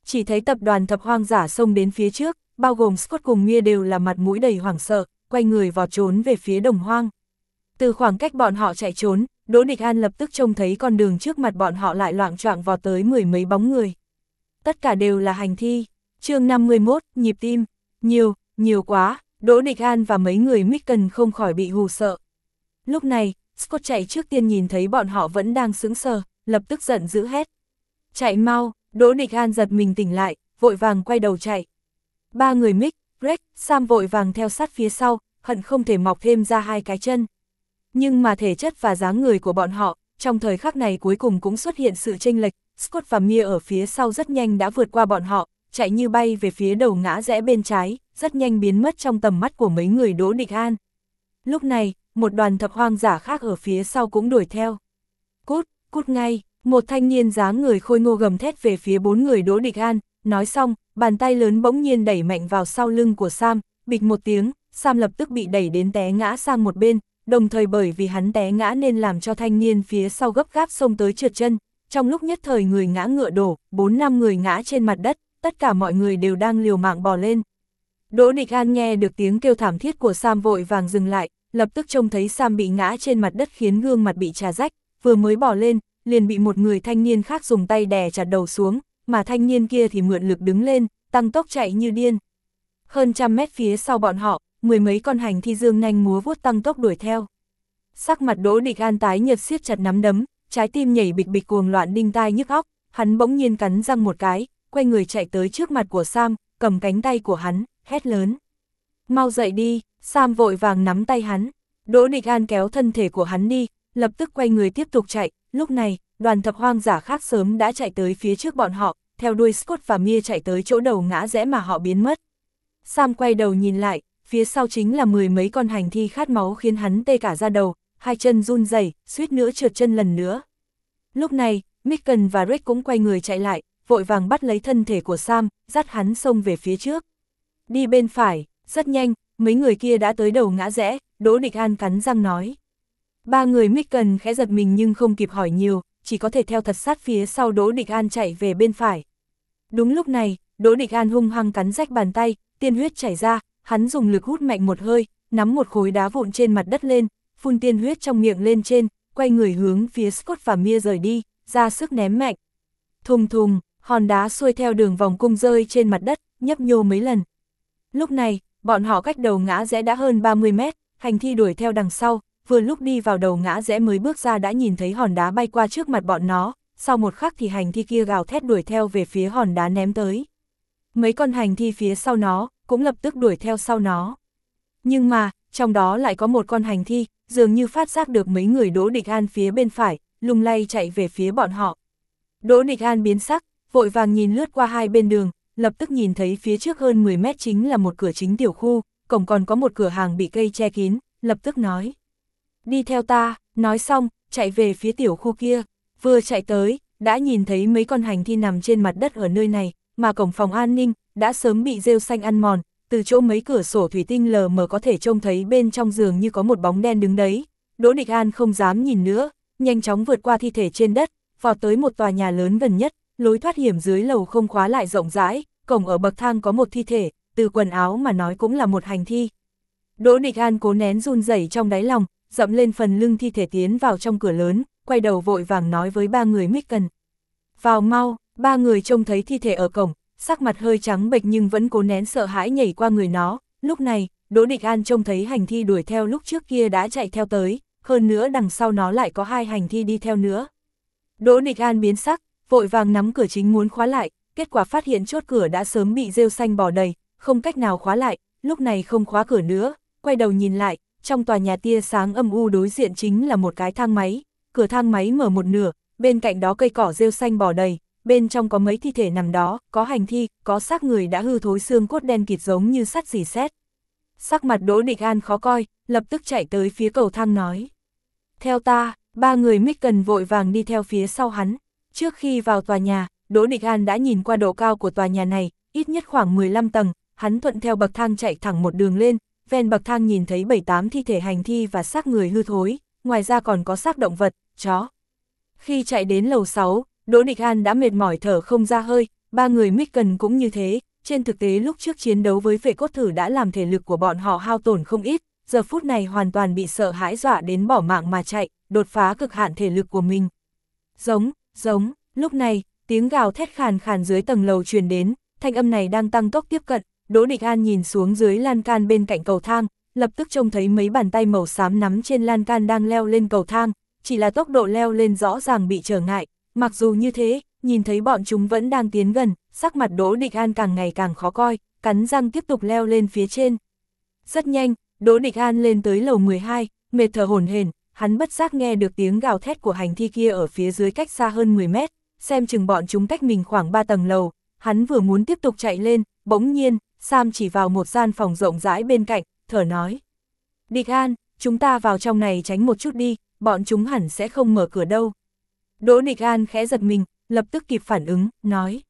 Chỉ thấy tập đoàn thập hoang giả xông đến phía trước, bao gồm Scott cùng Mia đều là mặt mũi đầy hoảng sợ, quay người vào trốn về phía đồng hoang. Từ khoảng cách bọn họ chạy trốn, Đỗ Địch An lập tức trông thấy con đường trước mặt bọn họ lại loạn choạng vào tới mười mấy bóng người. Tất cả đều là hành thi. chương 51, nhịp tim. Nhiều, nhiều quá, Đỗ Địch An và mấy người Micken không khỏi bị hù sợ. Lúc này, Scott chạy trước tiên nhìn thấy bọn họ vẫn đang sững sờ, lập tức giận dữ hét. Chạy mau, Đỗ Địch An giật mình tỉnh lại, vội vàng quay đầu chạy. Ba người Mick, Greg, Sam vội vàng theo sát phía sau, hận không thể mọc thêm ra hai cái chân. Nhưng mà thể chất và dáng người của bọn họ, trong thời khắc này cuối cùng cũng xuất hiện sự chênh lệch, Scott và Mia ở phía sau rất nhanh đã vượt qua bọn họ, chạy như bay về phía đầu ngã rẽ bên trái, rất nhanh biến mất trong tầm mắt của mấy người Đỗ Địch An. Lúc này, một đoàn thập hoang giả khác ở phía sau cũng đuổi theo. Cút, cút ngay, một thanh niên dáng người khôi ngô gầm thét về phía bốn người Đỗ Địch An, nói xong, bàn tay lớn bỗng nhiên đẩy mạnh vào sau lưng của Sam, bịch một tiếng, Sam lập tức bị đẩy đến té ngã sang một bên, đồng thời bởi vì hắn té ngã nên làm cho thanh niên phía sau gấp gáp xông tới trượt chân, trong lúc nhất thời người ngã ngựa đổ, bốn năm người ngã trên mặt đất, tất cả mọi người đều đang liều mạng bò lên. Đỗ Địch An nghe được tiếng kêu thảm thiết của Sam vội vàng dừng lại, lập tức trông thấy Sam bị ngã trên mặt đất khiến gương mặt bị trà rách, vừa mới bò lên, liền bị một người thanh niên khác dùng tay đè chặt đầu xuống, mà thanh niên kia thì mượn lực đứng lên, tăng tốc chạy như điên. Hơn trăm mét phía sau bọn họ, mười mấy con hành thi dương nhanh múa vuốt tăng tốc đuổi theo. Sắc mặt Đỗ Địch An tái nhợt siết chặt nắm đấm, trái tim nhảy bịch bịch cuồng loạn đinh tai nhức óc, hắn bỗng nhiên cắn răng một cái, quay người chạy tới trước mặt của Sam, cầm cánh tay của hắn, hét lớn. Mau dậy đi, Sam vội vàng nắm tay hắn, Đỗ Địch An kéo thân thể của hắn đi, lập tức quay người tiếp tục chạy, lúc này, đoàn thập hoang giả khác sớm đã chạy tới phía trước bọn họ, theo đuôi Scott và Mia chạy tới chỗ đầu ngã rẽ mà họ biến mất. Sam quay đầu nhìn lại, phía sau chính là mười mấy con hành thi khát máu khiến hắn tê cả ra đầu, hai chân run rẩy, suýt nữa trượt chân lần nữa. Lúc này, Micken và Rick cũng quay người chạy lại, vội vàng bắt lấy thân thể của Sam, dắt hắn xông về phía trước. Đi bên phải, rất nhanh, mấy người kia đã tới đầu ngã rẽ, Đỗ Địch An cắn răng nói. Ba người Micken khẽ giật mình nhưng không kịp hỏi nhiều, chỉ có thể theo thật sát phía sau Đỗ Địch An chạy về bên phải. Đúng lúc này, Đỗ Địch An hung hăng cắn rách bàn tay, tiên huyết chảy ra, hắn dùng lực hút mạnh một hơi, nắm một khối đá vụn trên mặt đất lên, phun tiên huyết trong miệng lên trên, quay người hướng phía Scott và Mia rời đi, ra sức ném mạnh. Thùng thùng, hòn đá xuôi theo đường vòng cung rơi trên mặt đất, nhấp nhô mấy lần. Lúc này, bọn họ cách đầu ngã rẽ đã hơn 30 mét, hành thi đuổi theo đằng sau, vừa lúc đi vào đầu ngã rẽ mới bước ra đã nhìn thấy hòn đá bay qua trước mặt bọn nó, sau một khắc thì hành thi kia gào thét đuổi theo về phía hòn đá ném tới. Mấy con hành thi phía sau nó, cũng lập tức đuổi theo sau nó. Nhưng mà, trong đó lại có một con hành thi, dường như phát giác được mấy người Đỗ Địch An phía bên phải, lung lay chạy về phía bọn họ. Đỗ Địch An biến sắc, vội vàng nhìn lướt qua hai bên đường, lập tức nhìn thấy phía trước hơn 10 mét chính là một cửa chính tiểu khu, cổng còn có một cửa hàng bị cây che kín, lập tức nói. Đi theo ta, nói xong, chạy về phía tiểu khu kia, vừa chạy tới, đã nhìn thấy mấy con hành thi nằm trên mặt đất ở nơi này, mà cổng phòng an ninh, đã sớm bị rêu xanh ăn mòn, từ chỗ mấy cửa sổ thủy tinh lờ mờ có thể trông thấy bên trong giường như có một bóng đen đứng đấy. Đỗ Địch An không dám nhìn nữa, nhanh chóng vượt qua thi thể trên đất, vào tới một tòa nhà lớn gần nhất, lối thoát hiểm dưới lầu không khóa lại rộng rãi, cổng ở bậc thang có một thi thể, từ quần áo mà nói cũng là một hành thi. Đỗ Địch An cố nén run rẩy trong đáy lòng, dậm lên phần lưng thi thể tiến vào trong cửa lớn, quay đầu vội vàng nói với ba người Micken. Vào mau, ba người trông thấy thi thể ở cổng, sắc mặt hơi trắng bệch nhưng vẫn cố nén sợ hãi nhảy qua người nó. Lúc này, Đỗ Địch An trông thấy hành thi đuổi theo lúc trước kia đã chạy theo tới, hơn nữa đằng sau nó lại có hai hành thi đi theo nữa. Đỗ Địch An biến sắc, vội vàng nắm cửa chính muốn khóa lại, kết quả phát hiện chốt cửa đã sớm bị rêu xanh bò đầy, không cách nào khóa lại, lúc này không khóa cửa nữa, quay đầu nhìn lại, trong tòa nhà tia sáng âm u đối diện chính là một cái thang máy, cửa thang máy mở một nửa, bên cạnh đó cây cỏ rêu xanh bò đầy, bên trong có mấy thi thể nằm đó, có hành thi, có xác người đã hư thối xương cốt đen kịt giống như sắt dì xét. Sắc mặt Đỗ Địch An khó coi, lập tức chạy tới phía cầu thang nói. Theo ta, ba người mít cần vội vàng đi theo phía sau hắn. Trước khi vào tòa nhà, Đỗ Địch An đã nhìn qua độ cao của tòa nhà này, ít nhất khoảng 15 tầng, hắn thuận theo bậc thang chạy thẳng một đường lên, ven bậc thang nhìn thấy 7-8 thi thể hành thi và xác người hư thối, ngoài ra còn có xác động vật, chó. Khi chạy đến lầu 6, Đỗ Địch An đã mệt mỏi thở không ra hơi, ba người mít cần cũng như thế, trên thực tế lúc trước chiến đấu với vệ cốt thử đã làm thể lực của bọn họ hao tổn không ít, giờ phút này hoàn toàn bị sợ hãi dọa đến bỏ mạng mà chạy, đột phá cực hạn thể lực của mình. Giống, giống, lúc này, tiếng gào thét khàn khàn dưới tầng lầu truyền đến, thanh âm này đang tăng tốc tiếp cận, Đỗ Địch An nhìn xuống dưới lan can bên cạnh cầu thang, lập tức trông thấy mấy bàn tay màu xám nắm trên lan can đang leo lên cầu thang, chỉ là tốc độ leo lên rõ ràng bị trở ngại, mặc dù như thế, nhìn thấy bọn chúng vẫn đang tiến gần, sắc mặt Đỗ Địch An càng ngày càng khó coi, cắn răng tiếp tục leo lên phía trên. Rất nhanh, Đỗ Địch An lên tới lầu 12, mệt thở hổn hển, hắn bất giác nghe được tiếng gào thét của hành thi kia ở phía dưới cách xa hơn 10 mét, xem chừng bọn chúng cách mình khoảng 3 tầng lầu, hắn vừa muốn tiếp tục chạy lên, bỗng nhiên, Sam chỉ vào một gian phòng rộng rãi bên cạnh, thở nói. Địch An, chúng ta vào trong này tránh một chút đi, bọn chúng hẳn sẽ không mở cửa đâu. Đỗ Địch An khẽ giật mình, lập tức kịp phản ứng, nói.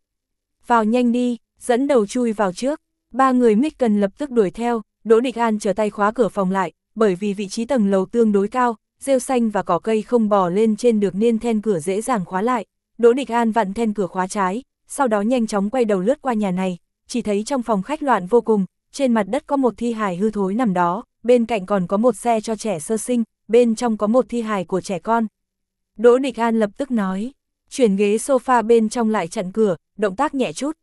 Vào nhanh đi, dẫn đầu chui vào trước. Ba người mít cần lập tức đuổi theo, Đỗ Địch An trở tay khóa cửa phòng lại, bởi vì vị trí tầng lầu tương đối cao, rêu xanh và cỏ cây không bò lên trên được nên then cửa dễ dàng khóa lại. Đỗ Địch An vặn then cửa khóa trái, sau đó nhanh chóng quay đầu lướt qua nhà này, chỉ thấy trong phòng khách loạn vô cùng, trên mặt đất có một thi hài hư thối nằm đó, bên cạnh còn có một xe cho trẻ sơ sinh, bên trong có một thi hài của trẻ con. Đỗ Địch An lập tức nói, chuyển ghế sofa bên trong lại chặn cửa, động tác nhẹ chút.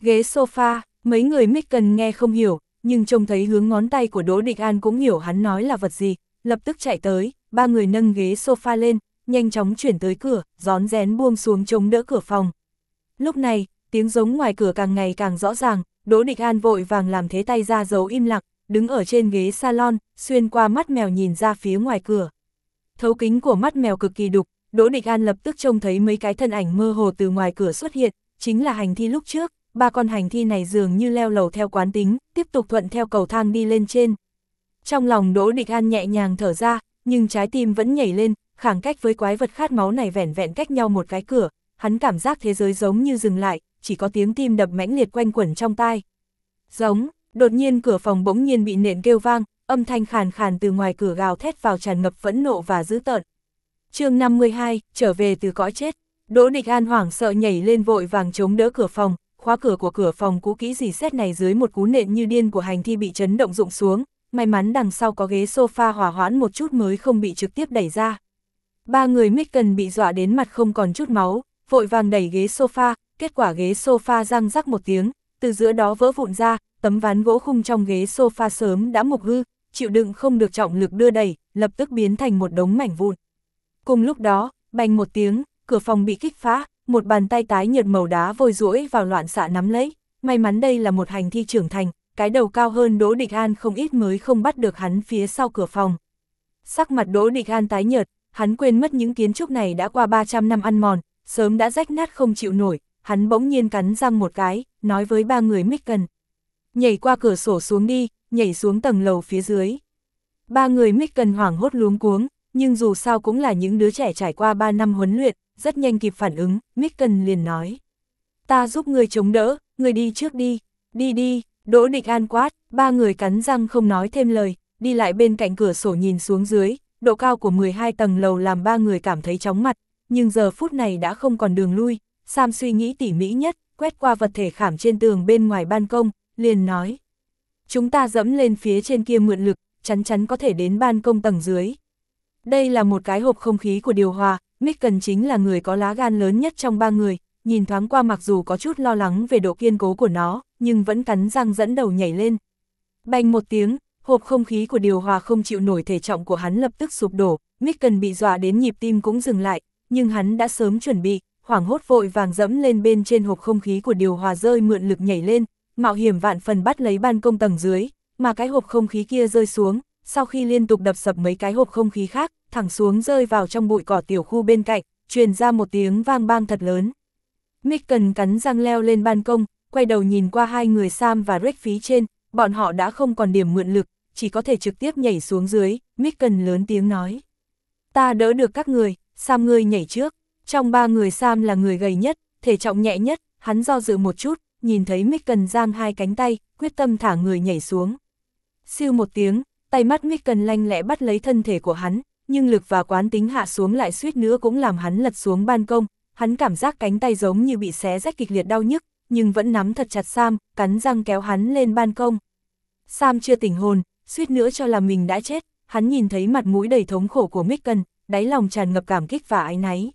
Ghế sofa, mấy người mít cần nghe không hiểu, nhưng trông thấy hướng ngón tay của Đỗ Địch An cũng hiểu hắn nói là vật gì, lập tức chạy tới, ba người nâng ghế sofa lên, nhanh chóng chuyển tới cửa, gión rén buông xuống chống đỡ cửa phòng. Lúc này, tiếng giống ngoài cửa càng ngày càng rõ ràng, Đỗ Địch An vội vàng làm thế tay ra dấu im lặng, đứng ở trên ghế salon, xuyên qua mắt mèo nhìn ra phía ngoài cửa. Thấu kính của mắt mèo cực kỳ đục, Đỗ Địch An lập tức trông thấy mấy cái thân ảnh mơ hồ từ ngoài cửa xuất hiện, chính là hành thi lúc trước, ba con hành thi này dường như leo lầu theo quán tính, tiếp tục thuận theo cầu thang đi lên trên. Trong lòng Đỗ Địch An nhẹ nhàng thở ra, nhưng trái tim vẫn nhảy lên, khoảng cách với quái vật khát máu này vẻn vẹn cách nhau một cái cửa, hắn cảm giác thế giới giống như dừng lại, chỉ có tiếng tim đập mãnh liệt quanh quẩn trong tai. Giống, đột nhiên cửa phòng bỗng nhiên bị nện kêu vang, âm thanh khàn khàn từ ngoài cửa gào thét vào tràn ngập phẫn nộ và dữ tợn. chương 52, trở về từ cõi chết. Đỗ Địch An hoảng sợ nhảy lên vội vàng chống đỡ cửa phòng, khóa cửa của cửa phòng cũ kỹ gì xét này dưới một cú nện như điên của hành thi bị chấn động rụng xuống, may mắn đằng sau có ghế sofa hỏa hoãn một chút mới không bị trực tiếp đẩy ra. Ba người Micken bị dọa đến mặt không còn chút máu, vội vàng đẩy ghế sofa, kết quả ghế sofa răng rắc một tiếng, từ giữa đó vỡ vụn ra, tấm ván gỗ khung trong ghế sofa sớm đã mục hư, chịu đựng không được trọng lực đưa đẩy, lập tức biến thành một đống mảnh vụn. Cùng lúc đó, bành một tiếng, cửa phòng bị kích phá, một bàn tay tái nhợt màu đá vôi rũi vào loạn xạ nắm lấy, may mắn đây là một hành thi trưởng thành, cái đầu cao hơn Đỗ Địch An không ít mới không bắt được hắn phía sau cửa phòng. Sắc mặt Đỗ Địch An tái nhợt, hắn quên mất những kiến trúc này đã qua 300 năm ăn mòn, sớm đã rách nát không chịu nổi, hắn bỗng nhiên cắn răng một cái, nói với ba người Micken. Nhảy qua cửa sổ xuống đi, nhảy xuống tầng lầu phía dưới. Ba người Micken hoảng hốt luống cuống, nhưng dù sao cũng là những đứa trẻ trải qua 3 năm huấn luyện, rất nhanh kịp phản ứng, Micken liền nói. Ta giúp người chống đỡ, người đi trước đi, đi đi, Đỗ Địch An quát, ba người cắn răng không nói thêm lời, đi lại bên cạnh cửa sổ nhìn xuống dưới, độ cao của 12 tầng lầu làm ba người cảm thấy chóng mặt, nhưng giờ phút này đã không còn đường lui, Sam suy nghĩ tỉ mỉ nhất, quét qua vật thể khảm trên tường bên ngoài ban công, liền nói. Chúng ta dẫm lên phía trên kia mượn lực, chắn chắn có thể đến ban công tầng dưới. Đây là một cái hộp không khí của điều hòa, Micken chính là người có lá gan lớn nhất trong ba người, nhìn thoáng qua mặc dù có chút lo lắng về độ kiên cố của nó, nhưng vẫn cắn răng dẫn đầu nhảy lên. Bành một tiếng, hộp không khí của điều hòa không chịu nổi thể trọng của hắn lập tức sụp đổ, Micken bị dọa đến nhịp tim cũng dừng lại, nhưng hắn đã sớm chuẩn bị, hoảng hốt vội vàng dẫm lên bên trên hộp không khí của điều hòa rơi mượn lực nhảy lên, mạo hiểm vạn phần bắt lấy ban công tầng dưới, mà cái hộp không khí kia rơi xuống, sau khi liên tục đập sập mấy cái hộp không khí khác, thẳng xuống rơi vào trong bụi cỏ tiểu khu bên cạnh, truyền ra một tiếng vang bang thật lớn. Micken cắn răng leo lên ban công, quay đầu nhìn qua hai người Sam và Rick phí trên, bọn họ đã không còn điểm mượn lực, chỉ có thể trực tiếp nhảy xuống dưới, Micken lớn tiếng nói. Ta đỡ được các người, Sam ngươi nhảy trước, trong ba người Sam là người gầy nhất, thể trọng nhẹ nhất, hắn do dự một chút, nhìn thấy Micken giang hai cánh tay, quyết tâm thả người nhảy xuống. Siêu một tiếng, tay mắt Micken lanh lẽ bắt lấy thân thể của hắn, nhưng lực và quán tính hạ xuống lại suýt nữa cũng làm hắn lật xuống ban công, hắn cảm giác cánh tay giống như bị xé rách kịch liệt đau nhức, nhưng vẫn nắm thật chặt Sam, cắn răng kéo hắn lên ban công. Sam chưa tỉnh hồn, suýt nữa cho là mình đã chết, hắn nhìn thấy mặt mũi đầy thống khổ của Micken, đáy lòng tràn ngập cảm kích và ái náy.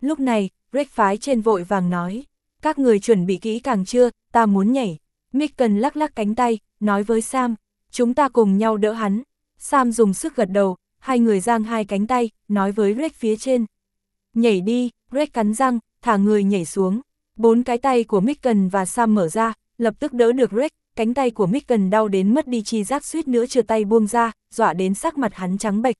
Lúc này, Rick phái trên vội vàng nói, các người chuẩn bị kỹ càng chưa, ta muốn nhảy. Micken lắc lắc cánh tay, nói với Sam, chúng ta cùng nhau đỡ hắn. Sam dùng sức gật đầu, hai người giang hai cánh tay, nói với Rick phía trên. Nhảy đi, Rick cắn răng, thả người nhảy xuống. Bốn cái tay của Micken và Sam mở ra, lập tức đỡ được Rick, cánh tay của Micken đau đến mất đi chi giác suýt nữa chưa tay buông ra, dọa đến sắc mặt hắn trắng bệch.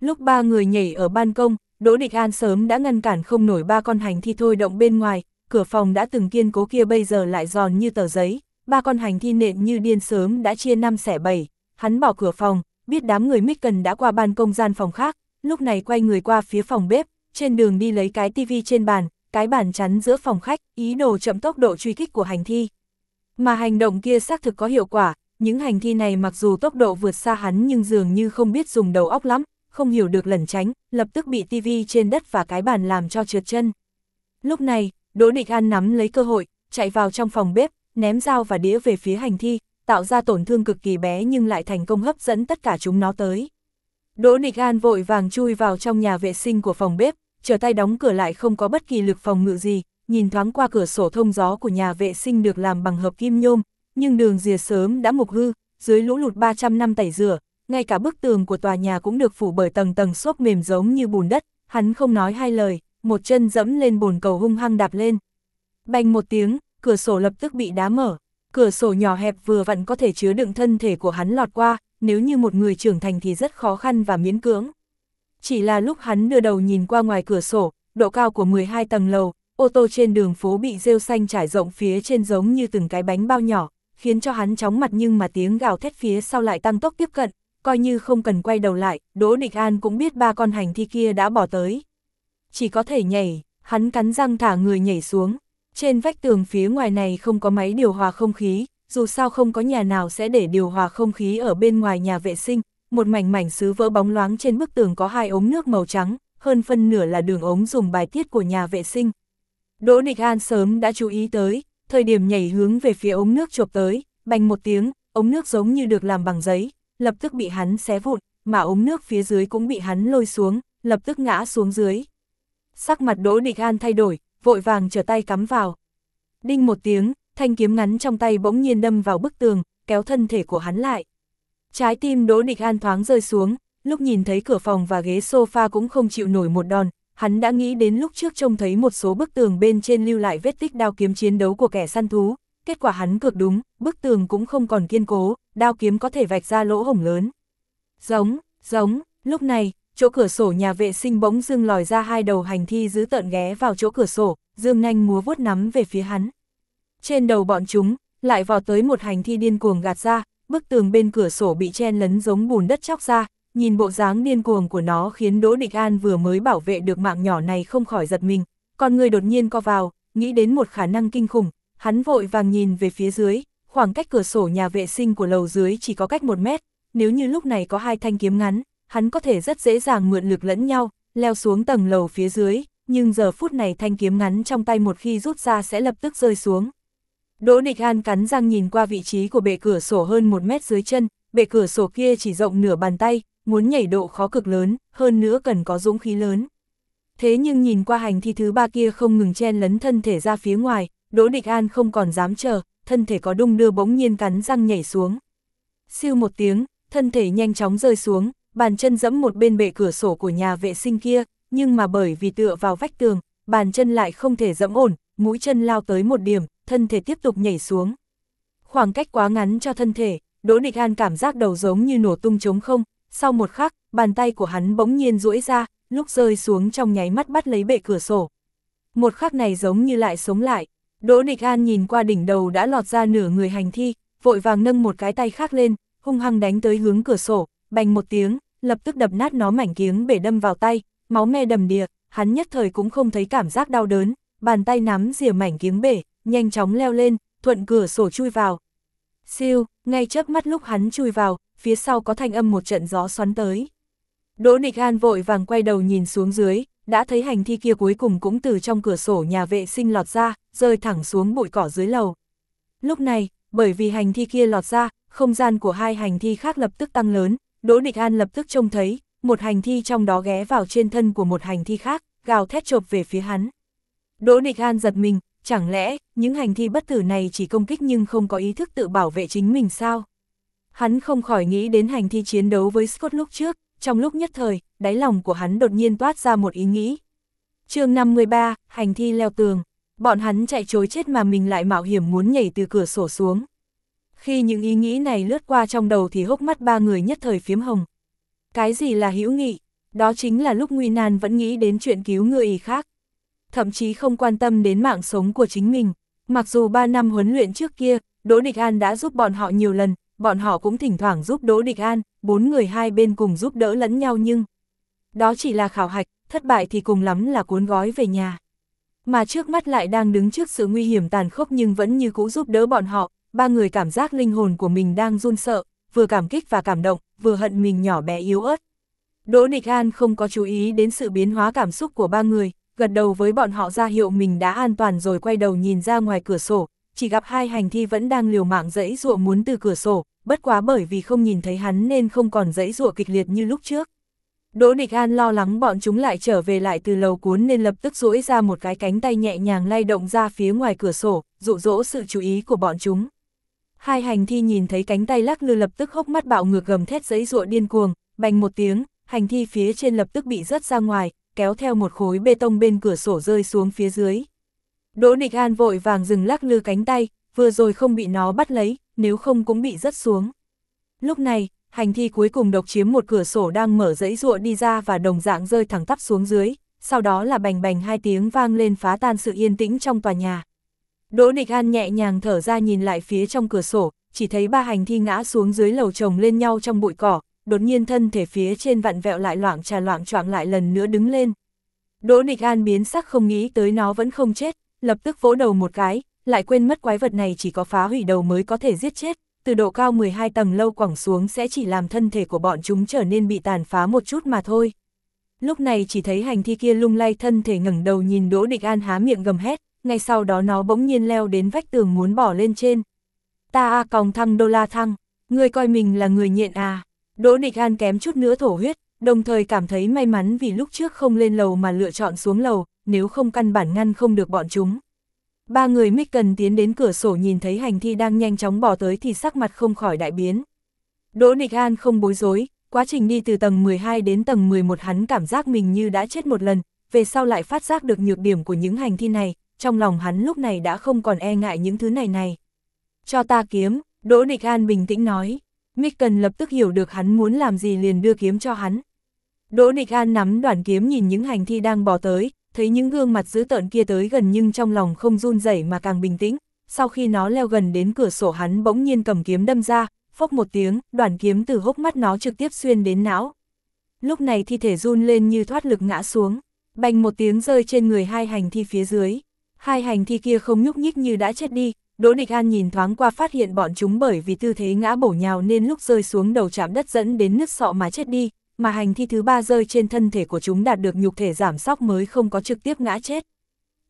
Lúc ba người nhảy ở ban công, Đỗ Địch An sớm đã ngăn cản không nổi ba con hành thi thôi động bên ngoài, cửa phòng đã từng kiên cố kia bây giờ lại giòn như tờ giấy, ba con hành thi nện như điên sớm đã chia năm xẻ bảy, hắn bỏ cửa phòng, biết đám người Micken đã qua ban công gian phòng khác, lúc này quay người qua phía phòng bếp, trên đường đi lấy cái tivi trên bàn, cái bàn chắn giữa phòng khách, ý đồ chậm tốc độ truy kích của hành thi. Mà hành động kia xác thực có hiệu quả, những hành thi này mặc dù tốc độ vượt xa hắn nhưng dường như không biết dùng đầu óc lắm, không hiểu được lẩn tránh, lập tức bị tivi trên đất và cái bàn làm cho trượt chân. Lúc này, Đỗ Địch An nắm lấy cơ hội, chạy vào trong phòng bếp, ném dao và đĩa về phía hành thi, tạo ra tổn thương cực kỳ bé nhưng lại thành công hấp dẫn tất cả chúng nó tới. Đỗ Địch An vội vàng chui vào trong nhà vệ sinh của phòng bếp, trở tay đóng cửa lại không có bất kỳ lực phòng ngự gì, nhìn thoáng qua cửa sổ thông gió của nhà vệ sinh được làm bằng hợp kim nhôm, nhưng đường rìa sớm đã mục hư, dưới lũ lụt 300 năm tẩy rửa, ngay cả bức tường của tòa nhà cũng được phủ bởi tầng tầng xốp mềm giống như bùn đất, hắn không nói hai lời, một chân dẫm lên bồn cầu hung hăng đạp lên. Bành một tiếng, cửa sổ lập tức bị đá mở, cửa sổ nhỏ hẹp vừa vặn có thể chứa đựng thân thể của hắn lọt qua, nếu như một người trưởng thành thì rất khó khăn và miễn cưỡng. Chỉ là lúc hắn đưa đầu nhìn qua ngoài cửa sổ, độ cao của 12 tầng lầu, ô tô trên đường phố bị rêu xanh trải rộng phía trên giống như từng cái bánh bao nhỏ, khiến cho hắn chóng mặt nhưng mà tiếng gào thét phía sau lại tăng tốc tiếp cận, coi như không cần quay đầu lại, Đỗ Địch An cũng biết ba con hành thi kia đã bỏ tới. Chỉ có thể nhảy, hắn cắn răng thả người nhảy xuống. Trên vách tường phía ngoài này không có máy điều hòa không khí, dù sao không có nhà nào sẽ để điều hòa không khí ở bên ngoài nhà vệ sinh, một mảnh mảnh sứ vỡ bóng loáng trên bức tường có hai ống nước màu trắng, hơn phân nửa là đường ống dùng bài tiết của nhà vệ sinh. Đỗ Địch An sớm đã chú ý tới, thời điểm nhảy hướng về phía ống nước chộp tới, bành một tiếng, ống nước giống như được làm bằng giấy, lập tức bị hắn xé vụn, mà ống nước phía dưới cũng bị hắn lôi xuống, lập tức ngã xuống dưới. Sắc mặt Đỗ Địch An thay đổi, vội vàng trở tay cắm vào. Đinh một tiếng, thanh kiếm ngắn trong tay bỗng nhiên đâm vào bức tường, kéo thân thể của hắn lại. Trái tim Đỗ Địch An thoáng rơi xuống, lúc nhìn thấy cửa phòng và ghế sofa cũng không chịu nổi một đòn, hắn đã nghĩ đến lúc trước trông thấy một số bức tường bên trên lưu lại vết tích đao kiếm chiến đấu của kẻ săn thú, kết quả hắn cực đúng, bức tường cũng không còn kiên cố, đao kiếm có thể vạch ra lỗ hổng lớn. Giống, giống, lúc này, chỗ cửa sổ nhà vệ sinh bỗng dương lòi ra hai đầu hành thi giữ tợn ghé vào chỗ cửa sổ, dương nhanh múa vuốt nắm về phía hắn. Trên đầu bọn chúng, lại vào tới một hành thi điên cuồng gạt ra, bức tường bên cửa sổ bị chen lấn giống bùn đất chóc ra, nhìn bộ dáng điên cuồng của nó khiến Đỗ Địch An vừa mới bảo vệ được mạng nhỏ này không khỏi giật mình, còn người đột nhiên co vào, nghĩ đến một khả năng kinh khủng, hắn vội vàng nhìn về phía dưới, khoảng cách cửa sổ nhà vệ sinh của lầu dưới chỉ có cách một mét, nếu như lúc này có hai thanh kiếm ngắn, hắn có thể rất dễ dàng mượn lực lẫn nhau, leo xuống tầng lầu phía dưới, nhưng giờ phút này thanh kiếm ngắn trong tay một khi rút ra sẽ lập tức rơi xuống. Đỗ Địch An cắn răng nhìn qua vị trí của bệ cửa sổ hơn một mét dưới chân, bệ cửa sổ kia chỉ rộng nửa bàn tay, muốn nhảy độ khó cực lớn, hơn nữa cần có dũng khí lớn. Thế nhưng nhìn qua hành thi thứ ba kia không ngừng chen lấn thân thể ra phía ngoài, Đỗ Địch An không còn dám chờ, thân thể có đung đưa bỗng nhiên cắn răng nhảy xuống. Siêu một tiếng, thân thể nhanh chóng rơi xuống, bàn chân dẫm một bên bệ cửa sổ của nhà vệ sinh kia, nhưng mà bởi vì tựa vào vách tường, bàn chân lại không thể dẫm ổn, mũi chân lao tới một điểm, thân thể tiếp tục nhảy xuống. Khoảng cách quá ngắn cho thân thể, Đỗ Địch An cảm giác đầu giống như nổ tung trống không, sau một khắc, bàn tay của hắn bỗng nhiên duỗi ra, lúc rơi xuống trong nháy mắt bắt lấy bệ cửa sổ. Một khắc này giống như lại sống lại, Đỗ Địch An nhìn qua đỉnh đầu đã lọt ra nửa người hành thi, vội vàng nâng một cái tay khác lên, hung hăng đánh tới hướng cửa sổ, bành một tiếng, lập tức đập nát nó mảnh kiếng bể đâm vào tay, máu me đầm đìa, hắn nhất thời cũng không thấy cảm giác đau đớn, bàn tay nắm rìa mảnh kiếng bể, nhanh chóng leo lên, thuận cửa sổ chui vào. Siêu, ngay chớp mắt lúc hắn chui vào, phía sau có thanh âm một trận gió xoắn tới. Đỗ Nịch An vội vàng quay đầu nhìn xuống dưới, đã thấy hành thi kia cuối cùng cũng từ trong cửa sổ nhà vệ sinh lọt ra, rơi thẳng xuống bụi cỏ dưới lầu. Lúc này, bởi vì hành thi kia lọt ra, không gian của hai hành thi khác lập tức tăng lớn, Đỗ Nịch An lập tức trông thấy, một hành thi trong đó ghé vào trên thân của một hành thi khác, gào thét chộp về phía hắn. Đỗ Nịch An giật mình, chẳng lẽ, những hành thi bất tử này chỉ công kích nhưng không có ý thức tự bảo vệ chính mình sao? Hắn không khỏi nghĩ đến hành thi chiến đấu với Scott lúc trước, trong lúc nhất thời, đáy lòng của hắn đột nhiên toát ra một ý nghĩ. chương 53, hành thi leo tường, bọn hắn chạy chối chết mà mình lại mạo hiểm muốn nhảy từ cửa sổ xuống. Khi những ý nghĩ này lướt qua trong đầu thì hốc mắt ba người nhất thời phiếm hồng. Cái gì là hữu nghị? Đó chính là lúc nguy nan vẫn nghĩ đến chuyện cứu người khác. Thậm chí không quan tâm đến mạng sống của chính mình. Mặc dù 3 năm huấn luyện trước kia, Đỗ Địch An đã giúp bọn họ nhiều lần, bọn họ cũng thỉnh thoảng giúp Đỗ Địch An, bốn người hai bên cùng giúp đỡ lẫn nhau nhưng... Đó chỉ là khảo hạch, thất bại thì cùng lắm là cuốn gói về nhà. Mà trước mắt lại đang đứng trước sự nguy hiểm tàn khốc nhưng vẫn như cũ giúp đỡ bọn họ, ba người cảm giác linh hồn của mình đang run sợ, vừa cảm kích và cảm động, vừa hận mình nhỏ bé yếu ớt. Đỗ Địch An không có chú ý đến sự biến hóa cảm xúc của ba người, gật đầu với bọn họ ra hiệu mình đã an toàn rồi quay đầu nhìn ra ngoài cửa sổ, chỉ gặp hai hành thi vẫn đang liều mạng dẫy dụa muốn từ cửa sổ, bất quá bởi vì không nhìn thấy hắn nên không còn dẫy dụa kịch liệt như lúc trước. Đỗ Địch An lo lắng bọn chúng lại trở về lại từ lầu cuốn nên lập tức duỗi ra một cái cánh tay nhẹ nhàng lay động ra phía ngoài cửa sổ, dụ dỗ sự chú ý của bọn chúng. Hai hành thi nhìn thấy cánh tay lắc lư lập tức hốc mắt bạo ngược gầm thét giấy ruộ điên cuồng, bành một tiếng, hành thi phía trên lập tức bị rớt ra ngoài, kéo theo một khối bê tông bên cửa sổ rơi xuống phía dưới. Đỗ Địch An vội vàng dừng lắc lư cánh tay, vừa rồi không bị nó bắt lấy, nếu không cũng bị rớt xuống. Lúc này, hành thi cuối cùng độc chiếm một cửa sổ đang mở dãy ruộng đi ra và đồng dạng rơi thẳng tắp xuống dưới, sau đó là bành bành hai tiếng vang lên phá tan sự yên tĩnh trong tòa nhà. Đỗ Địch An nhẹ nhàng thở ra nhìn lại phía trong cửa sổ, chỉ thấy ba hành thi ngã xuống dưới lầu chồng lên nhau trong bụi cỏ, đột nhiên thân thể phía trên vặn vẹo lại loạn trà loạn choạng lại lần nữa đứng lên. Đỗ Nịch An biến sắc không nghĩ tới nó vẫn không chết, lập tức vỗ đầu một cái, lại quên mất quái vật này chỉ có phá hủy đầu mới có thể giết chết, từ độ cao 12 tầng lâu quẳng xuống sẽ chỉ làm thân thể của bọn chúng trở nên bị tàn phá một chút mà thôi. Lúc này chỉ thấy hành thi kia lung lay thân thể ngẩng đầu nhìn Đỗ Địch An há miệng gầm hét, ngay sau đó nó bỗng nhiên leo đến vách tường muốn bỏ lên trên. Ta a còng thăng đô la thăng, người coi mình là người nhện à. Đỗ Nịch An kém chút nữa thổ huyết, đồng thời cảm thấy may mắn vì lúc trước không lên lầu mà lựa chọn xuống lầu, nếu không căn bản ngăn không được bọn chúng. Ba người mít cần tiến đến cửa sổ nhìn thấy hành thi đang nhanh chóng bỏ tới thì sắc mặt không khỏi đại biến. Đỗ Nịch An không bối rối, quá trình đi từ tầng 12 đến tầng 11 hắn cảm giác mình như đã chết một lần, về sau lại phát giác được nhược điểm của những hành thi này, trong lòng hắn lúc này đã không còn e ngại những thứ này này. Cho ta kiếm, Đỗ Nịch An bình tĩnh nói. Micken lập tức hiểu được hắn muốn làm gì liền đưa kiếm cho hắn. Đỗ Địch An nắm đoạn kiếm nhìn những hành thi đang bỏ tới, thấy những gương mặt dữ tợn kia tới gần nhưng trong lòng không run rẩy mà càng bình tĩnh. Sau khi nó leo gần đến cửa sổ hắn bỗng nhiên cầm kiếm đâm ra, phốc một tiếng, đoạn kiếm từ hốc mắt nó trực tiếp xuyên đến não. Lúc này thi thể run lên như thoát lực ngã xuống, bành một tiếng rơi trên người hai hành thi phía dưới. Hai hành thi kia không nhúc nhích như đã chết đi, Đỗ Địch An nhìn thoáng qua phát hiện bọn chúng bởi vì tư thế ngã bổ nhào nên lúc rơi xuống đầu chạm đất dẫn đến nứt sọ mà chết đi, mà hành thi thứ ba rơi trên thân thể của chúng đạt được nhục thể giảm sóc mới không có trực tiếp ngã chết.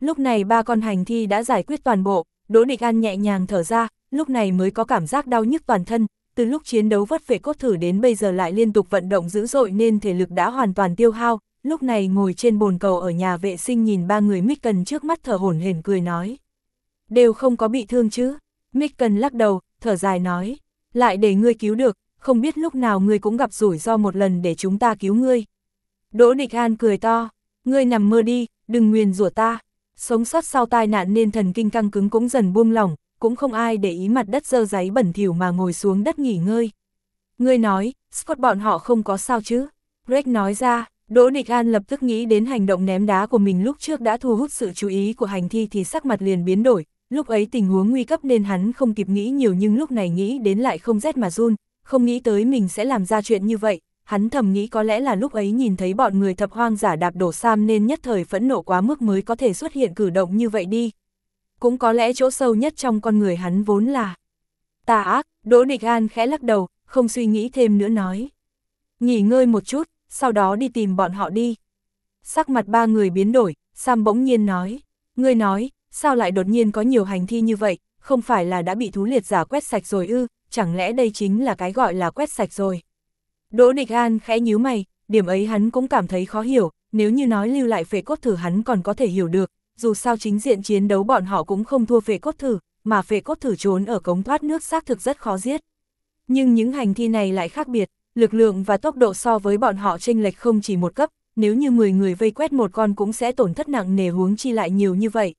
Lúc này ba con hành thi đã giải quyết toàn bộ, Đỗ Địch An nhẹ nhàng thở ra, lúc này mới có cảm giác đau nhức toàn thân, từ lúc chiến đấu vất vệ cốt thử đến bây giờ lại liên tục vận động dữ dội nên thể lực đã hoàn toàn tiêu hao, lúc này ngồi trên bồn cầu ở nhà vệ sinh nhìn ba người Micken trước mắt thở hổn hển cười nói. Đều không có bị thương chứ, Micken lắc đầu, thở dài nói, lại để ngươi cứu được, không biết lúc nào ngươi cũng gặp rủi ro một lần để chúng ta cứu ngươi. Đỗ Địch An cười to, ngươi nằm mơ đi, đừng nguyền rủa ta. Sống sót sau tai nạn nên thần kinh căng cứng cũng dần buông lỏng, cũng không ai để ý mặt đất dơ giấy bẩn thỉu mà ngồi xuống đất nghỉ ngơi. Ngươi nói, Scott bọn họ không có sao chứ? Greg nói ra, Đỗ Địch An lập tức nghĩ đến hành động ném đá của mình lúc trước đã thu hút sự chú ý của hành thi thì sắc mặt liền biến đổi, lúc ấy tình huống nguy cấp nên hắn không kịp nghĩ nhiều nhưng lúc này nghĩ đến lại không rét mà run, không nghĩ tới mình sẽ làm ra chuyện như vậy, hắn thầm nghĩ có lẽ là lúc ấy nhìn thấy bọn người thập hoang giả đạp đổ Sam nên nhất thời phẫn nộ quá mức mới có thể xuất hiện cử động như vậy đi. Cũng có lẽ chỗ sâu nhất trong con người hắn vốn là tà ác, Đỗ Địch An khẽ lắc đầu, không suy nghĩ thêm nữa nói. Nghỉ ngơi một chút, sau đó đi tìm bọn họ đi. Sắc mặt ba người biến đổi, Sam bỗng nhiên nói. Ngươi nói, sao lại đột nhiên có nhiều hành thi như vậy, không phải là đã bị thú liệt giả quét sạch rồi ư, chẳng lẽ đây chính là cái gọi là quét sạch rồi. Đỗ Địch An khẽ nhíu mày, điểm ấy hắn cũng cảm thấy khó hiểu, nếu như nói lưu lại phệ cốt thử hắn còn có thể hiểu được, dù sao chính diện chiến đấu bọn họ cũng không thua phệ cốt thử, mà phệ cốt thử trốn ở cống thoát nước xác thực rất khó giết. Nhưng những hành thi này lại khác biệt, lực lượng và tốc độ so với bọn họ chênh lệch không chỉ một cấp, nếu như 10 người vây quét một con cũng sẽ tổn thất nặng nề huống chi lại nhiều như vậy.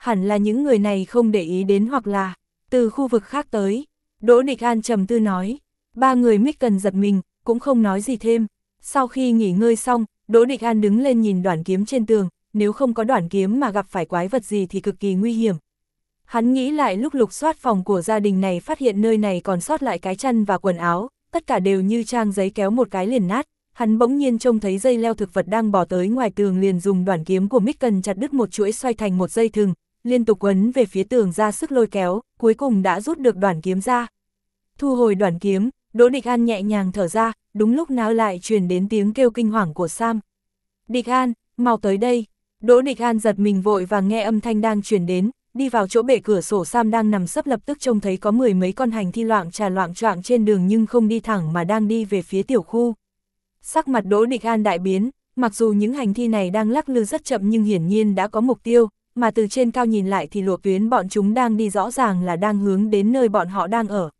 Hẳn là những người này không để ý đến hoặc là từ khu vực khác tới. Đỗ Địch An trầm tư nói, ba người mít cần giật mình, cũng không nói gì thêm. Sau khi nghỉ ngơi xong, Đỗ Địch An đứng lên nhìn đoạn kiếm trên tường, nếu không có đoạn kiếm mà gặp phải quái vật gì thì cực kỳ nguy hiểm. Hắn nghĩ lại lúc lục soát phòng của gia đình này phát hiện nơi này còn sót lại cái chăn và quần áo, tất cả đều như trang giấy kéo một cái liền nát, hắn bỗng nhiên trông thấy dây leo thực vật đang bỏ tới ngoài tường liền dùng đoạn kiếm của Mít Cần chặt đứt một chuỗi xoay thành một dây thừng, liên tục quấn về phía tường ra sức lôi kéo, cuối cùng đã rút được đoạn kiếm ra. Thu hồi đoạn kiếm, Đỗ Địch An nhẹ nhàng thở ra, đúng lúc nào lại truyền đến tiếng kêu kinh hoàng của Sam. Địch An, mau tới đây. Đỗ Địch An giật mình vội và nghe âm thanh đang truyền đến, đi vào chỗ bể cửa sổ Sam đang nằm sấp lập tức trông thấy có mười mấy con hành thi loạn trà loạn trọng trên đường nhưng không đi thẳng mà đang đi về phía tiểu khu. Sắc mặt Đỗ Địch An đại biến, mặc dù những hành thi này đang lắc lư rất chậm nhưng hiển nhiên đã có mục tiêu, mà từ trên cao nhìn lại thì lộ tuyến bọn chúng đang đi rõ ràng là đang hướng đến nơi bọn họ đang ở.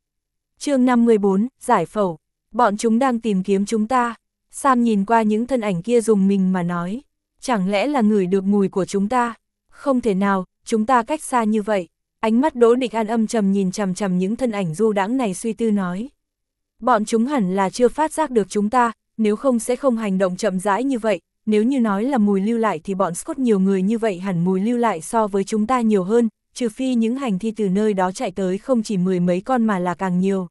chương 54, Giải phẫu, bọn chúng đang tìm kiếm chúng ta. Sam nhìn qua những thân ảnh kia dùng mình mà nói, chẳng lẽ là người được mùi của chúng ta? Không thể nào, chúng ta cách xa như vậy. Ánh mắt Đỗ Địch An âm trầm nhìn chằm chằm những thân ảnh du đãng này suy tư nói. Bọn chúng hẳn là chưa phát giác được chúng ta, nếu không sẽ không hành động chậm rãi như vậy, nếu như nói là mùi lưu lại thì bọn Scott nhiều người như vậy hẳn mùi lưu lại so với chúng ta nhiều hơn, trừ phi những hành thi từ nơi đó chạy tới không chỉ mười mấy con mà là càng nhiều.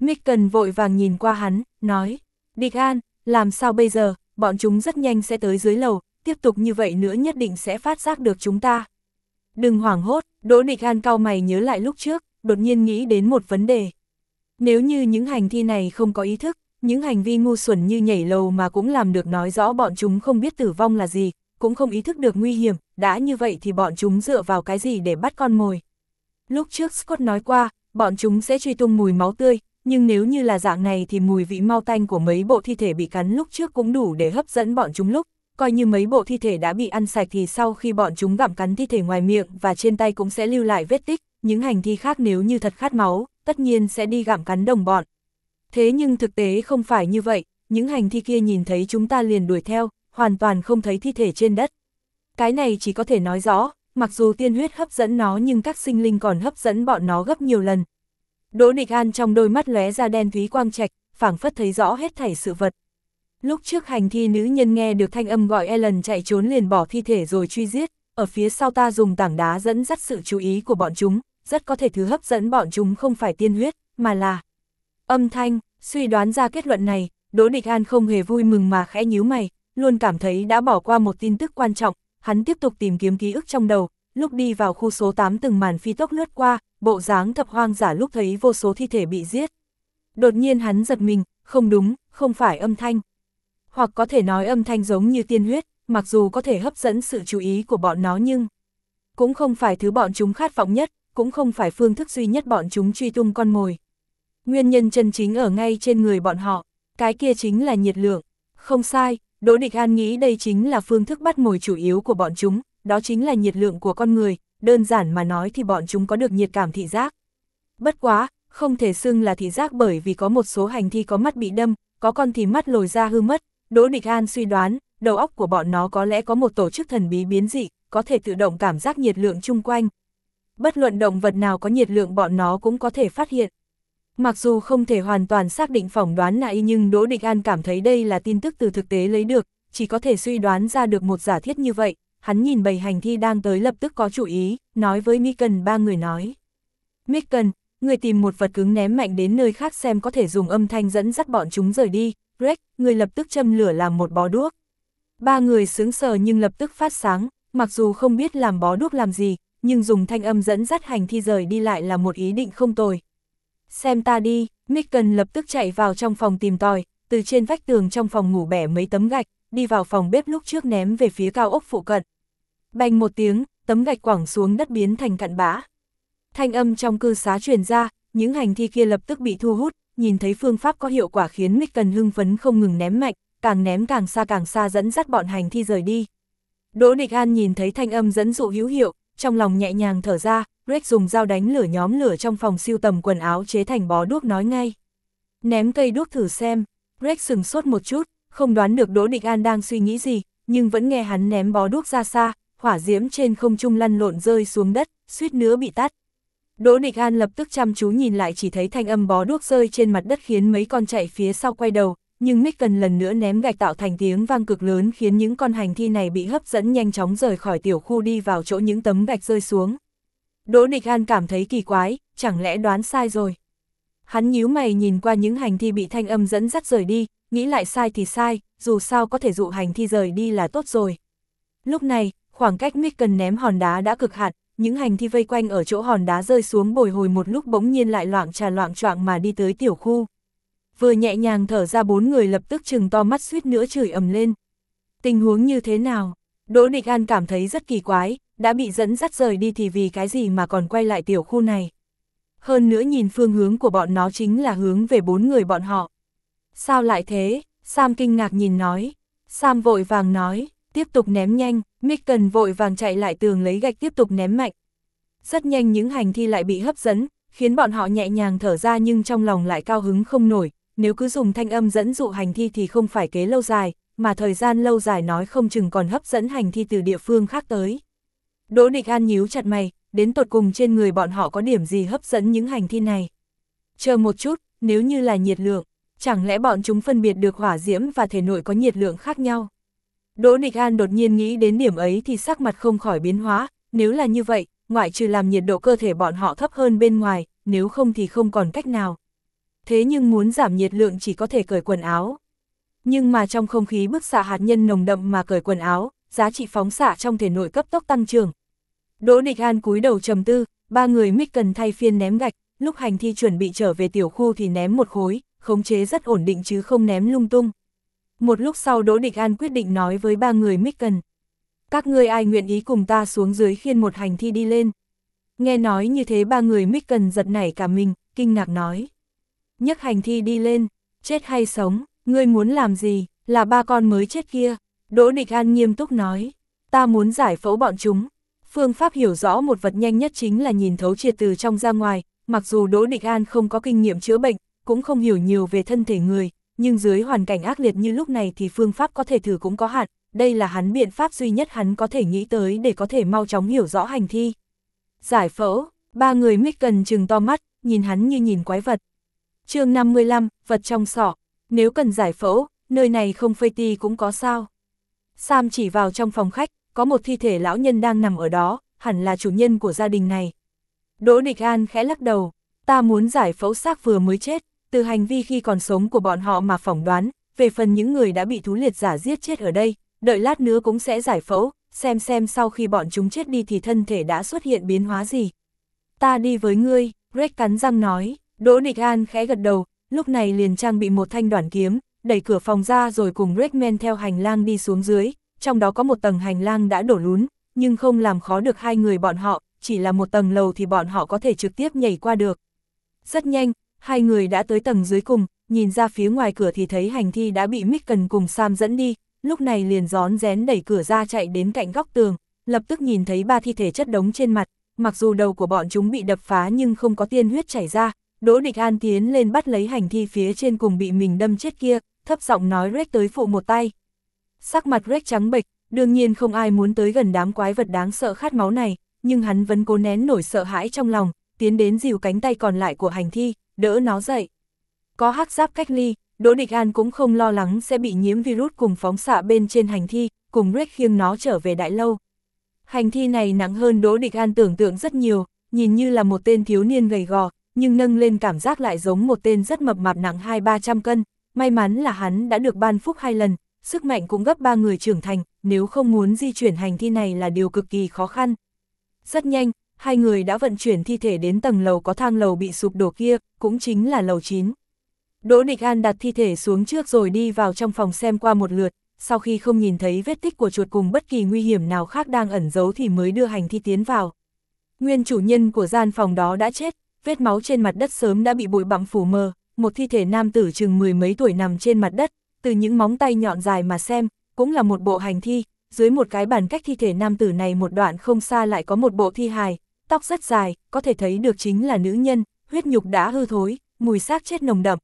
Micken vội vàng nhìn qua hắn, nói, Địch An, làm sao bây giờ, bọn chúng rất nhanh sẽ tới dưới lầu, tiếp tục như vậy nữa nhất định sẽ phát giác được chúng ta. Đừng hoảng hốt, Đỗ Địch An cao mày nhớ lại lúc trước, đột nhiên nghĩ đến một vấn đề. Nếu như những hành thi này không có ý thức, những hành vi ngu xuẩn như nhảy lầu mà cũng làm được nói rõ bọn chúng không biết tử vong là gì, cũng không ý thức được nguy hiểm, đã như vậy thì bọn chúng dựa vào cái gì để bắt con mồi. Lúc trước Scott nói qua, bọn chúng sẽ truy tung mùi máu tươi, nhưng nếu như là dạng này thì mùi vị mau tanh của mấy bộ thi thể bị cắn lúc trước cũng đủ để hấp dẫn bọn chúng lúc, coi như mấy bộ thi thể đã bị ăn sạch thì sau khi bọn chúng gặm cắn thi thể ngoài miệng và trên tay cũng sẽ lưu lại vết tích, những hành thi khác nếu như thật khát máu, tất nhiên sẽ đi gặm cắn đồng bọn. Thế nhưng thực tế không phải như vậy, những hành thi kia nhìn thấy chúng ta liền đuổi theo, hoàn toàn không thấy thi thể trên đất. Cái này chỉ có thể nói rõ, mặc dù tiên huyết hấp dẫn nó nhưng các sinh linh còn hấp dẫn bọn nó gấp nhiều lần. Đỗ Địch An trong đôi mắt lóe ra đen thúy quang trạch, phảng phất thấy rõ hết thảy sự vật. Lúc trước hành thi nữ nhân nghe được thanh âm gọi Ellen chạy trốn liền bỏ thi thể rồi truy giết, ở phía sau ta dùng tảng đá dẫn dắt sự chú ý của bọn chúng, rất có thể thứ hấp dẫn bọn chúng không phải tiên huyết, mà là âm thanh, suy đoán ra kết luận này, Đỗ Địch An không hề vui mừng mà khẽ nhíu mày, luôn cảm thấy đã bỏ qua một tin tức quan trọng, hắn tiếp tục tìm kiếm ký ức trong đầu, lúc đi vào khu số 8 từng màn phi tốc lướt qua, bộ dáng thập hoang giả lúc thấy vô số thi thể bị giết. Đột nhiên hắn giật mình, không đúng, không phải âm thanh, hoặc có thể nói âm thanh giống như tiên huyết, mặc dù có thể hấp dẫn sự chú ý của bọn nó nhưng cũng không phải thứ bọn chúng khát vọng nhất, cũng không phải phương thức duy nhất bọn chúng truy tung con mồi. Nguyên nhân chân chính ở ngay trên người bọn họ, cái kia chính là nhiệt lượng. Không sai, Đỗ Địch An nghĩ đây chính là phương thức bắt mồi chủ yếu của bọn chúng, đó chính là nhiệt lượng của con người, đơn giản mà nói thì bọn chúng có được nhiệt cảm thị giác. Bất quá, không thể xưng là thị giác bởi vì có một số hành thi có mắt bị đâm, có con thì mắt lồi ra hư mất, Đỗ Địch An suy đoán, đầu óc của bọn nó có lẽ có một tổ chức thần bí biến dị, có thể tự động cảm giác nhiệt lượng chung quanh. Bất luận động vật nào có nhiệt lượng bọn nó cũng có thể phát hiện. Mặc dù không thể hoàn toàn xác định phỏng đoán là y nhưng Đỗ Địch An cảm thấy đây là tin tức từ thực tế lấy được, chỉ có thể suy đoán ra được một giả thiết như vậy. Hắn nhìn bầy hành thi đang tới lập tức có chủ ý, nói với Mikan ba người nói. Mikan, người tìm một vật cứng ném mạnh đến nơi khác xem có thể dùng âm thanh dẫn dắt bọn chúng rời đi. Greg, người lập tức châm lửa làm một bó đuốc. Ba người sướng sờ nhưng lập tức phát sáng, mặc dù không biết làm bó đuốc làm gì, nhưng dùng thanh âm dẫn dắt hành thi rời đi lại là một ý định không tồi. Xem ta đi, Micken lập tức chạy vào trong phòng tìm tòi, từ trên vách tường trong phòng ngủ bẻ mấy tấm gạch, đi vào phòng bếp lúc trước ném về phía cao ốc phụ cận. Bành một tiếng, tấm gạch quẳng xuống đất biến thành cặn bã. Thanh âm trong cư xá truyền ra, những hành thi kia lập tức bị thu hút, nhìn thấy phương pháp có hiệu quả khiến Micken hưng phấn không ngừng ném mạnh, càng ném càng xa càng xa dẫn dắt bọn hành thi rời đi. Đỗ Địch An nhìn thấy thanh âm dẫn dụ hữu hiệu, trong lòng nhẹ nhàng thở ra, Greg dùng dao đánh lửa nhóm lửa trong phòng siêu tầm quần áo chế thành bó đuốc nói ngay. Ném cây đuốc thử xem, Greg sừng sốt một chút, không đoán được Đỗ Địch An đang suy nghĩ gì, nhưng vẫn nghe hắn ném bó đuốc ra xa, hỏa diễm trên không trung lăn lộn rơi xuống đất, suýt nữa bị tắt. Đỗ Địch An lập tức chăm chú nhìn lại chỉ thấy thanh âm bó đuốc rơi trên mặt đất khiến mấy con chạy phía sau quay đầu, nhưng Mick cần lần nữa ném gạch tạo thành tiếng vang cực lớn khiến những con hành thi này bị hấp dẫn nhanh chóng rời khỏi tiểu khu đi vào chỗ những tấm gạch rơi xuống. Đỗ Địch An cảm thấy kỳ quái, chẳng lẽ đoán sai rồi. Hắn nhíu mày nhìn qua những hành thi bị thanh âm dẫn dắt rời đi, nghĩ lại sai thì sai, dù sao có thể dụ hành thi rời đi là tốt rồi. Lúc này, khoảng cách Mick cần ném hòn đá đã cực hạn, những hành thi vây quanh ở chỗ hòn đá rơi xuống bồi hồi một lúc bỗng nhiên lại loạn trà loạn choạng mà đi tới tiểu khu vừa nhẹ nhàng thở ra bốn người lập tức chừng to mắt suýt nữa chửi ầm lên. Tình huống như thế nào? Đỗ Địch An cảm thấy rất kỳ quái, đã bị dẫn dắt rời đi thì vì cái gì mà còn quay lại tiểu khu này. Hơn nữa nhìn phương hướng của bọn nó chính là hướng về bốn người bọn họ. Sao lại thế? Sam kinh ngạc nhìn nói. Sam vội vàng nói, tiếp tục ném nhanh, mick cần vội vàng chạy lại tường lấy gạch tiếp tục ném mạnh. Rất nhanh những hành thi lại bị hấp dẫn, khiến bọn họ nhẹ nhàng thở ra nhưng trong lòng lại cao hứng không nổi, nếu cứ dùng thanh âm dẫn dụ hành thi thì không phải kế lâu dài, mà thời gian lâu dài nói không chừng còn hấp dẫn hành thi từ địa phương khác tới. Đỗ Địch An nhíu chặt mày, đến tột cùng trên người bọn họ có điểm gì hấp dẫn những hành thi này. Chờ một chút, nếu như là nhiệt lượng, chẳng lẽ bọn chúng phân biệt được hỏa diễm và thể nội có nhiệt lượng khác nhau? Đỗ Địch An đột nhiên nghĩ đến điểm ấy thì sắc mặt không khỏi biến hóa, nếu là như vậy, ngoại trừ làm nhiệt độ cơ thể bọn họ thấp hơn bên ngoài, nếu không thì không còn cách nào thế nhưng muốn giảm nhiệt lượng chỉ có thể cởi quần áo. Nhưng mà trong không khí bức xạ hạt nhân nồng đậm mà cởi quần áo, giá trị phóng xạ trong thể nội cấp tốc tăng trưởng. Đỗ Địch An cúi đầu trầm tư, ba người mít cần thay phiên ném gạch, lúc hành thi chuẩn bị trở về tiểu khu thì ném một khối, khống chế rất ổn định chứ không ném lung tung. Một lúc sau Đỗ Địch An quyết định nói với ba người mít cần. Các ngươi ai nguyện ý cùng ta xuống dưới khiên một hành thi đi lên. Nghe nói như thế ba người mít cần giật nảy cả mình, kinh ngạc nói nhấc hành thi đi lên, chết hay sống, ngươi muốn làm gì, là ba con mới chết kia. Đỗ Địch An nghiêm túc nói, ta muốn giải phẫu bọn chúng. Phương pháp hiểu rõ một vật nhanh nhất chính là nhìn thấu triệt từ trong ra ngoài, mặc dù Đỗ Địch An không có kinh nghiệm chữa bệnh, cũng không hiểu nhiều về thân thể người, nhưng dưới hoàn cảnh ác liệt như lúc này thì phương pháp có thể thử cũng có hạn, đây là hắn biện pháp duy nhất hắn có thể nghĩ tới để có thể mau chóng hiểu rõ hành thi. Giải phẫu, ba người mít cần chừng to mắt, nhìn hắn như nhìn quái vật, chương 55, vật trong sọ, nếu cần giải phẫu, nơi này không phây ti cũng có sao. Sam chỉ vào trong phòng khách, có một thi thể lão nhân đang nằm ở đó, hẳn là chủ nhân của gia đình này. Đỗ Địch An khẽ lắc đầu, ta muốn giải phẫu xác vừa mới chết, từ hành vi khi còn sống của bọn họ mà phỏng đoán, về phần những người đã bị thú liệt giả giết chết ở đây, đợi lát nữa cũng sẽ giải phẫu, xem xem sau khi bọn chúng chết đi thì thân thể đã xuất hiện biến hóa gì. Ta đi với ngươi, Greg cắn răng nói. Đỗ Nịch An khẽ gật đầu, lúc này liền trang bị một thanh đoạn kiếm, đẩy cửa phòng ra rồi cùng Redman theo hành lang đi xuống dưới, trong đó có một tầng hành lang đã đổ lún, nhưng không làm khó được hai người bọn họ, chỉ là một tầng lầu thì bọn họ có thể trực tiếp nhảy qua được. Rất nhanh, hai người đã tới tầng dưới cùng, nhìn ra phía ngoài cửa thì thấy hành thi đã bị Micken cùng Sam dẫn đi, lúc này liền gión rén đẩy cửa ra chạy đến cạnh góc tường, lập tức nhìn thấy ba thi thể chất đống trên mặt, mặc dù đầu của bọn chúng bị đập phá nhưng không có tiên huyết chảy ra, Đỗ Địch An tiến lên bắt lấy hành thi phía trên cùng bị mình đâm chết kia, thấp giọng nói Rex tới phụ một tay. Sắc mặt Rex trắng bệch, đương nhiên không ai muốn tới gần đám quái vật đáng sợ khát máu này, nhưng hắn vẫn cố nén nổi sợ hãi trong lòng, tiến đến dìu cánh tay còn lại của hành thi, đỡ nó dậy. Có hắc giáp cách ly, Đỗ Địch An cũng không lo lắng sẽ bị nhiễm virus cùng phóng xạ bên trên hành thi, cùng Rex khiêng nó trở về đại lâu. Hành thi này nặng hơn Đỗ Địch An tưởng tượng rất nhiều, nhìn như là một tên thiếu niên gầy gò, nhưng nâng lên cảm giác lại giống một tên rất mập mạp nặng 2-300 cân. May mắn là hắn đã được ban phúc hai lần, sức mạnh cũng gấp ba người trưởng thành, nếu không muốn di chuyển hành thi này là điều cực kỳ khó khăn. Rất nhanh, hai người đã vận chuyển thi thể đến tầng lầu có thang lầu bị sụp đổ kia, cũng chính là lầu 9. Đỗ Địch An đặt thi thể xuống trước rồi đi vào trong phòng xem qua một lượt, sau khi không nhìn thấy vết tích của chuột cùng bất kỳ nguy hiểm nào khác đang ẩn giấu thì mới đưa hành thi tiến vào. Nguyên chủ nhân của gian phòng đó đã chết, vết máu trên mặt đất sớm đã bị bụi bặm phủ mờ, một thi thể nam tử chừng mười mấy tuổi nằm trên mặt đất, từ những móng tay nhọn dài mà xem, cũng là một bộ hành thi, dưới một cái bàn cách thi thể nam tử này một đoạn không xa lại có một bộ thi hài, tóc rất dài, có thể thấy được chính là nữ nhân, huyết nhục đã hư thối, mùi xác chết nồng đậm.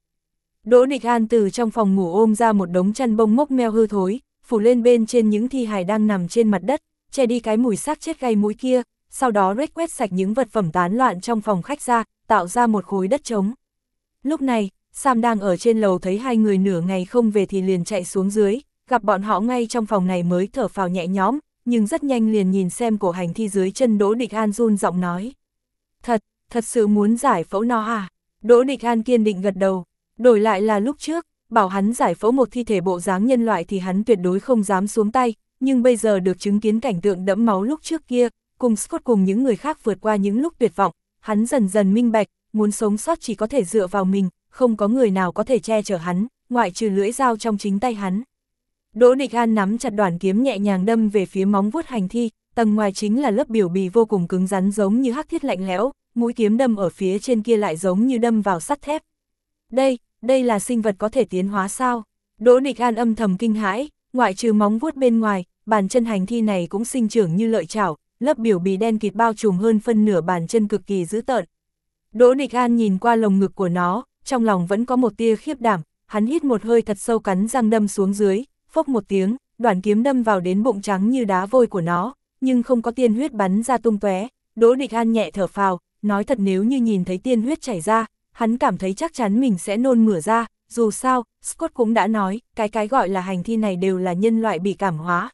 Đỗ Địch An từ trong phòng ngủ ôm ra một đống chăn bông mốc meo hư thối, phủ lên bên trên những thi hài đang nằm trên mặt đất, che đi cái mùi xác chết gây mũi kia, sau đó Rick quét sạch những vật phẩm tán loạn trong phòng khách ra, tạo ra một khối đất trống. Lúc này, Sam đang ở trên lầu thấy hai người nửa ngày không về thì liền chạy xuống dưới, gặp bọn họ ngay trong phòng này mới thở phào nhẹ nhõm, nhưng rất nhanh liền nhìn xem cổ hành thi dưới chân Đỗ Địch An run giọng nói. Thật, thật sự muốn giải phẫu nó à? Đỗ Địch An kiên định gật đầu, đổi lại là lúc trước, bảo hắn giải phẫu một thi thể bộ dáng nhân loại thì hắn tuyệt đối không dám xuống tay, nhưng bây giờ được chứng kiến cảnh tượng đẫm máu lúc trước kia, cùng Scott cùng những người khác vượt qua những lúc tuyệt vọng, hắn dần dần minh bạch, muốn sống sót chỉ có thể dựa vào mình, không có người nào có thể che chở hắn, ngoại trừ lưỡi dao trong chính tay hắn. Đỗ Địch An nắm chặt đoàn kiếm nhẹ nhàng đâm về phía móng vuốt hành thi, tầng ngoài chính là lớp biểu bì vô cùng cứng rắn giống như hắc thiết lạnh lẽo, mũi kiếm đâm ở phía trên kia lại giống như đâm vào sắt thép. Đây, đây là sinh vật có thể tiến hóa sao? Đỗ Địch An âm thầm kinh hãi, ngoại trừ móng vuốt bên ngoài, bàn chân hành thi này cũng sinh trưởng như lợi chảo, lớp biểu bì đen kịt bao trùm hơn phân nửa bàn chân cực kỳ dữ tợn. Đỗ Địch An nhìn qua lồng ngực của nó, trong lòng vẫn có một tia khiếp đảm, hắn hít một hơi thật sâu cắn răng đâm xuống dưới, phốc một tiếng, đoạn kiếm đâm vào đến bụng trắng như đá vôi của nó, nhưng không có tiên huyết bắn ra tung tóe. Đỗ Địch An nhẹ thở phào, nói thật nếu như nhìn thấy tiên huyết chảy ra, hắn cảm thấy chắc chắn mình sẽ nôn mửa ra, dù sao, Scott cũng đã nói, cái cái gọi là hành thi này đều là nhân loại bị cảm hóa.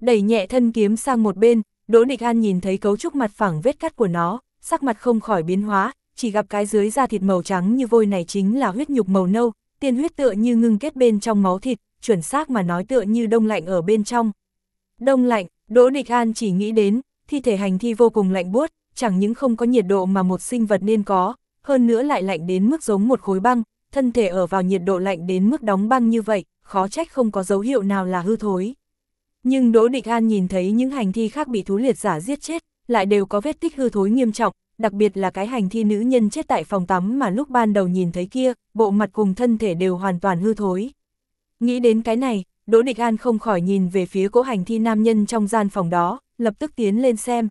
Đẩy nhẹ thân kiếm sang một bên, Đỗ Địch An nhìn thấy cấu trúc mặt phẳng vết cắt của nó, sắc mặt không khỏi biến hóa, chỉ gặp cái dưới da thịt màu trắng như vôi này chính là huyết nhục màu nâu, tiên huyết tựa như ngưng kết bên trong máu thịt, chuẩn xác mà nói tựa như đông lạnh ở bên trong. Đông lạnh, Đỗ Địch An chỉ nghĩ đến, thi thể hành thi vô cùng lạnh buốt, chẳng những không có nhiệt độ mà một sinh vật nên có, hơn nữa lại lạnh đến mức giống một khối băng, thân thể ở vào nhiệt độ lạnh đến mức đóng băng như vậy, khó trách không có dấu hiệu nào là hư thối. Nhưng Đỗ Địch An nhìn thấy những hành thi khác bị thú liệt giả giết chết, lại đều có vết tích hư thối nghiêm trọng, đặc biệt là cái hành thi nữ nhân chết tại phòng tắm mà lúc ban đầu nhìn thấy kia, bộ mặt cùng thân thể đều hoàn toàn hư thối. Nghĩ đến cái này, Đỗ Địch An không khỏi nhìn về phía cỗ hành thi nam nhân trong gian phòng đó, lập tức tiến lên xem.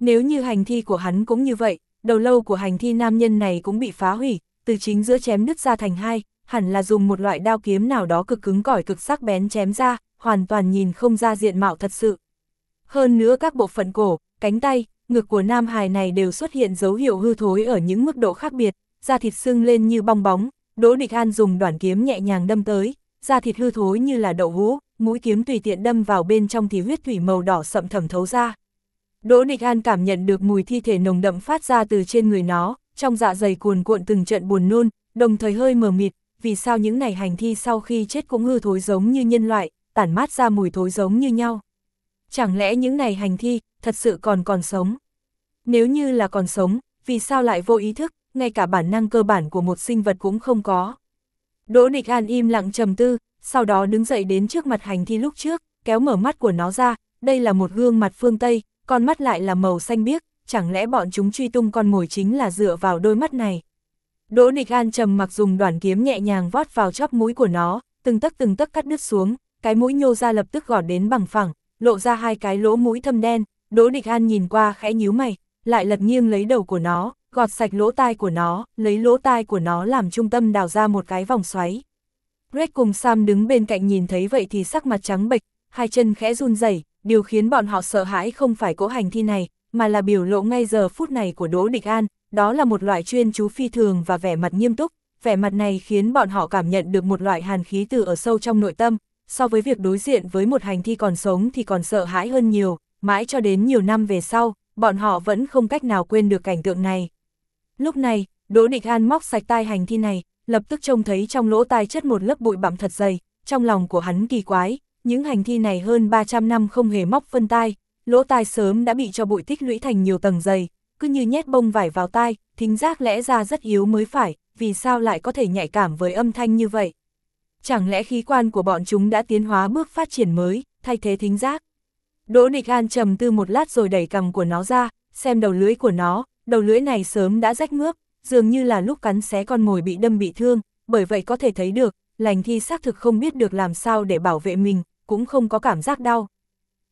Nếu như hành thi của hắn cũng như vậy, đầu lâu của hành thi nam nhân này cũng bị phá hủy, từ chính giữa chém đứt ra thành hai, hẳn là dùng một loại đao kiếm nào đó cực cứng cỏi cực sắc bén chém ra, hoàn toàn nhìn không ra diện mạo thật sự. Hơn nữa các bộ phận cổ, cánh tay, ngực của nam hài này đều xuất hiện dấu hiệu hư thối ở những mức độ khác biệt, da thịt sưng lên như bong bóng, Đỗ Địch An dùng đoạn kiếm nhẹ nhàng đâm tới, da thịt hư thối như là đậu hũ, mũi kiếm tùy tiện đâm vào bên trong thì huyết thủy màu đỏ sậm thẩm thấu ra. Đỗ Địch An cảm nhận được mùi thi thể nồng đậm phát ra từ trên người nó, trong dạ dày cuồn cuộn từng trận buồn nôn, đồng thời hơi mờ mịt, vì sao những này hành thi sau khi chết cũng hư thối giống như nhân loại, tản mát ra mùi thối giống như nhau. Chẳng lẽ những này hành thi, thật sự còn còn sống? Nếu như là còn sống, vì sao lại vô ý thức, ngay cả bản năng cơ bản của một sinh vật cũng không có? Đỗ Địch An im lặng trầm tư, sau đó đứng dậy đến trước mặt hành thi lúc trước, kéo mở mắt của nó ra, đây là một gương mặt phương Tây, con mắt lại là màu xanh biếc, chẳng lẽ bọn chúng truy tung con mồi chính là dựa vào đôi mắt này. Đỗ Địch An trầm mặc dùng đoạn kiếm nhẹ nhàng vót vào chóp mũi của nó, từng tấc từng tấc cắt đứt xuống, cái mũi nhô ra lập tức gọt đến bằng phẳng, lộ ra hai cái lỗ mũi thâm đen, Đỗ Địch An nhìn qua khẽ nhíu mày, lại lật nghiêng lấy đầu của nó, gọt sạch lỗ tai của nó, lấy lỗ tai của nó làm trung tâm đào ra một cái vòng xoáy. Red cùng Sam đứng bên cạnh nhìn thấy vậy thì sắc mặt trắng bệch, hai chân khẽ run rẩy, điều khiến bọn họ sợ hãi không phải cỗ hành thi này, mà là biểu lộ ngay giờ phút này của Đỗ Địch An, đó là một loại chuyên chú phi thường và vẻ mặt nghiêm túc, vẻ mặt này khiến bọn họ cảm nhận được một loại hàn khí từ ở sâu trong nội tâm, so với việc đối diện với một hành thi còn sống thì còn sợ hãi hơn nhiều, mãi cho đến nhiều năm về sau, bọn họ vẫn không cách nào quên được cảnh tượng này. Lúc này, Đỗ Địch An móc sạch tai hành thi này, lập tức trông thấy trong lỗ tai chất một lớp bụi bặm thật dày, trong lòng của hắn kỳ quái, những hành thi này hơn 300 năm không hề móc phân tai, lỗ tai sớm đã bị cho bụi tích lũy thành nhiều tầng dày, cứ như nhét bông vải vào tai, thính giác lẽ ra rất yếu mới phải, vì sao lại có thể nhạy cảm với âm thanh như vậy? Chẳng lẽ khí quan của bọn chúng đã tiến hóa bước phát triển mới, thay thế thính giác? Đỗ Địch An trầm tư một lát rồi đẩy cầm của nó ra, xem đầu lưỡi của nó, đầu lưỡi này sớm đã rách ngướp, dường như là lúc cắn xé con mồi bị đâm bị thương, bởi vậy có thể thấy được, lành thi xác thực không biết được làm sao để bảo vệ mình, cũng không có cảm giác đau.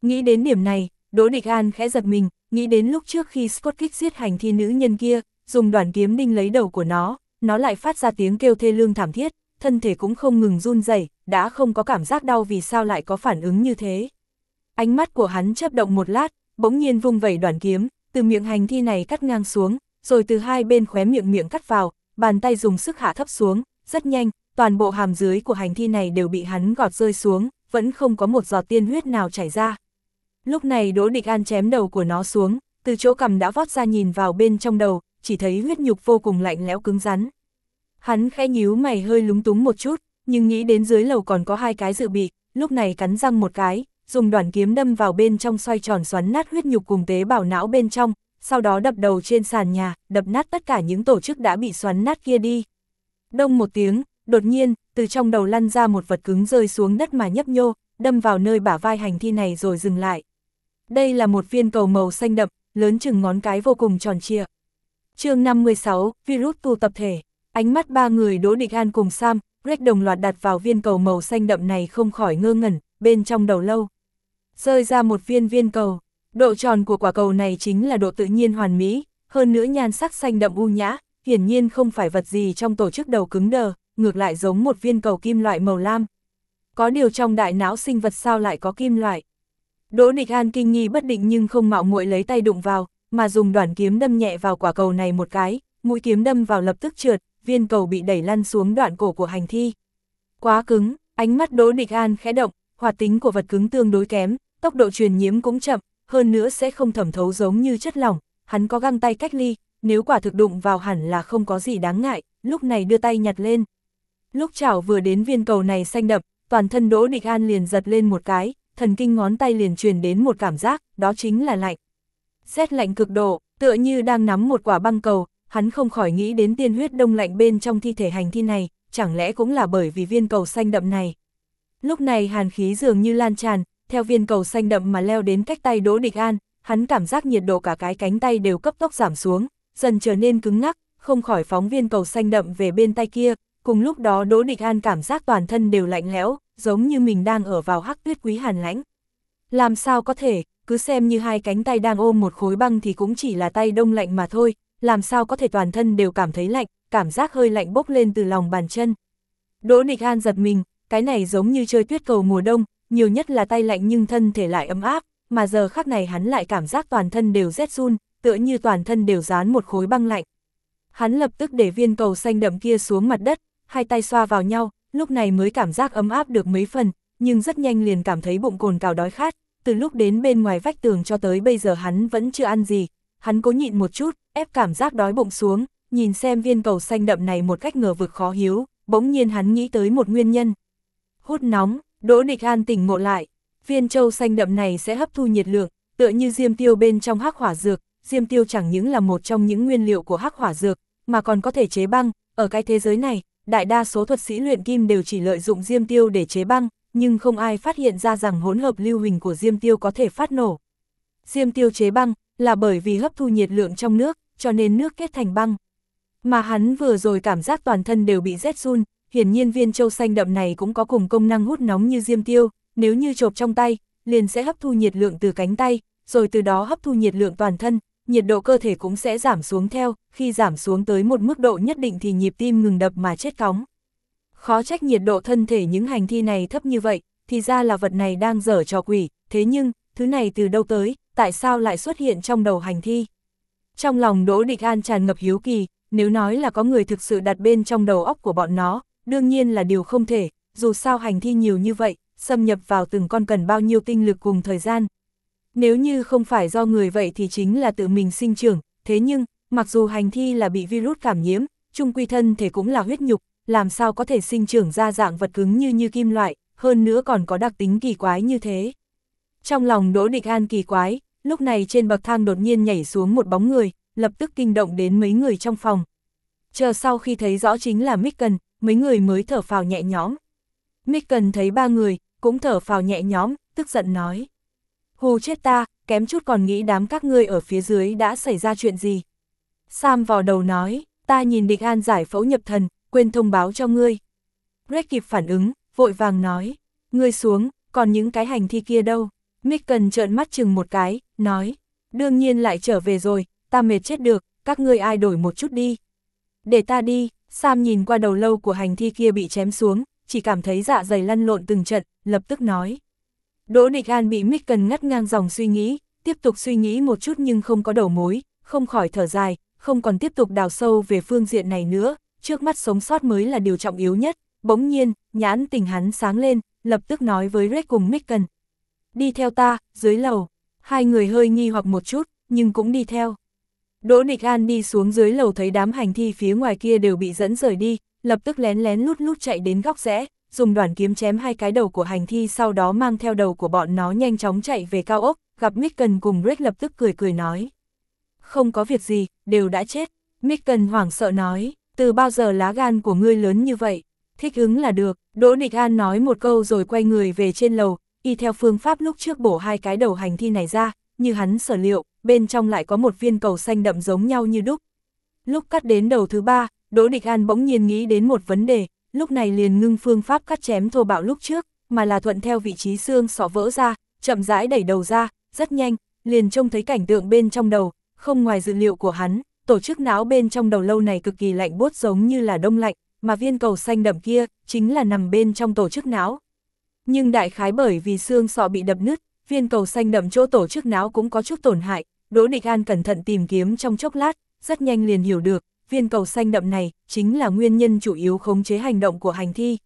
Nghĩ đến điểm này, Đỗ Địch An khẽ giật mình, nghĩ đến lúc trước khi Scott kích giết hành thi nữ nhân kia, dùng đoàn kiếm đinh lấy đầu của nó, nó lại phát ra tiếng kêu thê lương thảm thiết, thân thể cũng không ngừng run rẩy, đã không có cảm giác đau vì sao lại có phản ứng như thế. Ánh mắt của hắn chớp động một lát, bỗng nhiên vung vẩy đoàn kiếm, từ miệng hành thi này cắt ngang xuống, rồi từ hai bên khóe miệng miệng cắt vào, bàn tay dùng sức hạ thấp xuống, rất nhanh, toàn bộ hàm dưới của hành thi này đều bị hắn gọt rơi xuống, vẫn không có một giọt tiên huyết nào chảy ra. Lúc này Đỗ Địch An chém đầu của nó xuống, từ chỗ cầm đã vót ra nhìn vào bên trong đầu, chỉ thấy huyết nhục vô cùng lạnh lẽo cứng rắn. Hắn khẽ nhíu mày hơi lúng túng một chút, nhưng nghĩ đến dưới lầu còn có hai cái dự bị, lúc này cắn răng một cái, dùng đoàn kiếm đâm vào bên trong xoay tròn xoắn nát huyết nhục cùng tế bào não bên trong, sau đó đập đầu trên sàn nhà, đập nát tất cả những tổ chức đã bị xoắn nát kia đi. Đông một tiếng, đột nhiên, từ trong đầu lăn ra một vật cứng rơi xuống đất mà nhấp nhô, đâm vào nơi bả vai hành thi này rồi dừng lại. Đây là một viên cầu màu xanh đậm, lớn chừng ngón cái vô cùng tròn trịa. chương 56, virus tu tập thể, ánh mắt ba người Đỗ Địch An cùng Sam, Greg đồng loạt đặt vào viên cầu màu xanh đậm này không khỏi ngơ ngẩn, bên trong đầu lâu. Rơi ra một viên viên cầu, độ tròn của quả cầu này chính là độ tự nhiên hoàn mỹ, hơn nữa nhan sắc xanh đậm u nhã, hiển nhiên không phải vật gì trong tổ chức đầu cứng đờ, ngược lại giống một viên cầu kim loại màu lam. Có điều trong đại não sinh vật sao lại có kim loại? Đỗ Nịch An kinh nghi bất định nhưng không mạo muội lấy tay đụng vào, mà dùng đoạn kiếm đâm nhẹ vào quả cầu này một cái, mũi kiếm đâm vào lập tức trượt, viên cầu bị đẩy lăn xuống đoạn cổ của hành thi. Quá cứng, ánh mắt Đỗ Nịch An khẽ động, hoạt tính của vật cứng tương đối kém, tốc độ truyền nhiễm cũng chậm, hơn nữa sẽ không thẩm thấu giống như chất lỏng, hắn có găng tay cách ly, nếu quả thực đụng vào hẳn là không có gì đáng ngại, lúc này đưa tay nhặt lên. Lúc chảo vừa đến viên cầu này xanh đậm, toàn thân Đỗ Địch An liền giật lên một cái, thần kinh ngón tay liền truyền đến một cảm giác, đó chính là lạnh. Rét lạnh cực độ, tựa như đang nắm một quả băng cầu, hắn không khỏi nghĩ đến tiên huyết đông lạnh bên trong thi thể hành thi này, chẳng lẽ cũng là bởi vì viên cầu xanh đậm này. Lúc này hàn khí dường như lan tràn, theo viên cầu xanh đậm mà leo đến cách tay Đỗ Địch An, hắn cảm giác nhiệt độ cả cái cánh tay đều cấp tốc giảm xuống, dần trở nên cứng ngắc, không khỏi phóng viên cầu xanh đậm về bên tay kia, cùng lúc đó Đỗ Địch An cảm giác toàn thân đều lạnh lẽo, giống như mình đang ở vào hắc tuyết quý hàn lãnh. Làm sao có thể, cứ xem như hai cánh tay đang ôm một khối băng thì cũng chỉ là tay đông lạnh mà thôi, làm sao có thể toàn thân đều cảm thấy lạnh, cảm giác hơi lạnh bốc lên từ lòng bàn chân. Đỗ Nịch An giật mình, cái này giống như chơi tuyết cầu mùa đông, nhiều nhất là tay lạnh nhưng thân thể lại ấm áp, mà giờ khắc này hắn lại cảm giác toàn thân đều rét run, tựa như toàn thân đều dán một khối băng lạnh. Hắn lập tức để viên cầu xanh đậm kia xuống mặt đất, hai tay xoa vào nhau, lúc này mới cảm giác ấm áp được mấy phần, nhưng rất nhanh liền cảm thấy bụng cồn cào đói khát, từ lúc đến bên ngoài vách tường cho tới bây giờ hắn vẫn chưa ăn gì, hắn cố nhịn một chút, ép cảm giác đói bụng xuống, nhìn xem viên cầu xanh đậm này một cách ngờ vực khó hiếu, bỗng nhiên hắn nghĩ tới một nguyên nhân. Hút nóng, Đỗ Địch An tỉnh ngộ lại, viên châu xanh đậm này sẽ hấp thu nhiệt lượng, tựa như diêm tiêu bên trong hắc hỏa dược, diêm tiêu chẳng những là một trong những nguyên liệu của hắc hỏa dược, mà còn có thể chế băng, ở cái thế giới này, đại đa số thuật sĩ luyện kim đều chỉ lợi dụng diêm tiêu để chế băng, nhưng không ai phát hiện ra rằng hỗn hợp lưu huỳnh của diêm tiêu có thể phát nổ. Diêm tiêu chế băng là bởi vì hấp thu nhiệt lượng trong nước, cho nên nước kết thành băng. Mà hắn vừa rồi cảm giác toàn thân đều bị rét run, hiển nhiên viên châu xanh đậm này cũng có cùng công năng hút nóng như diêm tiêu, nếu như chộp trong tay, liền sẽ hấp thu nhiệt lượng từ cánh tay, rồi từ đó hấp thu nhiệt lượng toàn thân, nhiệt độ cơ thể cũng sẽ giảm xuống theo, khi giảm xuống tới một mức độ nhất định thì nhịp tim ngừng đập mà chết cóng. Khó trách nhiệt độ thân thể những hành thi này thấp như vậy, thì ra là vật này đang dở trò quỷ, thế nhưng, thứ này từ đâu tới, tại sao lại xuất hiện trong đầu hành thi? Trong lòng Đỗ Địch An tràn ngập hiếu kỳ, nếu nói là có người thực sự đặt bên trong đầu óc của bọn nó, đương nhiên là điều không thể, dù sao hành thi nhiều như vậy, xâm nhập vào từng con cần bao nhiêu tinh lực cùng thời gian. Nếu như không phải do người vậy thì chính là tự mình sinh trưởng, thế nhưng, mặc dù hành thi là bị virus cảm nhiễm, trung quy thân thể cũng là huyết nhục, làm sao có thể sinh trưởng ra dạng vật cứng như như kim loại, hơn nữa còn có đặc tính kỳ quái như thế. Trong lòng Đỗ Địch An kỳ quái, lúc này trên bậc thang đột nhiên nhảy xuống một bóng người, lập tức kinh động đến mấy người trong phòng. Chờ sau khi thấy rõ chính là Micken, mấy người mới thở phào nhẹ nhõm. Micken thấy ba người, cũng thở phào nhẹ nhõm, tức giận nói. Hù chết ta, kém chút còn nghĩ đám các ngươi ở phía dưới đã xảy ra chuyện gì. Sam vào đầu nói, ta nhìn địch an giải phẫu nhập thần, quên thông báo cho ngươi. Greg kịp phản ứng, vội vàng nói, ngươi xuống, còn những cái hành thi kia đâu. Mick cần trợn mắt chừng một cái, nói, đương nhiên lại trở về rồi, ta mệt chết được, các ngươi ai đổi một chút đi. Để ta đi, Sam nhìn qua đầu lâu của hành thi kia bị chém xuống, chỉ cảm thấy dạ dày lăn lộn từng trận, lập tức nói. Đỗ Địch An bị Micken ngắt ngang dòng suy nghĩ, tiếp tục suy nghĩ một chút nhưng không có đầu mối, không khỏi thở dài, không còn tiếp tục đào sâu về phương diện này nữa, trước mắt sống sót mới là điều trọng yếu nhất. Bỗng nhiên, nhãn tình hắn sáng lên, lập tức nói với Red cùng Micken. Đi theo ta, dưới lầu. Hai người hơi nghi hoặc một chút, nhưng cũng đi theo. Đỗ Địch An đi xuống dưới lầu thấy đám hành thi phía ngoài kia đều bị dẫn rời đi, lập tức lén lén lút lút chạy đến góc rẽ, dùng đoàn kiếm chém hai cái đầu của hành thi sau đó mang theo đầu của bọn nó nhanh chóng chạy về cao ốc, gặp Micken cùng Rick lập tức cười cười nói. Không có việc gì, đều đã chết. Micken hoảng sợ nói, từ bao giờ lá gan của ngươi lớn như vậy? Thích ứng là được, Đỗ Địch An nói một câu rồi quay người về trên lầu, y theo phương pháp lúc trước bổ hai cái đầu hành thi này ra, như hắn sở liệu, bên trong lại có một viên cầu xanh đậm giống nhau như đúc. Lúc cắt đến đầu thứ ba, Đỗ Địch An bỗng nhiên nghĩ đến một vấn đề, lúc này liền ngưng phương pháp cắt chém thô bạo lúc trước, mà là thuận theo vị trí xương sọ vỡ ra, chậm rãi đẩy đầu ra, rất nhanh, liền trông thấy cảnh tượng bên trong đầu, không ngoài dự liệu của hắn, tổ chức não bên trong đầu lâu này cực kỳ lạnh buốt giống như là đông lạnh, mà viên cầu xanh đậm kia chính là nằm bên trong tổ chức não. Nhưng đại khái bởi vì xương sọ bị đập nứt, viên cầu xanh đậm chỗ tổ chức não cũng có chút tổn hại, Đỗ Địch An cẩn thận tìm kiếm trong chốc lát, rất nhanh liền hiểu được, viên cầu xanh đậm này chính là nguyên nhân chủ yếu khống chế hành động của hành thi.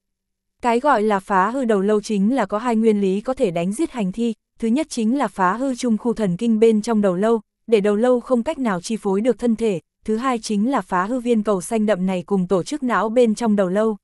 Cái gọi là phá hư đầu lâu chính là có hai nguyên lý có thể đánh giết hành thi, thứ nhất chính là phá hư trung khu thần kinh bên trong đầu lâu, để đầu lâu không cách nào chi phối được thân thể, thứ hai chính là phá hư viên cầu xanh đậm này cùng tổ chức não bên trong đầu lâu.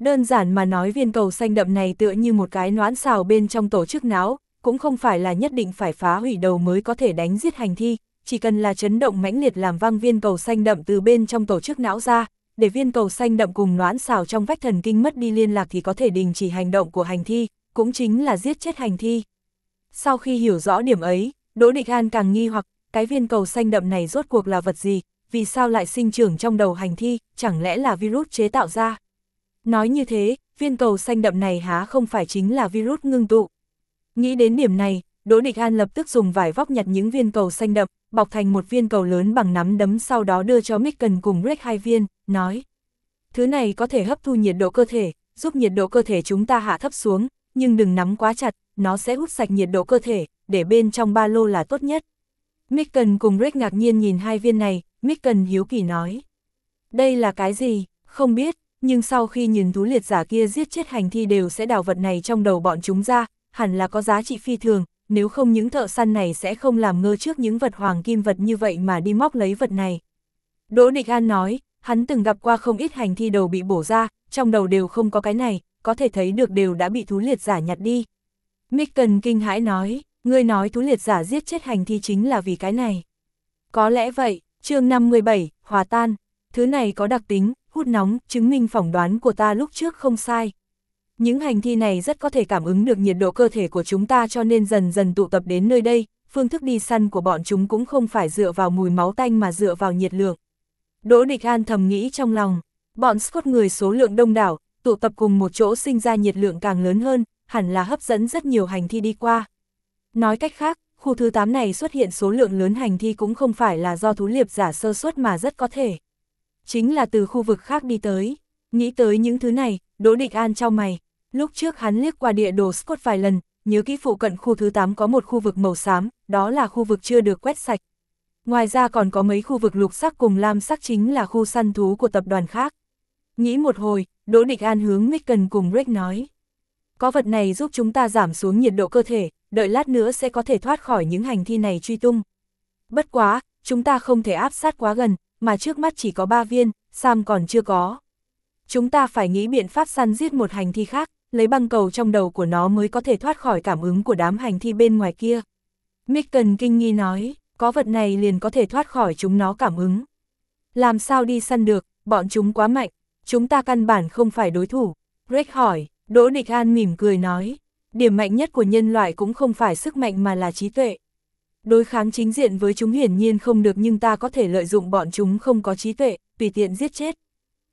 Đơn giản mà nói viên cầu xanh đậm này tựa như một cái noãn xào bên trong tổ chức não, cũng không phải là nhất định phải phá hủy đầu mới có thể đánh giết hành thi, chỉ cần là chấn động mãnh liệt làm văng viên cầu xanh đậm từ bên trong tổ chức não ra, để viên cầu xanh đậm cùng noãn xào trong vách thần kinh mất đi liên lạc thì có thể đình chỉ hành động của hành thi, cũng chính là giết chết hành thi. Sau khi hiểu rõ điểm ấy, Đỗ Địch An càng nghi hoặc, cái viên cầu xanh đậm này rốt cuộc là vật gì, vì sao lại sinh trưởng trong đầu hành thi, chẳng lẽ là virus chế tạo ra. Nói như thế, viên cầu xanh đậm này há không phải chính là virus ngưng tụ. Nghĩ đến điểm này, Đỗ Địch An lập tức dùng vải vóc nhặt những viên cầu xanh đậm, bọc thành một viên cầu lớn bằng nắm đấm sau đó đưa cho Micken cùng Rick hai viên, nói. Thứ này có thể hấp thu nhiệt độ cơ thể, giúp nhiệt độ cơ thể chúng ta hạ thấp xuống, nhưng đừng nắm quá chặt, nó sẽ hút sạch nhiệt độ cơ thể, để bên trong ba lô là tốt nhất. Micken cùng Rick ngạc nhiên nhìn hai viên này, Micken hiếu kỳ nói. Đây là cái gì, không biết, nhưng sau khi nhìn thú liệt giả kia giết chết hành thi đều sẽ đào vật này trong đầu bọn chúng ra, hẳn là có giá trị phi thường, nếu không những thợ săn này sẽ không làm ngơ trước những vật hoàng kim vật như vậy mà đi móc lấy vật này. Đỗ Địch An nói, hắn từng gặp qua không ít hành thi đầu bị bổ ra, trong đầu đều không có cái này, có thể thấy được đều đã bị thú liệt giả nhặt đi. Micken kinh hãi nói, ngươi nói thú liệt giả giết chết hành thi chính là vì cái này. Có lẽ vậy, chương 57, hòa tan, thứ này có đặc tính, hút nóng, chứng minh phỏng đoán của ta lúc trước không sai. Những hành thi này rất có thể cảm ứng được nhiệt độ cơ thể của chúng ta cho nên dần dần tụ tập đến nơi đây, phương thức đi săn của bọn chúng cũng không phải dựa vào mùi máu tanh mà dựa vào nhiệt lượng. Đỗ Địch An thầm nghĩ trong lòng, bọn Scott người số lượng đông đảo, tụ tập cùng một chỗ sinh ra nhiệt lượng càng lớn hơn, hẳn là hấp dẫn rất nhiều hành thi đi qua. Nói cách khác, khu thứ 8 này xuất hiện số lượng lớn hành thi cũng không phải là do thú liệp giả sơ suất mà rất có thể. Chính là từ khu vực khác đi tới. Nghĩ tới những thứ này, Đỗ Địch An trong mày. Lúc trước hắn liếc qua địa đồ Scott vài lần, nhớ kỹ phụ cận khu thứ 8 có một khu vực màu xám, đó là khu vực chưa được quét sạch. Ngoài ra còn có mấy khu vực lục sắc cùng lam sắc chính là khu săn thú của tập đoàn khác. Nghĩ một hồi, Đỗ Địch An hướng Micken cùng Rick nói. Có vật này giúp chúng ta giảm xuống nhiệt độ cơ thể, đợi lát nữa sẽ có thể thoát khỏi những hành thi này truy tung. Bất quá, chúng ta không thể áp sát quá gần, mà trước mắt chỉ có 3 viên, Sam còn chưa có. Chúng ta phải nghĩ biện pháp săn giết một hành thi khác, lấy băng cầu trong đầu của nó mới có thể thoát khỏi cảm ứng của đám hành thi bên ngoài kia. Micken kinh nghi nói, có vật này liền có thể thoát khỏi chúng nó cảm ứng. Làm sao đi săn được, bọn chúng quá mạnh, chúng ta căn bản không phải đối thủ. Greg hỏi, Đỗ Địch An mỉm cười nói, điểm mạnh nhất của nhân loại cũng không phải sức mạnh mà là trí tuệ. Đối kháng chính diện với chúng hiển nhiên không được nhưng ta có thể lợi dụng bọn chúng không có trí tuệ, tùy tiện giết chết.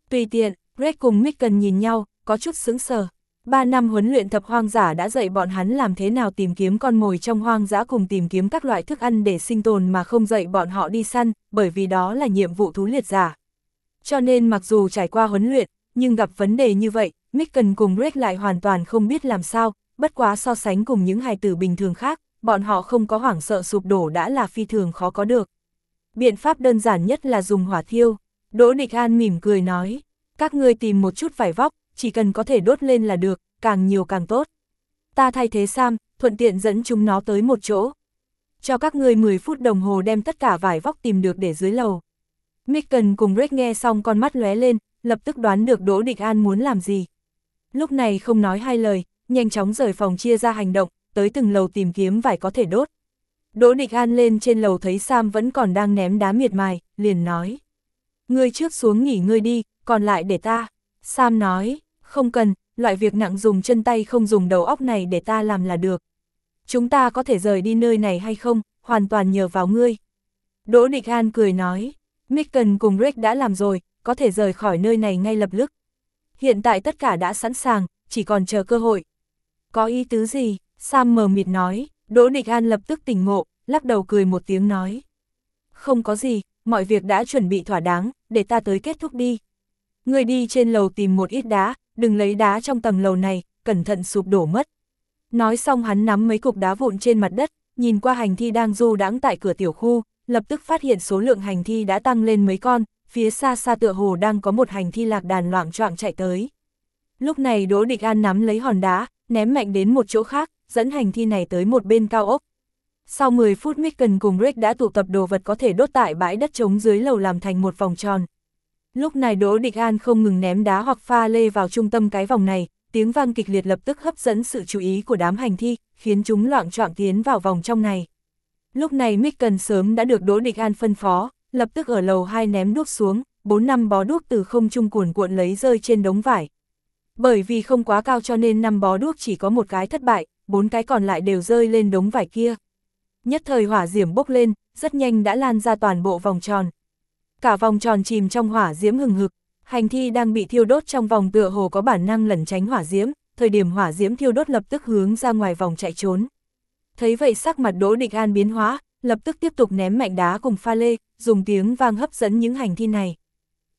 Tùy tiện, Greg cùng Micken nhìn nhau, có chút sững sờ. Ba năm huấn luyện thập hoang giả đã dạy bọn hắn làm thế nào tìm kiếm con mồi trong hoang dã cùng tìm kiếm các loại thức ăn để sinh tồn mà không dạy bọn họ đi săn, bởi vì đó là nhiệm vụ thú liệt giả. Cho nên mặc dù trải qua huấn luyện, nhưng gặp vấn đề như vậy, Micken cùng Greg lại hoàn toàn không biết làm sao, bất quá so sánh cùng những hài tử bình thường khác, bọn họ không có hoảng sợ sụp đổ đã là phi thường khó có được. Biện pháp đơn giản nhất là dùng hỏa thiêu. Đỗ Địch An mỉm cười nói, các ngươi tìm một chút vải vóc, chỉ cần có thể đốt lên là được, càng nhiều càng tốt. Ta thay thế Sam, thuận tiện dẫn chúng nó tới một chỗ. Cho các ngươi 10 phút đồng hồ đem tất cả vải vóc tìm được để dưới lầu. Micken cùng Rick nghe xong con mắt lóe lên, lập tức đoán được Đỗ Địch An muốn làm gì. Lúc này không nói hai lời, nhanh chóng rời phòng chia ra hành động, tới từng lầu tìm kiếm vải có thể đốt. Đỗ Địch An lên trên lầu thấy Sam vẫn còn đang ném đá miệt mài, liền nói. Ngươi trước xuống nghỉ ngươi đi, còn lại để ta. Sam nói, không cần, loại việc nặng dùng chân tay không dùng đầu óc này để ta làm là được. Chúng ta có thể rời đi nơi này hay không, hoàn toàn nhờ vào ngươi. Đỗ Địch An cười nói, Micken cùng Rick đã làm rồi, có thể rời khỏi nơi này ngay lập tức. Hiện tại tất cả đã sẵn sàng, chỉ còn chờ cơ hội. Có ý tứ gì? Sam mờ mịt nói, Đỗ Địch An lập tức tỉnh ngộ, lắc đầu cười một tiếng nói. Không có gì, mọi việc đã chuẩn bị thỏa đáng, để ta tới kết thúc đi. Người đi trên lầu tìm một ít đá, đừng lấy đá trong tầng lầu này, cẩn thận sụp đổ mất. Nói xong hắn nắm mấy cục đá vụn trên mặt đất, nhìn qua hành thi đang du đãng tại cửa tiểu khu, lập tức phát hiện số lượng hành thi đã tăng lên mấy con, phía xa xa tựa hồ đang có một hành thi lạc đàn loạn choạng chạy tới. Lúc này Đỗ Địch An nắm lấy hòn đá, ném mạnh đến một chỗ khác, dẫn hành thi này tới một bên cao ốc. Sau 10 phút Micken cùng Rick đã tụ tập đồ vật có thể đốt tại bãi đất trống dưới lầu làm thành một vòng tròn. Lúc này Đỗ Địch An không ngừng ném đá hoặc pha lê vào trung tâm cái vòng này, tiếng vang kịch liệt lập tức hấp dẫn sự chú ý của đám hành thi, khiến chúng loạn choạng tiến vào vòng trong này. Lúc này Micken sớm đã được Đỗ Địch An phân phó, lập tức ở lầu 2 ném đuốc xuống, 4 năm bó đuốc từ không trung cuồn cuộn lấy rơi trên đống vải. Bởi vì không quá cao cho nên năm bó đuốc chỉ có một cái thất bại, bốn cái còn lại đều rơi lên đống vải kia. Nhất thời hỏa diễm bốc lên, rất nhanh đã lan ra toàn bộ vòng tròn. Cả vòng tròn chìm trong hỏa diễm hừng hực, hành thi đang bị thiêu đốt trong vòng tựa hồ có bản năng lẩn tránh hỏa diễm, thời điểm hỏa diễm thiêu đốt lập tức hướng ra ngoài vòng chạy trốn. Thấy vậy sắc mặt Đỗ Địch An biến hóa, lập tức tiếp tục ném mạnh đá cùng pha lê, dùng tiếng vang hấp dẫn những hành thi này.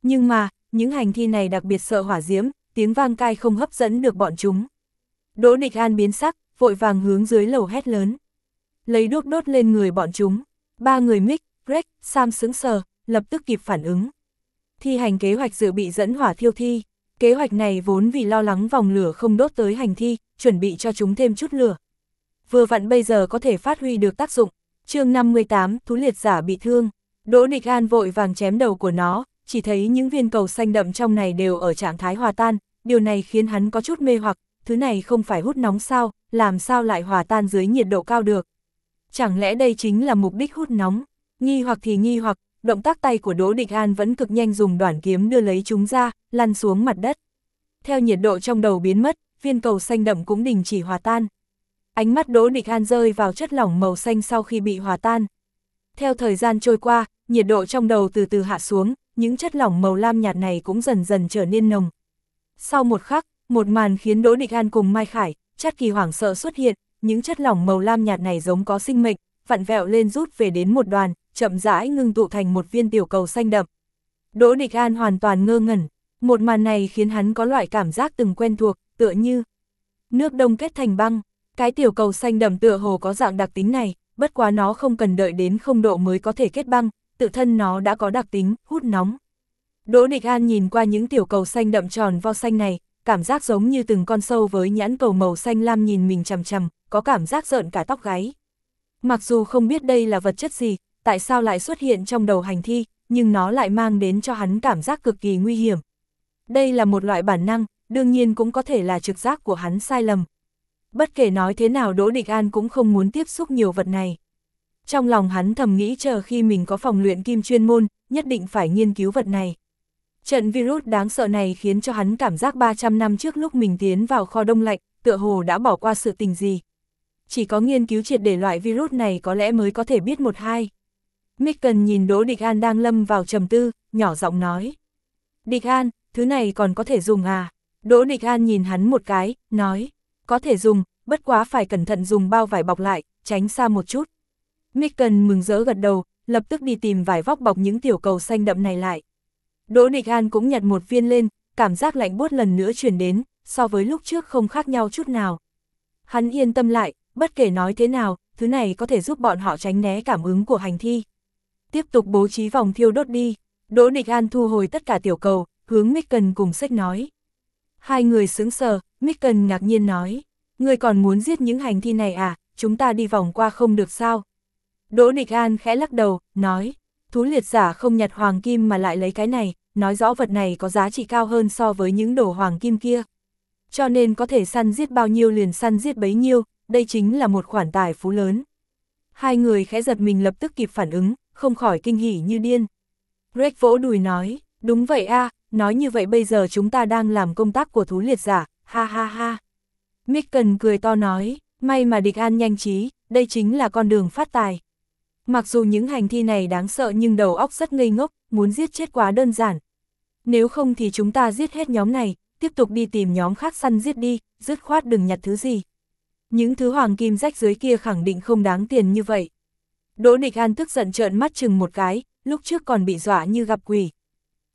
Nhưng mà, những hành thi này đặc biệt sợ hỏa diễm, tiếng vang cai không hấp dẫn được bọn chúng. Đỗ Địch An biến sắc, vội vàng hướng dưới lầu hét lớn. Lấy đuốc đốt lên người bọn chúng. Ba người Mick, Greg, Sam sững sờ, lập tức kịp phản ứng. Thi hành kế hoạch dự bị dẫn hỏa thiêu thi. Kế hoạch này vốn vì lo lắng vòng lửa không đốt tới hành thi, chuẩn bị cho chúng thêm chút lửa. Vừa vặn bây giờ có thể phát huy được tác dụng. chương 58, Thú liệt giả bị thương. Đỗ Địch An vội vàng chém đầu của nó, chỉ thấy những viên cầu xanh đậm trong này đều ở trạng thái hòa tan, điều này khiến hắn có chút mê hoặc, thứ này không phải hút nóng sao, làm sao lại hòa tan dưới nhiệt độ cao được. Chẳng lẽ đây chính là mục đích hút nóng? Nghi hoặc thì nghi hoặc, động tác tay của Đỗ Địch An vẫn cực nhanh dùng đoạn kiếm đưa lấy chúng ra, lăn xuống mặt đất. Theo nhiệt độ trong đầu biến mất, viên cầu xanh đậm cũng đình chỉ hòa tan. Ánh mắt Đỗ Địch An rơi vào chất lỏng màu xanh sau khi bị hòa tan. Theo thời gian trôi qua, nhiệt độ trong đầu từ từ hạ xuống, những chất lỏng màu lam nhạt này cũng dần dần trở nên nồng. Sau một khắc, một màn khiến Đỗ Địch An cùng Mai Khải, Chát Kỳ hoảng sợ xuất hiện, những chất lỏng màu lam nhạt này giống có sinh mệnh, vặn vẹo lên rút về đến một đoàn, chậm rãi ngưng tụ thành một viên tiểu cầu xanh đậm. Đỗ Địch An hoàn toàn ngơ ngẩn, một màn này khiến hắn có loại cảm giác từng quen thuộc, tựa như nước đông kết thành băng, cái tiểu cầu xanh đậm tựa hồ có dạng đặc tính này, bất quá nó không cần đợi đến không độ mới có thể kết băng, tự thân nó đã có đặc tính hút nóng. Đỗ Địch An nhìn qua những tiểu cầu xanh đậm tròn vo xanh này, cảm giác giống như từng con sâu với nhãn cầu màu xanh lam nhìn mình chằm chằm, có cảm giác rợn cả tóc gáy. Mặc dù không biết đây là vật chất gì, tại sao lại xuất hiện trong đầu hành thi, nhưng nó lại mang đến cho hắn cảm giác cực kỳ nguy hiểm. Đây là một loại bản năng, đương nhiên cũng có thể là trực giác của hắn sai lầm. Bất kể nói thế nào Đỗ Địch An cũng không muốn tiếp xúc nhiều vật này. Trong lòng hắn thầm nghĩ chờ khi mình có phòng luyện kim chuyên môn, nhất định phải nghiên cứu vật này. Trận virus đáng sợ này khiến cho hắn cảm giác 300 năm trước lúc mình tiến vào kho đông lạnh, tựa hồ đã bỏ qua sự tình gì. Chỉ có nghiên cứu triệt để loại virus này có lẽ mới có thể biết một hai. Micken nhìn Đỗ Địch An đang lâm vào trầm tư, nhỏ giọng nói. Địch An, thứ này còn có thể dùng à? Đỗ Địch An nhìn hắn một cái, nói. Có thể dùng, bất quá phải cẩn thận dùng bao vải bọc lại, tránh xa một chút. Micken mừng rỡ gật đầu, lập tức đi tìm vải vóc bọc những tiểu cầu xanh đậm này lại. Đỗ Địch An cũng nhặt một viên lên, cảm giác lạnh buốt lần nữa truyền đến, so với lúc trước không khác nhau chút nào. Hắn yên tâm lại, bất kể nói thế nào, thứ này có thể giúp bọn họ tránh né cảm ứng của hành thi. Tiếp tục bố trí vòng thiêu đốt đi, Đỗ Địch An thu hồi tất cả tiểu cầu, hướng Micken cùng sách nói. Hai người sướng sờ, Micken ngạc nhiên nói, người còn muốn giết những hành thi này à, chúng ta đi vòng qua không được sao? Đỗ Địch An khẽ lắc đầu, nói, thú liệt giả không nhặt hoàng kim mà lại lấy cái này, nói rõ vật này có giá trị cao hơn so với những đồ hoàng kim kia. Cho nên có thể săn giết bao nhiêu liền săn giết bấy nhiêu, đây chính là một khoản tài phú lớn. Hai người khẽ giật mình lập tức kịp phản ứng, không khỏi kinh hỉ như điên. Greg vỗ đùi nói, đúng vậy a nói như vậy bây giờ chúng ta đang làm công tác của thú liệt giả, ha ha ha. Micken cười to nói, may mà địch an nhanh trí, đây chính là con đường phát tài. Mặc dù những hành thi này đáng sợ nhưng đầu óc rất ngây ngốc, muốn giết chết quá đơn giản. Nếu không thì chúng ta giết hết nhóm này, tiếp tục đi tìm nhóm khác săn giết đi, dứt khoát đừng nhặt thứ gì. Những thứ hoàng kim rách dưới kia khẳng định không đáng tiền như vậy. Đỗ Địch An tức giận trợn mắt chừng một cái, lúc trước còn bị dọa như gặp quỷ.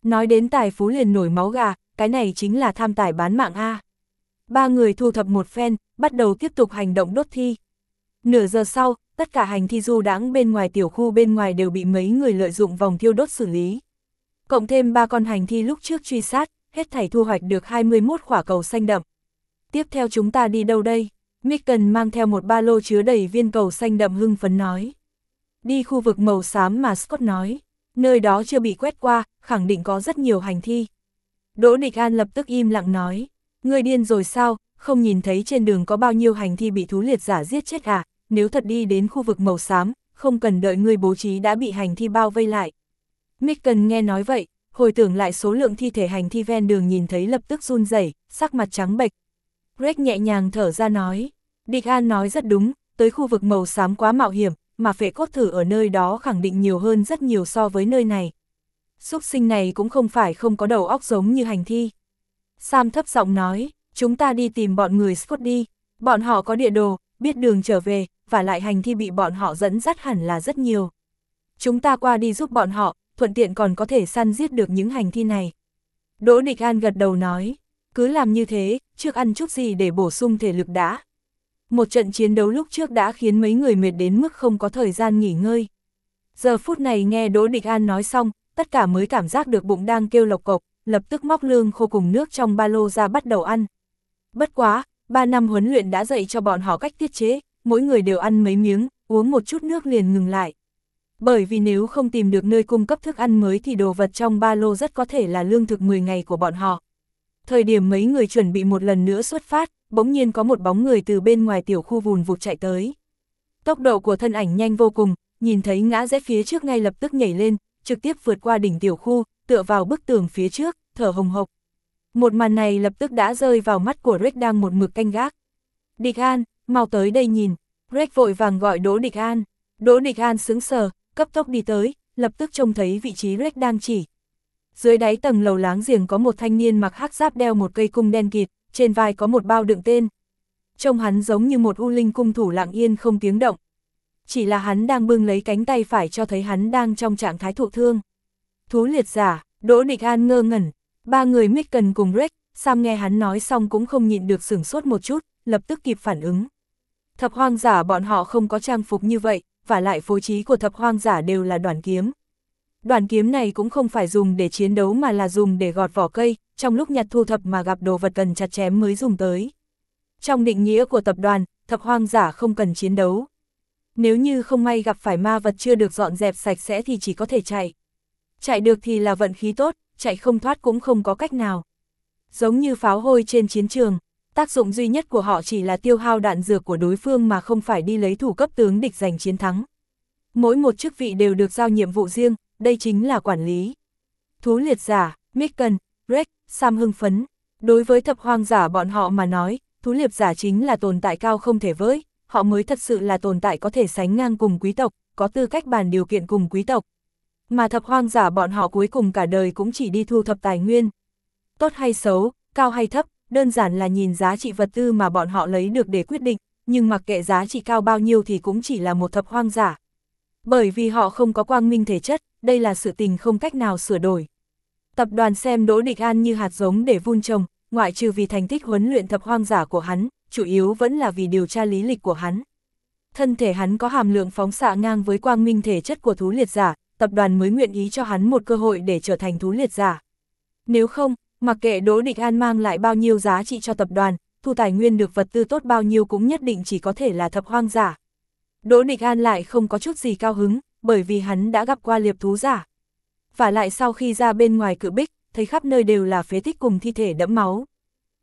Nói đến tài phú liền nổi máu gà, cái này chính là tham tài bán mạng A. Ba người thu thập một phen, bắt đầu tiếp tục hành động đốt thi. Nửa giờ sau, tất cả hành thi du đãng bên ngoài tiểu khu bên ngoài đều bị mấy người lợi dụng vòng thiêu đốt xử lý. Cộng thêm ba con hành thi lúc trước truy sát, hết thảy thu hoạch được 21 quả cầu xanh đậm. Tiếp theo chúng ta đi đâu đây? Micken mang theo một ba lô chứa đầy viên cầu xanh đậm hưng phấn nói. Đi khu vực màu xám mà Scott nói, nơi đó chưa bị quét qua, khẳng định có rất nhiều hành thi. Đỗ Địch An lập tức im lặng nói, người điên rồi sao, không nhìn thấy trên đường có bao nhiêu hành thi bị thú liệt giả giết chết à, nếu thật đi đến khu vực màu xám, không cần đợi người bố trí đã bị hành thi bao vây lại. Micken nghe nói vậy, hồi tưởng lại số lượng thi thể hành thi ven đường nhìn thấy lập tức run rẩy, sắc mặt trắng bệch. Greg nhẹ nhàng thở ra nói, Địch An nói rất đúng, tới khu vực màu xám quá mạo hiểm, mà phệ cốt thử ở nơi đó khẳng định nhiều hơn rất nhiều so với nơi này. Xúc sinh này cũng không phải không có đầu óc giống như hành thi. Sam thấp giọng nói, chúng ta đi tìm bọn người Scott đi, bọn họ có địa đồ, biết đường trở về, và lại hành thi bị bọn họ dẫn dắt hẳn là rất nhiều. Chúng ta qua đi giúp bọn họ, thuận tiện còn có thể săn giết được những hành thi này. Đỗ Địch An gật đầu nói, cứ làm như thế, trước ăn chút gì để bổ sung thể lực đã. Một trận chiến đấu lúc trước đã khiến mấy người mệt đến mức không có thời gian nghỉ ngơi. Giờ phút này nghe Đỗ Địch An nói xong, tất cả mới cảm giác được bụng đang kêu lộc cộc, lập tức móc lương khô cùng nước trong ba lô ra bắt đầu ăn. Bất quá, ba năm huấn luyện đã dạy cho bọn họ cách tiết chế, mỗi người đều ăn mấy miếng, uống một chút nước liền ngừng lại. Bởi vì nếu không tìm được nơi cung cấp thức ăn mới thì đồ vật trong ba lô rất có thể là lương thực 10 ngày của bọn họ. Thời điểm mấy người chuẩn bị một lần nữa xuất phát, bỗng nhiên có một bóng người từ bên ngoài tiểu khu vùn vụt chạy tới. Tốc độ của thân ảnh nhanh vô cùng, nhìn thấy ngã rẽ phía trước ngay lập tức nhảy lên, trực tiếp vượt qua đỉnh tiểu khu, tựa vào bức tường phía trước, thở hồng hộc. Một màn này lập tức đã rơi vào mắt của Rick đang một mực canh gác. Địch An, mau tới đây nhìn. Rick vội vàng gọi Đỗ Địch An. Đỗ Địch An sững sờ, cấp tốc đi tới, lập tức trông thấy vị trí Rick đang chỉ. Dưới đáy tầng lầu láng giềng có một thanh niên mặc hắc giáp đeo một cây cung đen kịt, trên vai có một bao đựng tên. Trông hắn giống như một u linh cung thủ lặng yên không tiếng động. Chỉ là hắn đang bưng lấy cánh tay phải cho thấy hắn đang trong trạng thái thụ thương. Thú liệt giả, Đỗ Địch An ngơ ngẩn, ba người Cần cùng Rex, Sam nghe hắn nói xong cũng không nhịn được sửng sốt một chút, lập tức kịp phản ứng. Thập hoang giả bọn họ không có trang phục như vậy, và lại phối trí của thập hoang giả đều là đoàn kiếm. Đoàn kiếm này cũng không phải dùng để chiến đấu mà là dùng để gọt vỏ cây, trong lúc nhặt thu thập mà gặp đồ vật cần chặt chém mới dùng tới. Trong định nghĩa của tập đoàn, thập hoang giả không cần chiến đấu. Nếu như không may gặp phải ma vật chưa được dọn dẹp sạch sẽ thì chỉ có thể chạy. Chạy được thì là vận khí tốt, chạy không thoát cũng không có cách nào. Giống như pháo hôi trên chiến trường, tác dụng duy nhất của họ chỉ là tiêu hao đạn dược của đối phương mà không phải đi lấy thủ cấp tướng địch giành chiến thắng. Mỗi một chức vị đều được giao nhiệm vụ riêng, đây chính là quản lý. Thú liệt giả, Micken, Rex, Sam hưng phấn. Đối với thập hoang giả bọn họ mà nói, thú liệt giả chính là tồn tại cao không thể với, họ mới thật sự là tồn tại có thể sánh ngang cùng quý tộc, có tư cách bàn điều kiện cùng quý tộc. Mà thập hoang giả bọn họ cuối cùng cả đời cũng chỉ đi thu thập tài nguyên. Tốt hay xấu, cao hay thấp, đơn giản là nhìn giá trị vật tư mà bọn họ lấy được để quyết định, nhưng mặc kệ giá trị cao bao nhiêu thì cũng chỉ là một thập hoang giả. Bởi vì họ không có quang minh thể chất, đây là sự tình không cách nào sửa đổi. Tập đoàn xem Đỗ Địch An như hạt giống để vun trồng, ngoại trừ vì thành tích huấn luyện thập hoang giả của hắn, chủ yếu vẫn là vì điều tra lý lịch của hắn. Thân thể hắn có hàm lượng phóng xạ ngang với quang minh thể chất của thú liệt giả, tập đoàn mới nguyện ý cho hắn một cơ hội để trở thành thú liệt giả. Nếu không, mặc kệ Đỗ Địch An mang lại bao nhiêu giá trị cho tập đoàn, thu tài nguyên được vật tư tốt bao nhiêu cũng nhất định chỉ có thể là thập hoang giả. Đỗ Địch An lại không có chút gì cao hứng, bởi vì hắn đã gặp qua liệp thú giả. Và lại sau khi ra bên ngoài cự bích, thấy khắp nơi đều là phế tích cùng thi thể đẫm máu.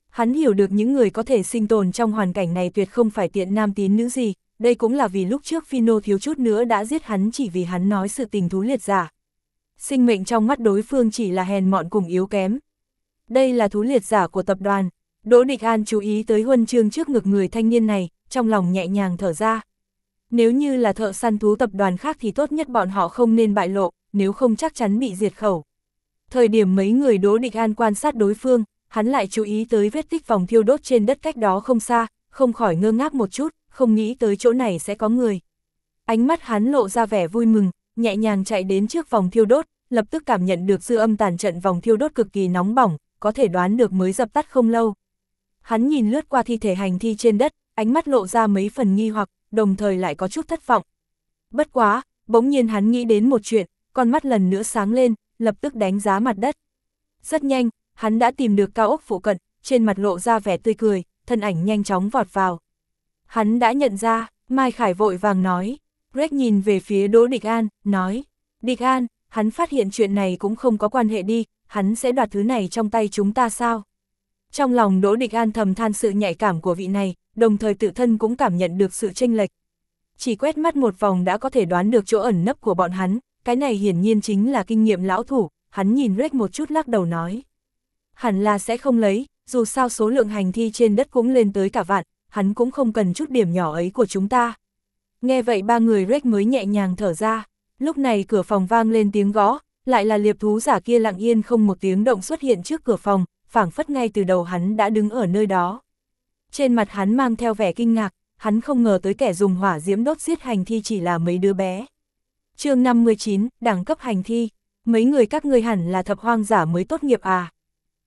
Hắn hiểu được những người có thể sinh tồn trong hoàn cảnh này tuyệt không phải tiện nam tín nữ gì, đây cũng là vì lúc trước Phino thiếu chút nữa đã giết hắn chỉ vì hắn nói sự tình thú liệt giả. Sinh mệnh trong mắt đối phương chỉ là hèn mọn cùng yếu kém. Đây là thú liệt giả của tập đoàn. Đỗ Địch An chú ý tới huân chương trước ngực người thanh niên này, trong lòng nhẹ nhàng thở ra. Nếu như là thợ săn thú tập đoàn khác thì tốt nhất bọn họ không nên bại lộ, nếu không chắc chắn bị diệt khẩu. Thời điểm mấy người Đỗ Địch An quan sát đối phương, hắn lại chú ý tới vết tích vòng thiêu đốt trên đất cách đó không xa, không khỏi ngơ ngác một chút, không nghĩ tới chỗ này sẽ có người. Ánh mắt hắn lộ ra vẻ vui mừng, nhẹ nhàng chạy đến trước vòng thiêu đốt, lập tức cảm nhận được dư âm tàn trận vòng thiêu đốt cực kỳ nóng bỏng, có thể đoán được mới dập tắt không lâu. Hắn nhìn lướt qua thi thể hành thi trên đất, ánh mắt lộ ra mấy phần nghi hoặc, đồng thời lại có chút thất vọng. Bất quá, bỗng nhiên hắn nghĩ đến một chuyện, con mắt lần nữa sáng lên, lập tức đánh giá mặt đất. Rất nhanh, hắn đã tìm được cao ốc phụ cận, trên mặt lộ ra vẻ tươi cười, thân ảnh nhanh chóng vọt vào. Hắn đã nhận ra, Mai Khải vội vàng nói, Greg nhìn về phía Đỗ Địch An, nói, Địch An, hắn phát hiện chuyện này cũng không có quan hệ đi, hắn sẽ đoạt thứ này trong tay chúng ta sao? Trong lòng Đỗ Địch An thầm than sự nhạy cảm của vị này, đồng thời tự thân cũng cảm nhận được sự tranh lệch. Chỉ quét mắt một vòng đã có thể đoán được chỗ ẩn nấp của bọn hắn, cái này hiển nhiên chính là kinh nghiệm lão thủ, hắn nhìn Rex một chút lắc đầu nói. Hẳn là sẽ không lấy, dù sao số lượng hành thi trên đất cũng lên tới cả vạn, hắn cũng không cần chút điểm nhỏ ấy của chúng ta. Nghe vậy ba người Rex mới nhẹ nhàng thở ra, lúc này cửa phòng vang lên tiếng gõ, lại là liệp thú giả kia lặng yên không một tiếng động xuất hiện trước cửa phòng, phảng phất ngay từ đầu hắn đã đứng ở nơi đó. Trên mặt hắn mang theo vẻ kinh ngạc, hắn không ngờ tới kẻ dùng hỏa diễm đốt giết hành thi chỉ là mấy đứa bé. chương 59, đẳng cấp hành thi, mấy người các ngươi hẳn là thập hoang giả mới tốt nghiệp à.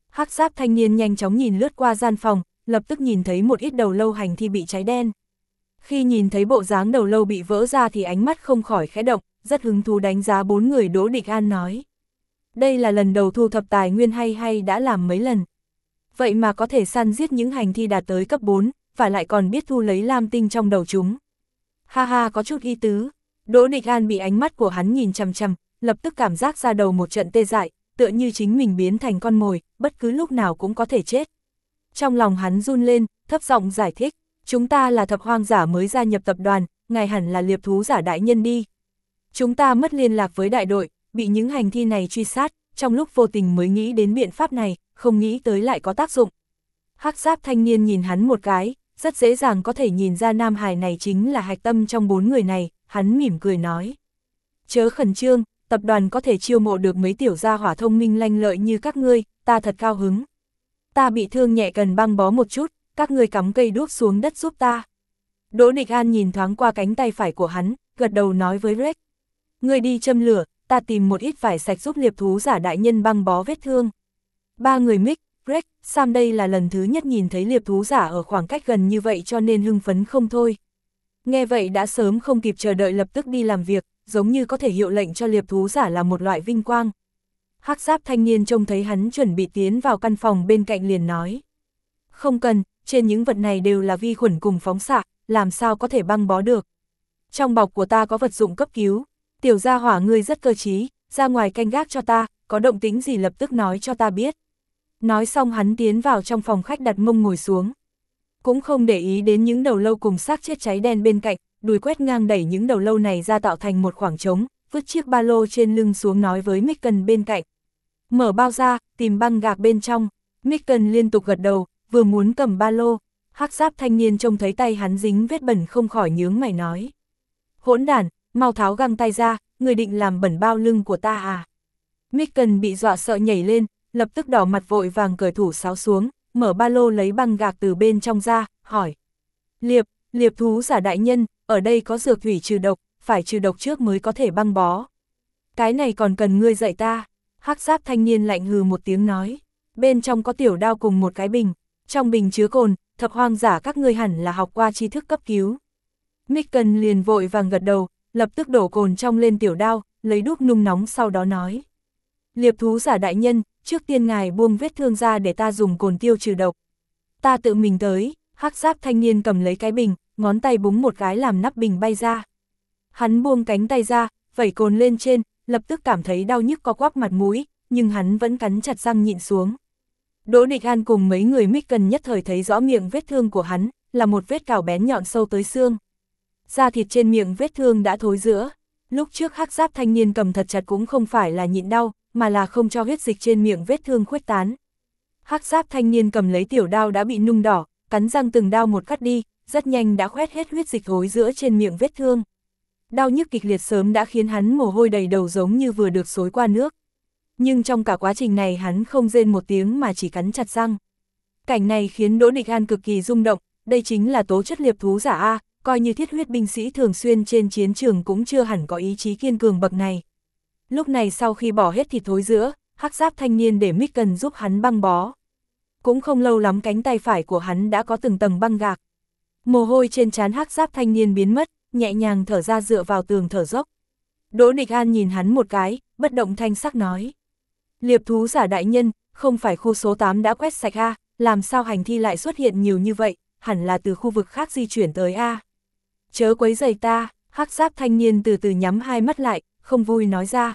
hắc giáp thanh niên nhanh chóng nhìn lướt qua gian phòng, lập tức nhìn thấy một ít đầu lâu hành thi bị cháy đen. Khi nhìn thấy bộ dáng đầu lâu bị vỡ ra thì ánh mắt không khỏi khẽ động, rất hứng thú đánh giá bốn người Đỗ Địch An nói. Đây là lần đầu thu thập tài nguyên hay hay đã làm mấy lần. Vậy mà có thể săn giết những hành thi đạt tới cấp 4, và lại còn biết thu lấy lam tinh trong đầu chúng. Ha ha có chút y tứ. Đỗ Địch An bị ánh mắt của hắn nhìn chằm chằm, lập tức cảm giác ra đầu một trận tê dại, tựa như chính mình biến thành con mồi, bất cứ lúc nào cũng có thể chết. Trong lòng hắn run lên, thấp giọng giải thích, chúng ta là thập hoang giả mới gia nhập tập đoàn, ngài hẳn là liệp thú giả đại nhân đi. Chúng ta mất liên lạc với đại đội, bị những hành thi này truy sát, trong lúc vô tình mới nghĩ đến biện pháp này, không nghĩ tới lại có tác dụng. Hắc giáp thanh niên nhìn hắn một cái, rất dễ dàng có thể nhìn ra Nam Hải này chính là hạch tâm trong bốn người này, hắn mỉm cười nói. Chớ khẩn trương, tập đoàn có thể chiêu mộ được mấy tiểu gia hỏa thông minh lanh lợi như các ngươi, ta thật cao hứng. Ta bị thương nhẹ cần băng bó một chút, các ngươi cắm cây đuốc xuống đất giúp ta. Đỗ Địch An nhìn thoáng qua cánh tay phải của hắn, gật đầu nói với Rex. Ngươi đi châm lửa, ta tìm một ít vải sạch giúp liệp thú giả đại nhân băng bó vết thương. Ba người Mick, Greg, Sam đây là lần thứ nhất nhìn thấy liệp thú giả ở khoảng cách gần như vậy cho nên hưng phấn không thôi. Nghe vậy đã sớm không kịp chờ đợi lập tức đi làm việc, giống như có thể hiệu lệnh cho liệp thú giả là một loại vinh quang. hắc giáp thanh niên trông thấy hắn chuẩn bị tiến vào căn phòng bên cạnh liền nói. Không cần, trên những vật này đều là vi khuẩn cùng phóng xạ, làm sao có thể băng bó được. Trong bọc của ta có vật dụng cấp cứu, tiểu gia hỏa ngươi rất cơ trí, ra ngoài canh gác cho ta, có động tính gì lập tức nói cho ta biết. Nói xong hắn tiến vào trong phòng khách đặt mông ngồi xuống. Cũng không để ý đến những đầu lâu cùng xác chết cháy đen bên cạnh, đùi quét ngang đẩy những đầu lâu này ra tạo thành một khoảng trống, vứt chiếc ba lô trên lưng xuống nói với Micken bên cạnh. Mở bao ra, tìm băng gạc bên trong, Micken liên tục gật đầu, vừa muốn cầm ba lô, hắc giáp thanh niên trông thấy tay hắn dính vết bẩn không khỏi nhướng mày nói. Hỗn đản, mau tháo găng tay ra, người định làm bẩn bao lưng của ta à? Micken bị dọa sợ nhảy lên, lập tức đỏ mặt vội vàng cởi thủ sáo xuống, mở ba lô lấy băng gạc từ bên trong ra, hỏi. Liệp, liệp thú giả đại nhân, ở đây có dược thủy trừ độc, phải trừ độc trước mới có thể băng bó. Cái này còn cần ngươi dạy ta, hắc giáp thanh niên lạnh hừ một tiếng nói. Bên trong có tiểu đao cùng một cái bình, trong bình chứa cồn, thập hoang giả các ngươi hẳn là học qua tri thức cấp cứu. Micken liền vội vàng gật đầu, lập tức đổ cồn trong lên tiểu đao, lấy đúc nung nóng sau đó nói. Liệp thú giả đại nhân, trước tiên ngài buông vết thương ra để ta dùng cồn tiêu trừ độc. Ta tự mình tới, hắc giáp thanh niên cầm lấy cái bình, ngón tay búng một cái làm nắp bình bay ra. Hắn buông cánh tay ra, vẩy cồn lên trên, lập tức cảm thấy đau nhức co quắp mặt mũi, nhưng hắn vẫn cắn chặt răng nhịn xuống. Đỗ Địch An cùng mấy người mít cần nhất thời thấy rõ miệng vết thương của hắn, là một vết cào bén nhọn sâu tới xương. Da thịt trên miệng vết thương đã thối giữa. Lúc trước hắc giáp thanh niên cầm thật chặt cũng không phải là nhịn đau, mà là không cho huyết dịch trên miệng vết thương khuếch tán. Hắc giáp thanh niên cầm lấy tiểu đao đã bị nung đỏ, cắn răng từng đao một cắt đi, rất nhanh đã khoét hết huyết dịch thối giữa trên miệng vết thương. Đau nhức kịch liệt sớm đã khiến hắn mồ hôi đầy đầu giống như vừa được xối qua nước. Nhưng trong cả quá trình này hắn không rên một tiếng mà chỉ cắn chặt răng. Cảnh này khiến Đỗ Địch An cực kỳ rung động, đây chính là tố chất liệp thú giả A, coi như thiết huyết binh sĩ thường xuyên trên chiến trường cũng chưa hẳn có ý chí kiên cường bậc này. Lúc này sau khi bỏ hết thịt thối giữa, hắc giáp thanh niên để Micken giúp hắn băng bó. Cũng không lâu lắm cánh tay phải của hắn đã có từng tầng băng gạc. Mồ hôi trên trán hắc giáp thanh niên biến mất, nhẹ nhàng thở ra dựa vào tường thở dốc. Đỗ Địch An nhìn hắn một cái, bất động thanh sắc nói. Liệp thú giả đại nhân, không phải khu số 8 đã quét sạch A, làm sao hành thi lại xuất hiện nhiều như vậy, hẳn là từ khu vực khác di chuyển tới A. Chớ quấy giày ta, hắc giáp thanh niên từ từ nhắm hai mắt lại, không vui nói ra.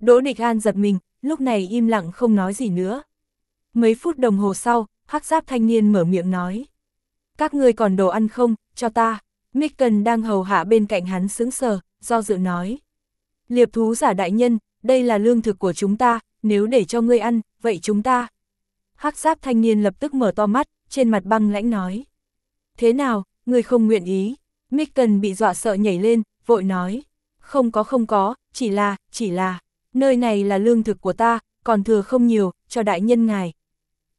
Đỗ Địch An giật mình, lúc này im lặng không nói gì nữa. Mấy phút đồng hồ sau, hắc giáp thanh niên mở miệng nói. Các ngươi còn đồ ăn không, cho ta. Micken đang hầu hạ bên cạnh hắn sững sờ, do dự nói. Liệp thú giả đại nhân, đây là lương thực của chúng ta, nếu để cho ngươi ăn, vậy chúng ta. hắc giáp thanh niên lập tức mở to mắt, trên mặt băng lãnh nói. Thế nào, ngươi không nguyện ý? Micken bị dọa sợ nhảy lên, vội nói. Không có không có, chỉ là, chỉ là, nơi này là lương thực của ta, còn thừa không nhiều, cho đại nhân ngài.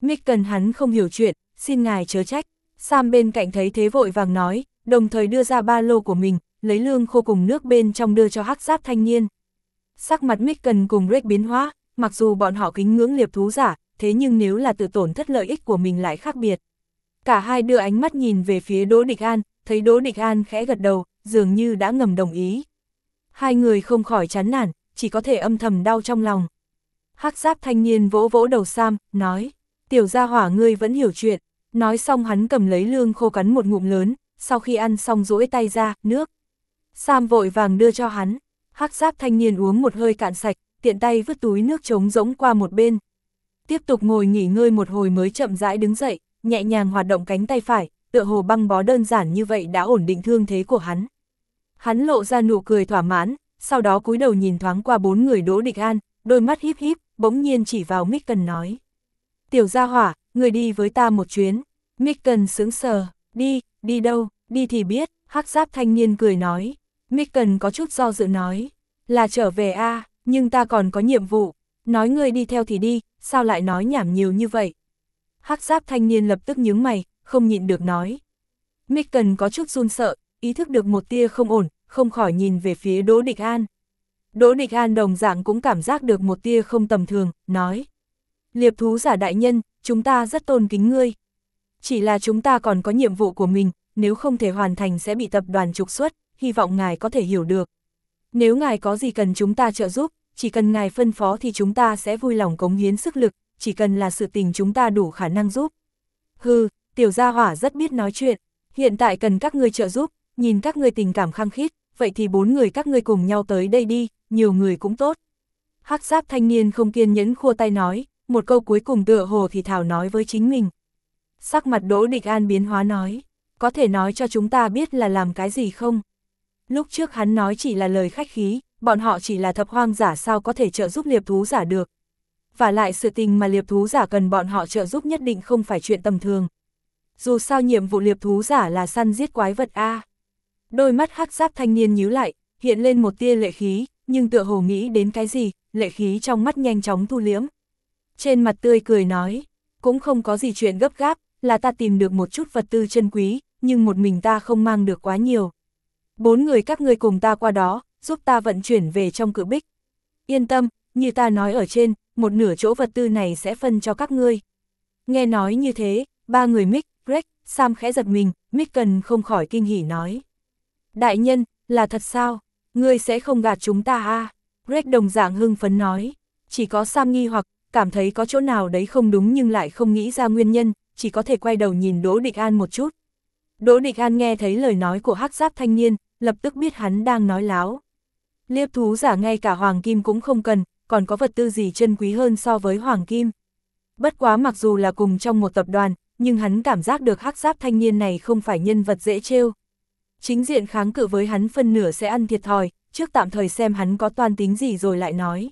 Micken hắn không hiểu chuyện, xin ngài chớ trách. Sam bên cạnh thấy thế vội vàng nói, đồng thời đưa ra ba lô của mình, lấy lương khô cùng nước bên trong đưa cho hắc giáp thanh niên. Sắc mặt Micken cùng Rick biến hóa, mặc dù bọn họ kính ngưỡng liệp thú giả, thế nhưng nếu là tự tổn thất lợi ích của mình lại khác biệt. Cả hai đưa ánh mắt nhìn về phía Đỗ Địch An, thấy Đỗ Địch An khẽ gật đầu, dường như đã ngầm đồng ý. Hai người không khỏi chán nản, chỉ có thể âm thầm đau trong lòng. hắc giáp thanh niên vỗ vỗ đầu Sam, nói, tiểu gia hỏa ngươi vẫn hiểu chuyện. Nói xong hắn cầm lấy lương khô cắn một ngụm lớn, sau khi ăn xong rũi tay ra, nước. Sam vội vàng đưa cho hắn, hắc giáp thanh niên uống một hơi cạn sạch, tiện tay vứt túi nước trống rỗng qua một bên. Tiếp tục ngồi nghỉ ngơi một hồi mới chậm rãi đứng dậy, nhẹ nhàng hoạt động cánh tay phải, tựa hồ băng bó đơn giản như vậy đã ổn định thương thế của hắn. Hắn lộ ra nụ cười thỏa mãn, sau đó cúi đầu nhìn thoáng qua bốn người Đỗ Địch An, đôi mắt híp híp, bỗng nhiên chỉ vào Micken nói. Tiểu gia hỏa, người đi với ta một chuyến. Micken sướng sờ, đi, đi đâu, đi thì biết, hắc giáp thanh niên cười nói. Micken có chút do dự nói, là trở về a nhưng ta còn có nhiệm vụ, nói ngươi đi theo thì đi, sao lại nói nhảm nhiều như vậy. Hắc giáp thanh niên lập tức nhướng mày, không nhịn được nói. Micken có chút run sợ, ý thức được một tia không ổn, không khỏi nhìn về phía Đỗ Địch An. Đỗ Địch An đồng dạng cũng cảm giác được một tia không tầm thường, nói. Liệp thú giả đại nhân, chúng ta rất tôn kính ngươi. Chỉ là chúng ta còn có nhiệm vụ của mình, nếu không thể hoàn thành sẽ bị tập đoàn trục xuất, hy vọng ngài có thể hiểu được. Nếu ngài có gì cần chúng ta trợ giúp, chỉ cần ngài phân phó thì chúng ta sẽ vui lòng cống hiến sức lực, chỉ cần là sự tình chúng ta đủ khả năng giúp. Hừ, tiểu gia hỏa rất biết nói chuyện, hiện tại cần các ngươi trợ giúp, nhìn các ngươi tình cảm khăng khít, vậy thì bốn người các ngươi cùng nhau tới đây đi, nhiều người cũng tốt. Hắc giáp thanh niên không kiên nhẫn khua tay nói, một câu cuối cùng tựa hồ thì thảo nói với chính mình. Sắc mặt Đỗ Địch An biến hóa nói, có thể nói cho chúng ta biết là làm cái gì không? Lúc trước hắn nói chỉ là lời khách khí, bọn họ chỉ là thập hoang giả sao có thể trợ giúp liệp thú giả được. Và lại sự tình mà liệp thú giả cần bọn họ trợ giúp nhất định không phải chuyện tầm thường. Dù sao nhiệm vụ liệp thú giả là săn giết quái vật A. Đôi mắt hắc giáp thanh niên nhíu lại, hiện lên một tia lệ khí, nhưng tựa hồ nghĩ đến cái gì, lệ khí trong mắt nhanh chóng thu liếm. Trên mặt tươi cười nói, cũng không có gì chuyện gấp gáp, là ta tìm được một chút vật tư chân quý, nhưng một mình ta không mang được quá nhiều. Bốn người các ngươi cùng ta qua đó, giúp ta vận chuyển về trong cự bích. Yên tâm, như ta nói ở trên, một nửa chỗ vật tư này sẽ phân cho các ngươi. Nghe nói như thế, ba người Mick, Greg, Sam khẽ giật mình, Mick cần không khỏi kinh hỉ nói. Đại nhân, là thật sao? Ngươi sẽ không gạt chúng ta à? Greg đồng dạng hưng phấn nói. Chỉ có Sam nghi hoặc, cảm thấy có chỗ nào đấy không đúng nhưng lại không nghĩ ra nguyên nhân, chỉ có thể quay đầu nhìn Đỗ Địch An một chút. Đỗ Địch An nghe thấy lời nói của hắc giáp thanh niên, lập tức biết hắn đang nói láo. Liệp thú giả ngay cả hoàng kim cũng không cần, còn có vật tư gì chân quý hơn so với hoàng kim. Bất quá mặc dù là cùng trong một tập đoàn, nhưng hắn cảm giác được hắc giáp thanh niên này không phải nhân vật dễ trêu. Chính diện kháng cự với hắn phân nửa sẽ ăn thiệt thòi, trước tạm thời xem hắn có toan tính gì rồi lại nói.